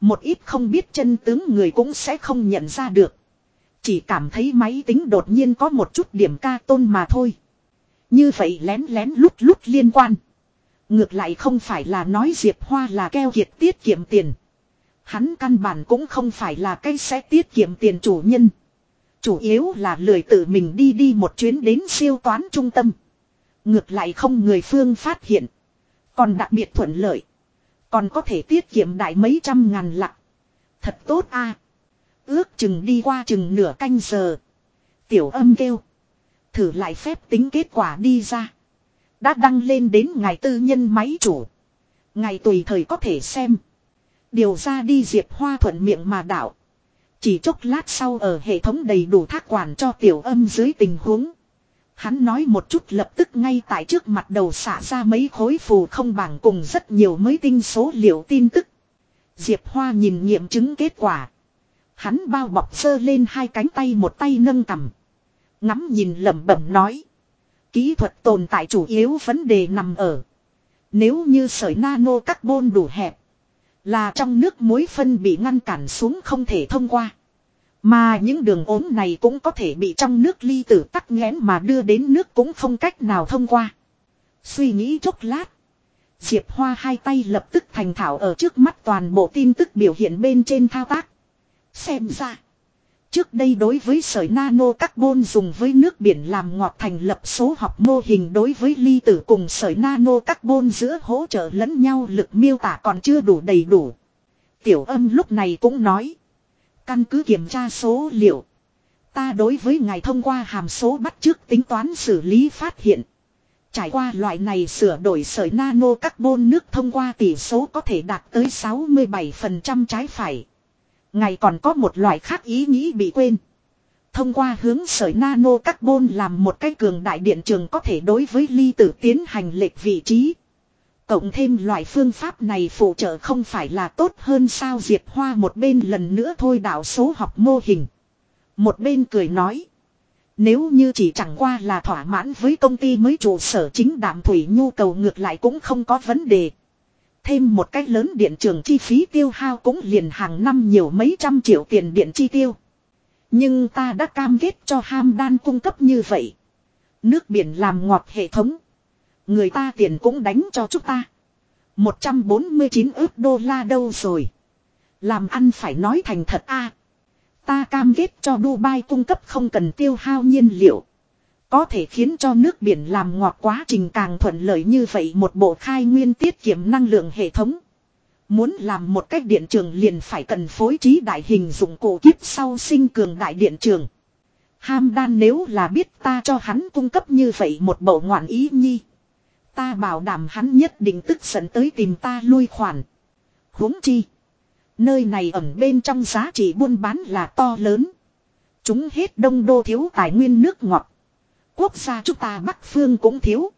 Một ít không biết chân tướng người cũng sẽ không nhận ra được. Chỉ cảm thấy máy tính đột nhiên có một chút điểm ca tôn mà thôi. Như vậy lén lén lút lút liên quan. Ngược lại không phải là nói Diệp Hoa là keo kiệt tiết kiệm tiền. Hắn căn bản cũng không phải là cái sẽ tiết kiệm tiền chủ nhân. Chủ yếu là lười tự mình đi đi một chuyến đến siêu toán trung tâm. Ngược lại không người phương phát hiện. Còn đặc biệt thuận lợi. Còn có thể tiết kiệm đại mấy trăm ngàn lặng. Thật tốt a. Ước chừng đi qua chừng nửa canh giờ. Tiểu âm kêu. Thử lại phép tính kết quả đi ra. Đã đăng lên đến ngày tư nhân máy chủ. ngày tùy thời có thể xem. Điều ra đi Diệp Hoa thuận miệng mà đảo. Chỉ chốc lát sau ở hệ thống đầy đủ thác quản cho tiểu âm dưới tình huống. Hắn nói một chút lập tức ngay tại trước mặt đầu xả ra mấy khối phù không bằng cùng rất nhiều mới tinh số liệu tin tức. Diệp Hoa nhìn nghiệm chứng kết quả. Hắn bao bọc sơ lên hai cánh tay một tay nâng cầm. Ngắm nhìn lẩm bẩm nói. Kỹ thuật tồn tại chủ yếu vấn đề nằm ở. Nếu như sợi nano carbon đủ hẹp. Là trong nước muối phân bị ngăn cản xuống không thể thông qua. Mà những đường ốm này cũng có thể bị trong nước ly tử tắc nghẽn mà đưa đến nước cũng không cách nào thông qua. Suy nghĩ chốc lát. Diệp Hoa hai tay lập tức thành thảo ở trước mắt toàn bộ tin tức biểu hiện bên trên thao tác. Xem ra. Trước đây đối với sợi nano carbon dùng với nước biển làm ngọt thành lập số học mô hình đối với ly tử cùng sợi nano carbon giữa hỗ trợ lẫn nhau lực miêu tả còn chưa đủ đầy đủ. Tiểu âm lúc này cũng nói. Căn cứ kiểm tra số liệu. Ta đối với ngài thông qua hàm số bắt trước tính toán xử lý phát hiện. Trải qua loại này sửa đổi sợi nano carbon nước thông qua tỷ số có thể đạt tới 67% trái phải. Ngài còn có một loại khác ý nghĩ bị quên. Thông qua hướng sợi nano carbon làm một cái cường đại điện trường có thể đối với ly tử tiến hành lệch vị trí. Cộng thêm loại phương pháp này phụ trợ không phải là tốt hơn sao Diệp Hoa một bên lần nữa thôi đảo số học mô hình. Một bên cười nói. Nếu như chỉ chẳng qua là thỏa mãn với công ty mới trụ sở chính đạm thủy nhu cầu ngược lại cũng không có vấn đề. Thêm một cách lớn điện trường chi phí tiêu hao cũng liền hàng năm nhiều mấy trăm triệu tiền điện chi tiêu. Nhưng ta đã cam kết cho ham đan cung cấp như vậy. Nước biển làm ngọt hệ thống. Người ta tiền cũng đánh cho chúng ta. 149 ước đô la đâu rồi. Làm ăn phải nói thành thật a. Ta cam kết cho Dubai cung cấp không cần tiêu hao nhiên liệu. Có thể khiến cho nước biển làm ngọt quá trình càng thuận lợi như vậy một bộ khai nguyên tiết kiệm năng lượng hệ thống. Muốn làm một cách điện trường liền phải cần phối trí đại hình dụng cụ kiếp sau sinh cường đại điện trường. Ham đan nếu là biết ta cho hắn cung cấp như vậy một bộ ngoạn ý nhi. Ta bảo đảm hắn nhất định tức giận tới tìm ta lui khoản. huống chi. Nơi này ẩn bên trong giá trị buôn bán là to lớn. Chúng hết đông đô thiếu tài nguyên nước ngọt. Quốc gia chúng ta Bắc Phương cũng thiếu.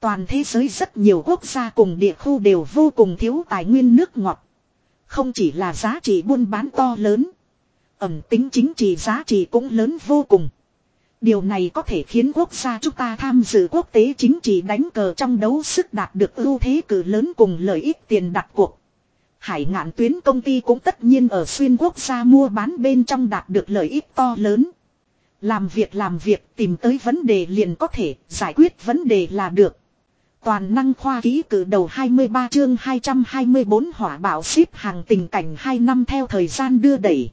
Toàn thế giới rất nhiều quốc gia cùng địa khu đều vô cùng thiếu tài nguyên nước ngọt. Không chỉ là giá trị buôn bán to lớn. Ẩm tính chính trị giá trị cũng lớn vô cùng. Điều này có thể khiến quốc gia chúng ta tham dự quốc tế chính trị đánh cờ trong đấu sức đạt được ưu thế cử lớn cùng lợi ích tiền đặt cuộc. Hải ngạn tuyến công ty cũng tất nhiên ở xuyên quốc gia mua bán bên trong đạt được lợi ích to lớn. Làm việc làm việc, tìm tới vấn đề liền có thể, giải quyết vấn đề là được. Toàn năng khoa ký cử đầu 23 chương 224 hỏa bảo ship hàng tình cảnh 2 năm theo thời gian đưa đẩy.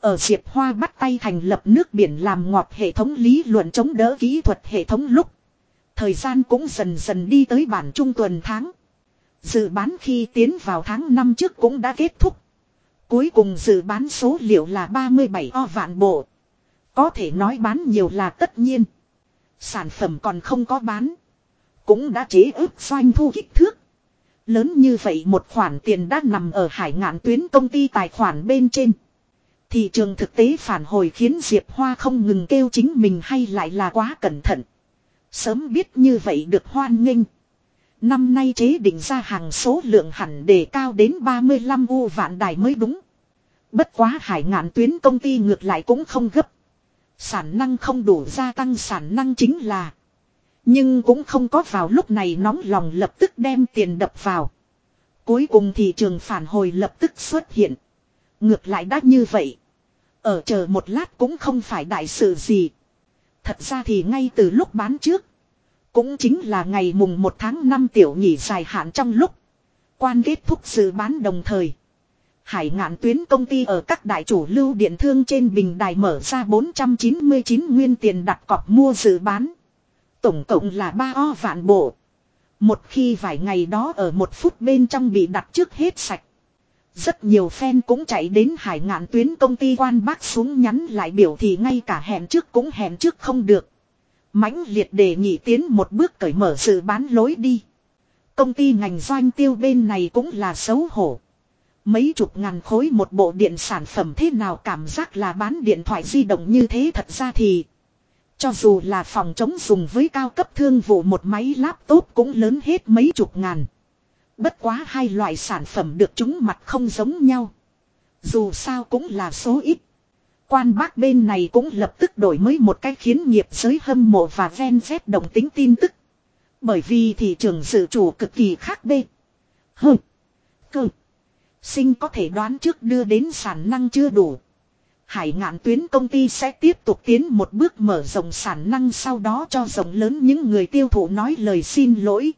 Ở Diệp Hoa bắt tay thành lập nước biển làm ngọt hệ thống lý luận chống đỡ kỹ thuật hệ thống lúc. Thời gian cũng dần dần đi tới bản trung tuần tháng. Dự bán khi tiến vào tháng 5 trước cũng đã kết thúc. Cuối cùng dự bán số liệu là 37 o vạn bộ. Có thể nói bán nhiều là tất nhiên. Sản phẩm còn không có bán. Cũng đã chế ước doanh thu kích thước. Lớn như vậy một khoản tiền đã nằm ở hải ngạn tuyến công ty tài khoản bên trên. Thị trường thực tế phản hồi khiến Diệp Hoa không ngừng kêu chính mình hay lại là quá cẩn thận. Sớm biết như vậy được hoan nghênh. Năm nay chế định ra hàng số lượng hẳn đề cao đến 35 u vạn đài mới đúng. Bất quá hải ngạn tuyến công ty ngược lại cũng không gấp. Sản năng không đủ gia tăng sản năng chính là. Nhưng cũng không có vào lúc này nóng lòng lập tức đem tiền đập vào. Cuối cùng thị trường phản hồi lập tức xuất hiện. Ngược lại đã như vậy. Ở chờ một lát cũng không phải đại sự gì. Thật ra thì ngay từ lúc bán trước. Cũng chính là ngày mùng 1 tháng 5 tiểu nhị dài hạn trong lúc. Quan kết thúc sự bán đồng thời. Hải ngạn tuyến công ty ở các đại chủ lưu điện thương trên bình đài mở ra 499 nguyên tiền đặt cọc mua dự bán. Tổng cộng là 3 o vạn bộ. Một khi vài ngày đó ở một phút bên trong bị đặt trước hết sạch. Rất nhiều fan cũng chạy đến hải ngạn tuyến công ty quan bác xuống nhắn lại biểu thì ngay cả hẹn trước cũng hẹn trước không được. mãnh liệt đề nghị tiến một bước cởi mở sự bán lối đi. Công ty ngành doanh tiêu bên này cũng là xấu hổ. Mấy chục ngàn khối một bộ điện sản phẩm thế nào cảm giác là bán điện thoại di động như thế thật ra thì. Cho dù là phòng chống dùng với cao cấp thương vụ một máy laptop cũng lớn hết mấy chục ngàn. Bất quá hai loại sản phẩm được chúng mặt không giống nhau. Dù sao cũng là số ít. Quan bác bên này cũng lập tức đổi mới một cách khiến nghiệp giới hâm mộ và ven dép đồng tính tin tức. Bởi vì thị trường dự chủ cực kỳ khác bê. Hừ. Cơ. Sinh có thể đoán trước đưa đến sản năng chưa đủ. Hải ngạn tuyến công ty sẽ tiếp tục tiến một bước mở rộng sản năng sau đó cho rộng lớn những người tiêu thụ nói lời xin lỗi.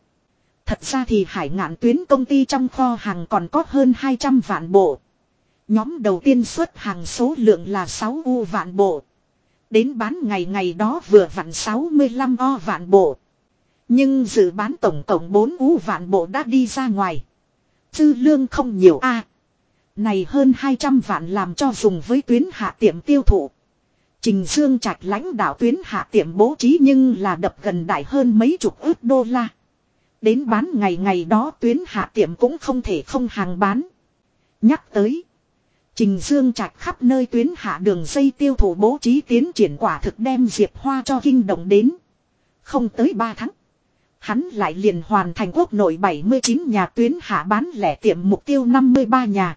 Thật ra thì hải ngạn tuyến công ty trong kho hàng còn có hơn 200 vạn bộ. Nhóm đầu tiên xuất hàng số lượng là 6 u vạn bộ. Đến bán ngày ngày đó vừa vặn 65 o vạn bộ. Nhưng dự bán tổng cộng 4 u vạn bộ đã đi ra ngoài. Dư lương không nhiều a Này hơn 200 vạn làm cho dùng với tuyến hạ tiệm tiêu thụ. Trình Dương Trạch lãnh đạo tuyến hạ tiệm bố trí nhưng là đập gần đại hơn mấy chục ước đô la. Đến bán ngày ngày đó tuyến hạ tiệm cũng không thể không hàng bán. Nhắc tới. Trình Dương Trạch khắp nơi tuyến hạ đường dây tiêu thụ bố trí tiến triển quả thực đem Diệp Hoa cho kinh động đến. Không tới 3 tháng. Hắn lại liền hoàn thành quốc nội 79 nhà tuyến hạ bán lẻ tiệm mục tiêu 53 nhà.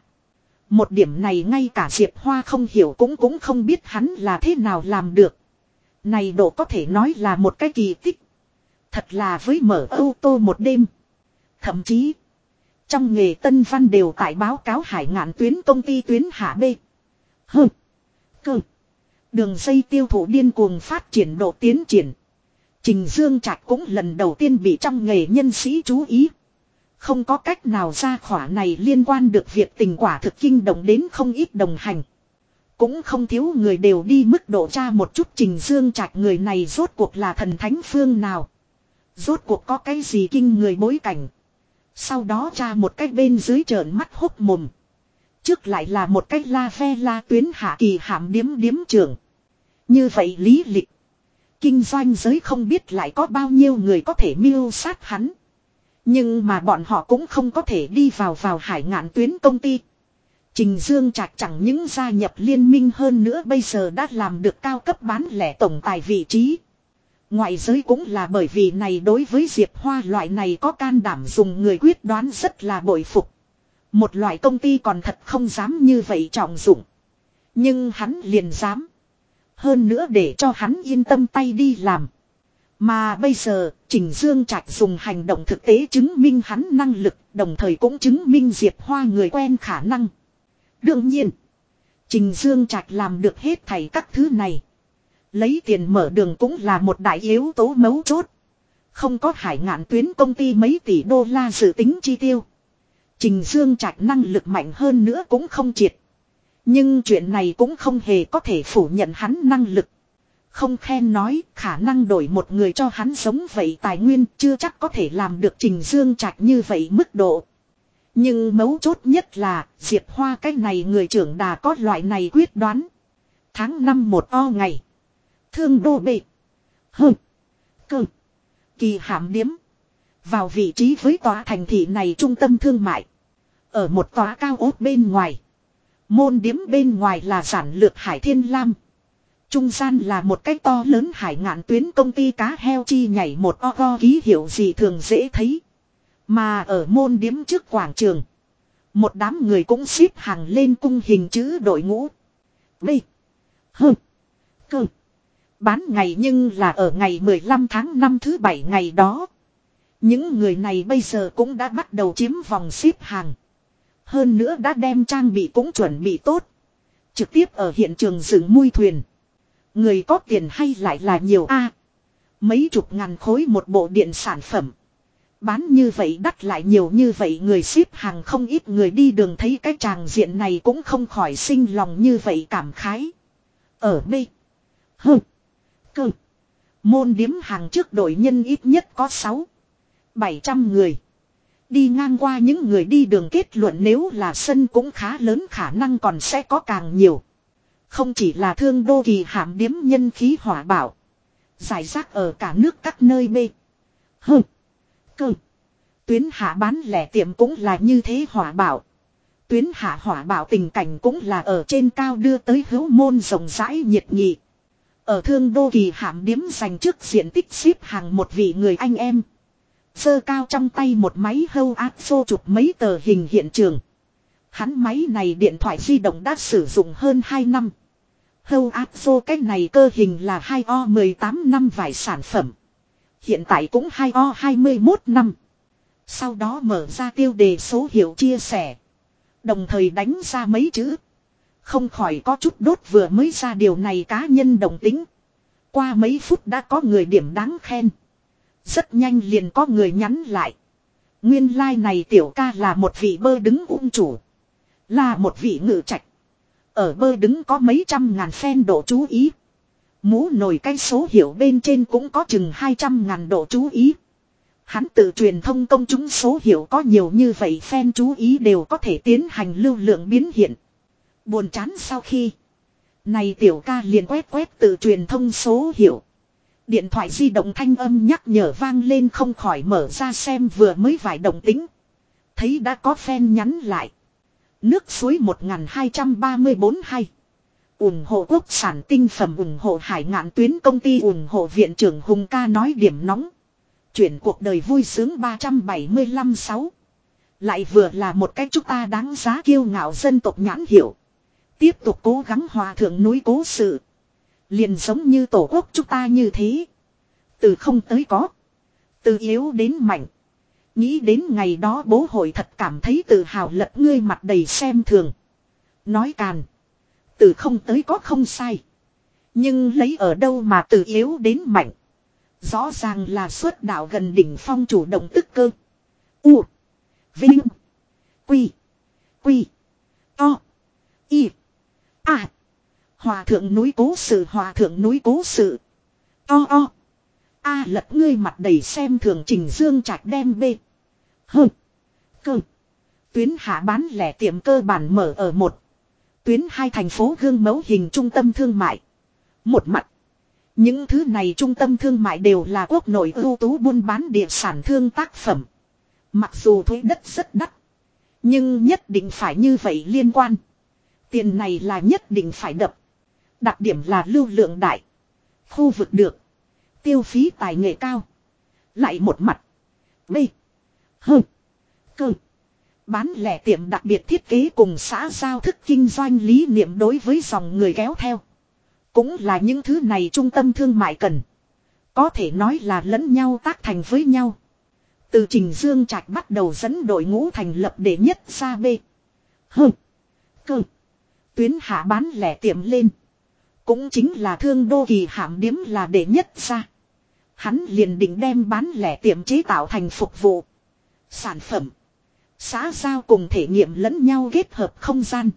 Một điểm này ngay cả Diệp Hoa không hiểu cũng cũng không biết hắn là thế nào làm được. Này độ có thể nói là một cái kỳ tích. Thật là với mở ô tô một đêm. Thậm chí. Trong nghề tân văn đều tại báo cáo hải ngạn tuyến công ty tuyến hạ B. Hừ. Cơ. Đường dây tiêu thụ điên cuồng phát triển độ tiến triển. Trình Dương Trạch cũng lần đầu tiên bị trong nghề nhân sĩ chú ý. Không có cách nào ra khỏa này liên quan được việc tình quả thực kinh động đến không ít đồng hành. Cũng không thiếu người đều đi mức độ tra một chút trình dương trạch người này rốt cuộc là thần thánh phương nào. Rốt cuộc có cái gì kinh người bối cảnh. Sau đó tra một cách bên dưới trợn mắt hốc mồm. Trước lại là một cách la ve la tuyến hạ kỳ hàm điếm điếm trưởng. Như vậy lý lịch. Kinh doanh giới không biết lại có bao nhiêu người có thể mưu sát hắn. Nhưng mà bọn họ cũng không có thể đi vào vào hải ngạn tuyến công ty. Trình Dương Trạch chẳng những gia nhập liên minh hơn nữa bây giờ đã làm được cao cấp bán lẻ tổng tài vị trí. Ngoại giới cũng là bởi vì này đối với Diệp Hoa loại này có can đảm dùng người quyết đoán rất là bội phục. Một loại công ty còn thật không dám như vậy trọng dụng. Nhưng hắn liền dám. Hơn nữa để cho hắn yên tâm tay đi làm. Mà bây giờ, Trình Dương Trạch dùng hành động thực tế chứng minh hắn năng lực, đồng thời cũng chứng minh Diệp Hoa người quen khả năng. Đương nhiên, Trình Dương Trạch làm được hết thảy các thứ này. Lấy tiền mở đường cũng là một đại yếu tố mấu chốt. Không có hải ngạn tuyến công ty mấy tỷ đô la dự tính chi tiêu. Trình Dương Trạch năng lực mạnh hơn nữa cũng không triệt. Nhưng chuyện này cũng không hề có thể phủ nhận hắn năng lực. Không khen nói, khả năng đổi một người cho hắn sống vậy tài nguyên chưa chắc có thể làm được Trình Dương Trạch như vậy mức độ. Nhưng mấu chốt nhất là, Diệp Hoa cái này người trưởng đà có loại này quyết đoán. Tháng 5 một o ngày. Thương đô bệ. Hừ. Cơ. Kỳ hàm điếm. Vào vị trí với tòa thành thị này trung tâm thương mại. Ở một tòa cao ốt bên ngoài. Môn điếm bên ngoài là giản lược Hải Thiên Lam. Trung gian là một cái to lớn hải ngạn tuyến công ty cá heo chi nhảy một o o ký hiệu gì thường dễ thấy. Mà ở môn điếm trước quảng trường. Một đám người cũng xếp hàng lên cung hình chữ đội ngũ. B. H. Cơ. Bán ngày nhưng là ở ngày 15 tháng 5 thứ bảy ngày đó. Những người này bây giờ cũng đã bắt đầu chiếm vòng xếp hàng. Hơn nữa đã đem trang bị cũng chuẩn bị tốt. Trực tiếp ở hiện trường dựng mui thuyền. Người có tiền hay lại là nhiều a Mấy chục ngàn khối một bộ điện sản phẩm. Bán như vậy đắt lại nhiều như vậy người xếp hàng không ít người đi đường thấy cái tràng diện này cũng không khỏi sinh lòng như vậy cảm khái. Ở B. H. Cơ. Môn điếm hàng trước đội nhân ít nhất có 6. 700 người. Đi ngang qua những người đi đường kết luận nếu là sân cũng khá lớn khả năng còn sẽ có càng nhiều. Không chỉ là thương đô kỳ hàm điếm nhân khí hỏa bảo. Giải rác ở cả nước các nơi bê. Hừ. Cơ. Tuyến hạ bán lẻ tiệm cũng là như thế hỏa bảo. Tuyến hạ hỏa bảo tình cảnh cũng là ở trên cao đưa tới hữu môn rộng rãi nhiệt nghị. Ở thương đô kỳ hàm điếm dành trước diện tích xếp hàng một vị người anh em. Sơ cao trong tay một máy hâu áp xô chụp mấy tờ hình hiện trường. Hắn máy này điện thoại di động đã sử dụng hơn 2 năm. Hâu áp xô cái này cơ hình là 2O18 năm vài sản phẩm. Hiện tại cũng 2O21 năm. Sau đó mở ra tiêu đề số hiệu chia sẻ. Đồng thời đánh ra mấy chữ. Không khỏi có chút đốt vừa mới ra điều này cá nhân đồng tính. Qua mấy phút đã có người điểm đáng khen. Rất nhanh liền có người nhắn lại. Nguyên lai like này tiểu ca là một vị bơ đứng ung chủ. Là một vị ngự trạch. Ở bơ đứng có mấy trăm ngàn fan độ chú ý. Mũ nổi cái số hiệu bên trên cũng có chừng 200 ngàn độ chú ý. Hắn tự truyền thông công chúng số hiệu có nhiều như vậy fan chú ý đều có thể tiến hành lưu lượng biến hiện. Buồn chán sau khi. Này tiểu ca liền quét quét tự truyền thông số hiệu. Điện thoại di động thanh âm nhắc nhở vang lên không khỏi mở ra xem vừa mới vài đồng tính. Thấy đã có fan nhắn lại. Nước suối 1234 hay. ủng hộ quốc sản tinh phẩm ủng hộ hải ngạn tuyến công ty ủng hộ viện trưởng Hùng ca nói điểm nóng. Chuyển cuộc đời vui sướng 375 6. Lại vừa là một cách chúng ta đáng giá kiêu ngạo dân tộc nhãn hiểu. Tiếp tục cố gắng hòa thượng núi cố sự. Liền giống như tổ quốc chúng ta như thế. Từ không tới có. Từ yếu đến mạnh. Nghĩ đến ngày đó bố hội thật cảm thấy tự hào lật ngươi mặt đầy xem thường. Nói càn. Từ không tới có không sai. Nhưng lấy ở đâu mà từ yếu đến mạnh. Rõ ràng là xuất đạo gần đỉnh phong chủ động tức cơ. U. Vinh. Quy. Quy. To. Y à, hòa thượng núi cố sự hòa thượng núi cố sự. o o. A lật ngươi mặt đầy xem thường trình dương trạch đem bê. Hơ. Cơ. Tuyến hạ bán lẻ tiệm cơ bản mở ở một. Tuyến hai thành phố gương mẫu hình trung tâm thương mại. Một mặt. Những thứ này trung tâm thương mại đều là quốc nội ưu tú buôn bán địa sản thương tác phẩm. Mặc dù thuế đất rất đắt. Nhưng nhất định phải như vậy liên quan. Tiền này là nhất định phải đập. Đặc điểm là lưu lượng đại. Khu vực được. Tiêu phí tài nghệ cao. Lại một mặt. B. H. Cơ. Bán lẻ tiệm đặc biệt thiết kế cùng xã giao thức kinh doanh lý niệm đối với dòng người kéo theo. Cũng là những thứ này trung tâm thương mại cần. Có thể nói là lẫn nhau tác thành với nhau. Từ Trình Dương Trạch bắt đầu dẫn đội ngũ thành lập để nhất xa B. H. Cơ. Tuyến hạ bán lẻ tiệm lên. Cũng chính là thương đô kỳ hạm điếm là đệ nhất ra. Hắn liền định đem bán lẻ tiệm chế tạo thành phục vụ. Sản phẩm. Xã giao cùng thể nghiệm lẫn nhau kết hợp không gian.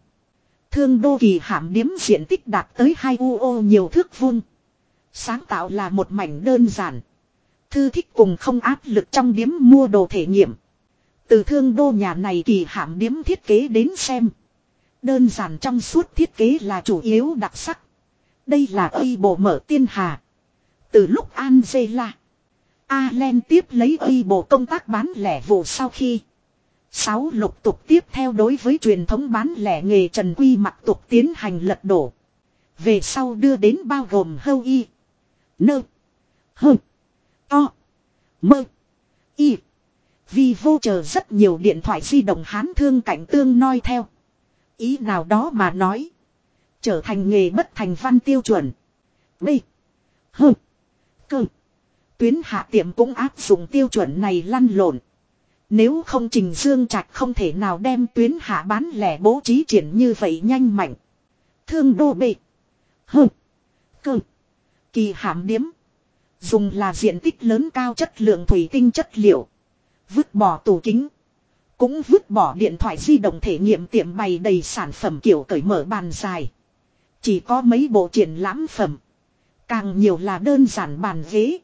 Thương đô kỳ hạm điếm diện tích đạt tới 2 UO nhiều thước vuông. Sáng tạo là một mảnh đơn giản. Thư thích cùng không áp lực trong điếm mua đồ thể nghiệm. Từ thương đô nhà này kỳ hạm điếm thiết kế đến xem. Đơn giản trong suốt thiết kế là chủ yếu đặc sắc. Đây là uy bộ mở tiên hà. Từ lúc Angela. Allen tiếp lấy uy bộ công tác bán lẻ vụ sau khi. Sáu lục tục tiếp theo đối với truyền thống bán lẻ nghề Trần Quy mặc tục tiến hành lật đổ. Về sau đưa đến bao gồm hâu y. Nơ. Hơ. To. Mơ. Y. Vì vô chờ rất nhiều điện thoại di động hán thương cảnh tương noi theo. Ý nào đó mà nói. Trở thành nghề bất thành văn tiêu chuẩn. B. H. Cơ. Tuyến hạ tiệm cũng áp dụng tiêu chuẩn này lăn lộn. Nếu không Trình Dương Trạch không thể nào đem tuyến hạ bán lẻ bố trí triển như vậy nhanh mạnh. Thương đô bệ. Hơ. Cơ. Kỳ hàm điếm. Dùng là diện tích lớn cao chất lượng thủy tinh chất liệu. Vứt bỏ tủ kính. Cũng vứt bỏ điện thoại di động thể nghiệm tiệm bày đầy sản phẩm kiểu cởi mở bàn dài. Chỉ có mấy bộ triển lãm phẩm. Càng nhiều là đơn giản bàn ghế.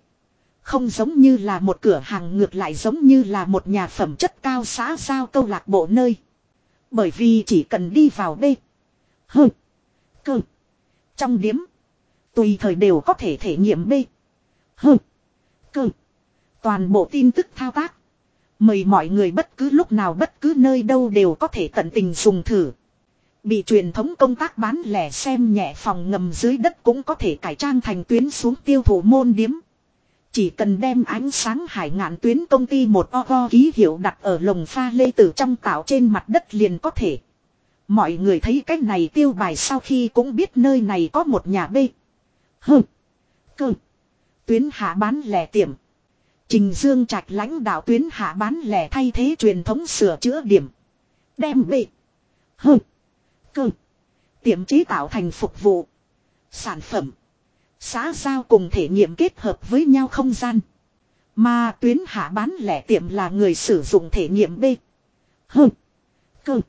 Không giống như là một cửa hàng, ngược lại giống như là một nhà phẩm chất cao xã giao câu lạc bộ nơi. Bởi vì chỉ cần đi vào đây. hừ Cơ. Trong điếm. Tùy thời đều có thể thể nghiệm B. hừ Cơ. Toàn bộ tin tức thao tác. Mời mọi người bất cứ lúc nào bất cứ nơi đâu đều có thể tận tình dùng thử. Bị truyền thống công tác bán lẻ xem nhẹ phòng ngầm dưới đất cũng có thể cải trang thành tuyến xuống tiêu thụ môn điếm. Chỉ cần đem ánh sáng hải ngạn tuyến công ty một o ký hiệu đặt ở lồng pha lê tử trong tạo trên mặt đất liền có thể. Mọi người thấy cái này tiêu bài sau khi cũng biết nơi này có một nhà bê. Hừ. Cơ. Tuyến hạ bán lẻ tiệm. Trình Dương Trạch lãnh đạo tuyến hạ bán lẻ thay thế truyền thống sửa chữa điểm. Đem bị. Hừ. Cơ. Tiệm chế tạo thành phục vụ. Sản phẩm. Xã giao cùng thể nghiệm kết hợp với nhau không gian. Mà tuyến hạ bán lẻ tiệm là người sử dụng thể nghiệm B. Hừ. Cơ.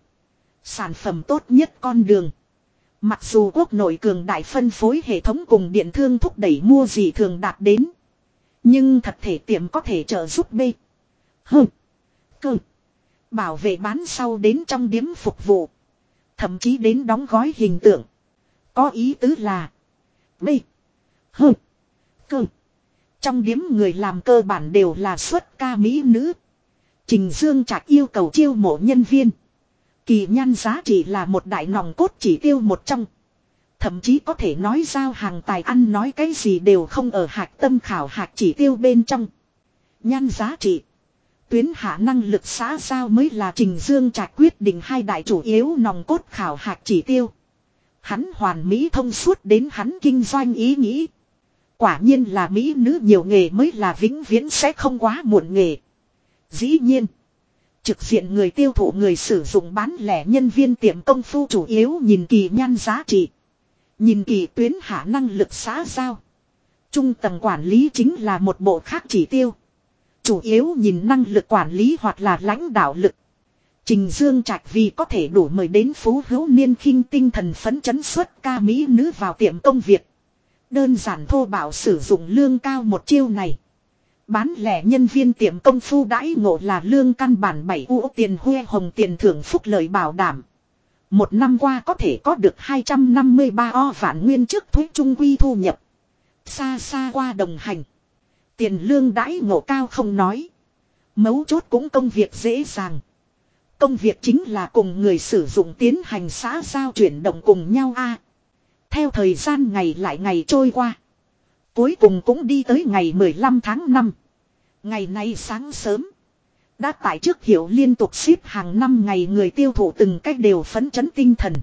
Sản phẩm tốt nhất con đường. Mặc dù quốc nội cường đại phân phối hệ thống cùng điện thương thúc đẩy mua gì thường đạt đến. Nhưng thật thể tiệm có thể trợ giúp B. H. Cơ. Bảo vệ bán sau đến trong điếm phục vụ. Thậm chí đến đóng gói hình tượng. Có ý tứ là. B. Hơ. Cơ. Trong điếm người làm cơ bản đều là xuất ca mỹ nữ. Trình Dương Trạch yêu cầu chiêu mộ nhân viên. Kỳ nhan giá trị là một đại nòng cốt chỉ tiêu một trong. Thậm chí có thể nói giao hàng tài ăn nói cái gì đều không ở hạt tâm khảo hạt chỉ tiêu bên trong. Nhan giá trị. Tuyến hạ năng lực xã giao mới là Trình Dương Trạch quyết định hai đại chủ yếu nòng cốt khảo hạt chỉ tiêu. Hắn hoàn mỹ thông suốt đến hắn kinh doanh ý nghĩ. Quả nhiên là mỹ nữ nhiều nghề mới là vĩnh viễn sẽ không quá muộn nghề. Dĩ nhiên. Trực diện người tiêu thụ người sử dụng bán lẻ nhân viên tiệm công phu chủ yếu nhìn kỳ nhan giá trị. Nhìn kỳ tuyến hạ năng lực xã giao. Trung tầng quản lý chính là một bộ khác chỉ tiêu. Chủ yếu nhìn năng lực quản lý hoặc là lãnh đạo lực. Trình Dương Trạch vì có thể đủ mời đến phú hữu niên khinh tinh thần phấn chấn xuất ca mỹ nữ vào tiệm công việc. Đơn giản thô bảo sử dụng lương cao một chiêu này. Bán lẻ nhân viên tiệm công phu đãi ngộ là lương căn bản 7 u tiền huê hồng tiền thưởng phúc lợi bảo đảm. Một năm qua có thể có được 253 o vạn nguyên trước thuế trung quy thu nhập. Xa xa qua đồng hành. Tiền lương đãi ngộ cao không nói. Mấu chốt cũng công việc dễ dàng. Công việc chính là cùng người sử dụng tiến hành xã giao chuyển động cùng nhau a. theo thời gian ngày lại ngày trôi qua. Cuối cùng cũng đi tới ngày 15 tháng 5. Ngày nay sáng sớm. Đã tại trước hiệu liên tục ship hàng năm ngày người tiêu thụ từng cách đều phấn chấn tinh thần.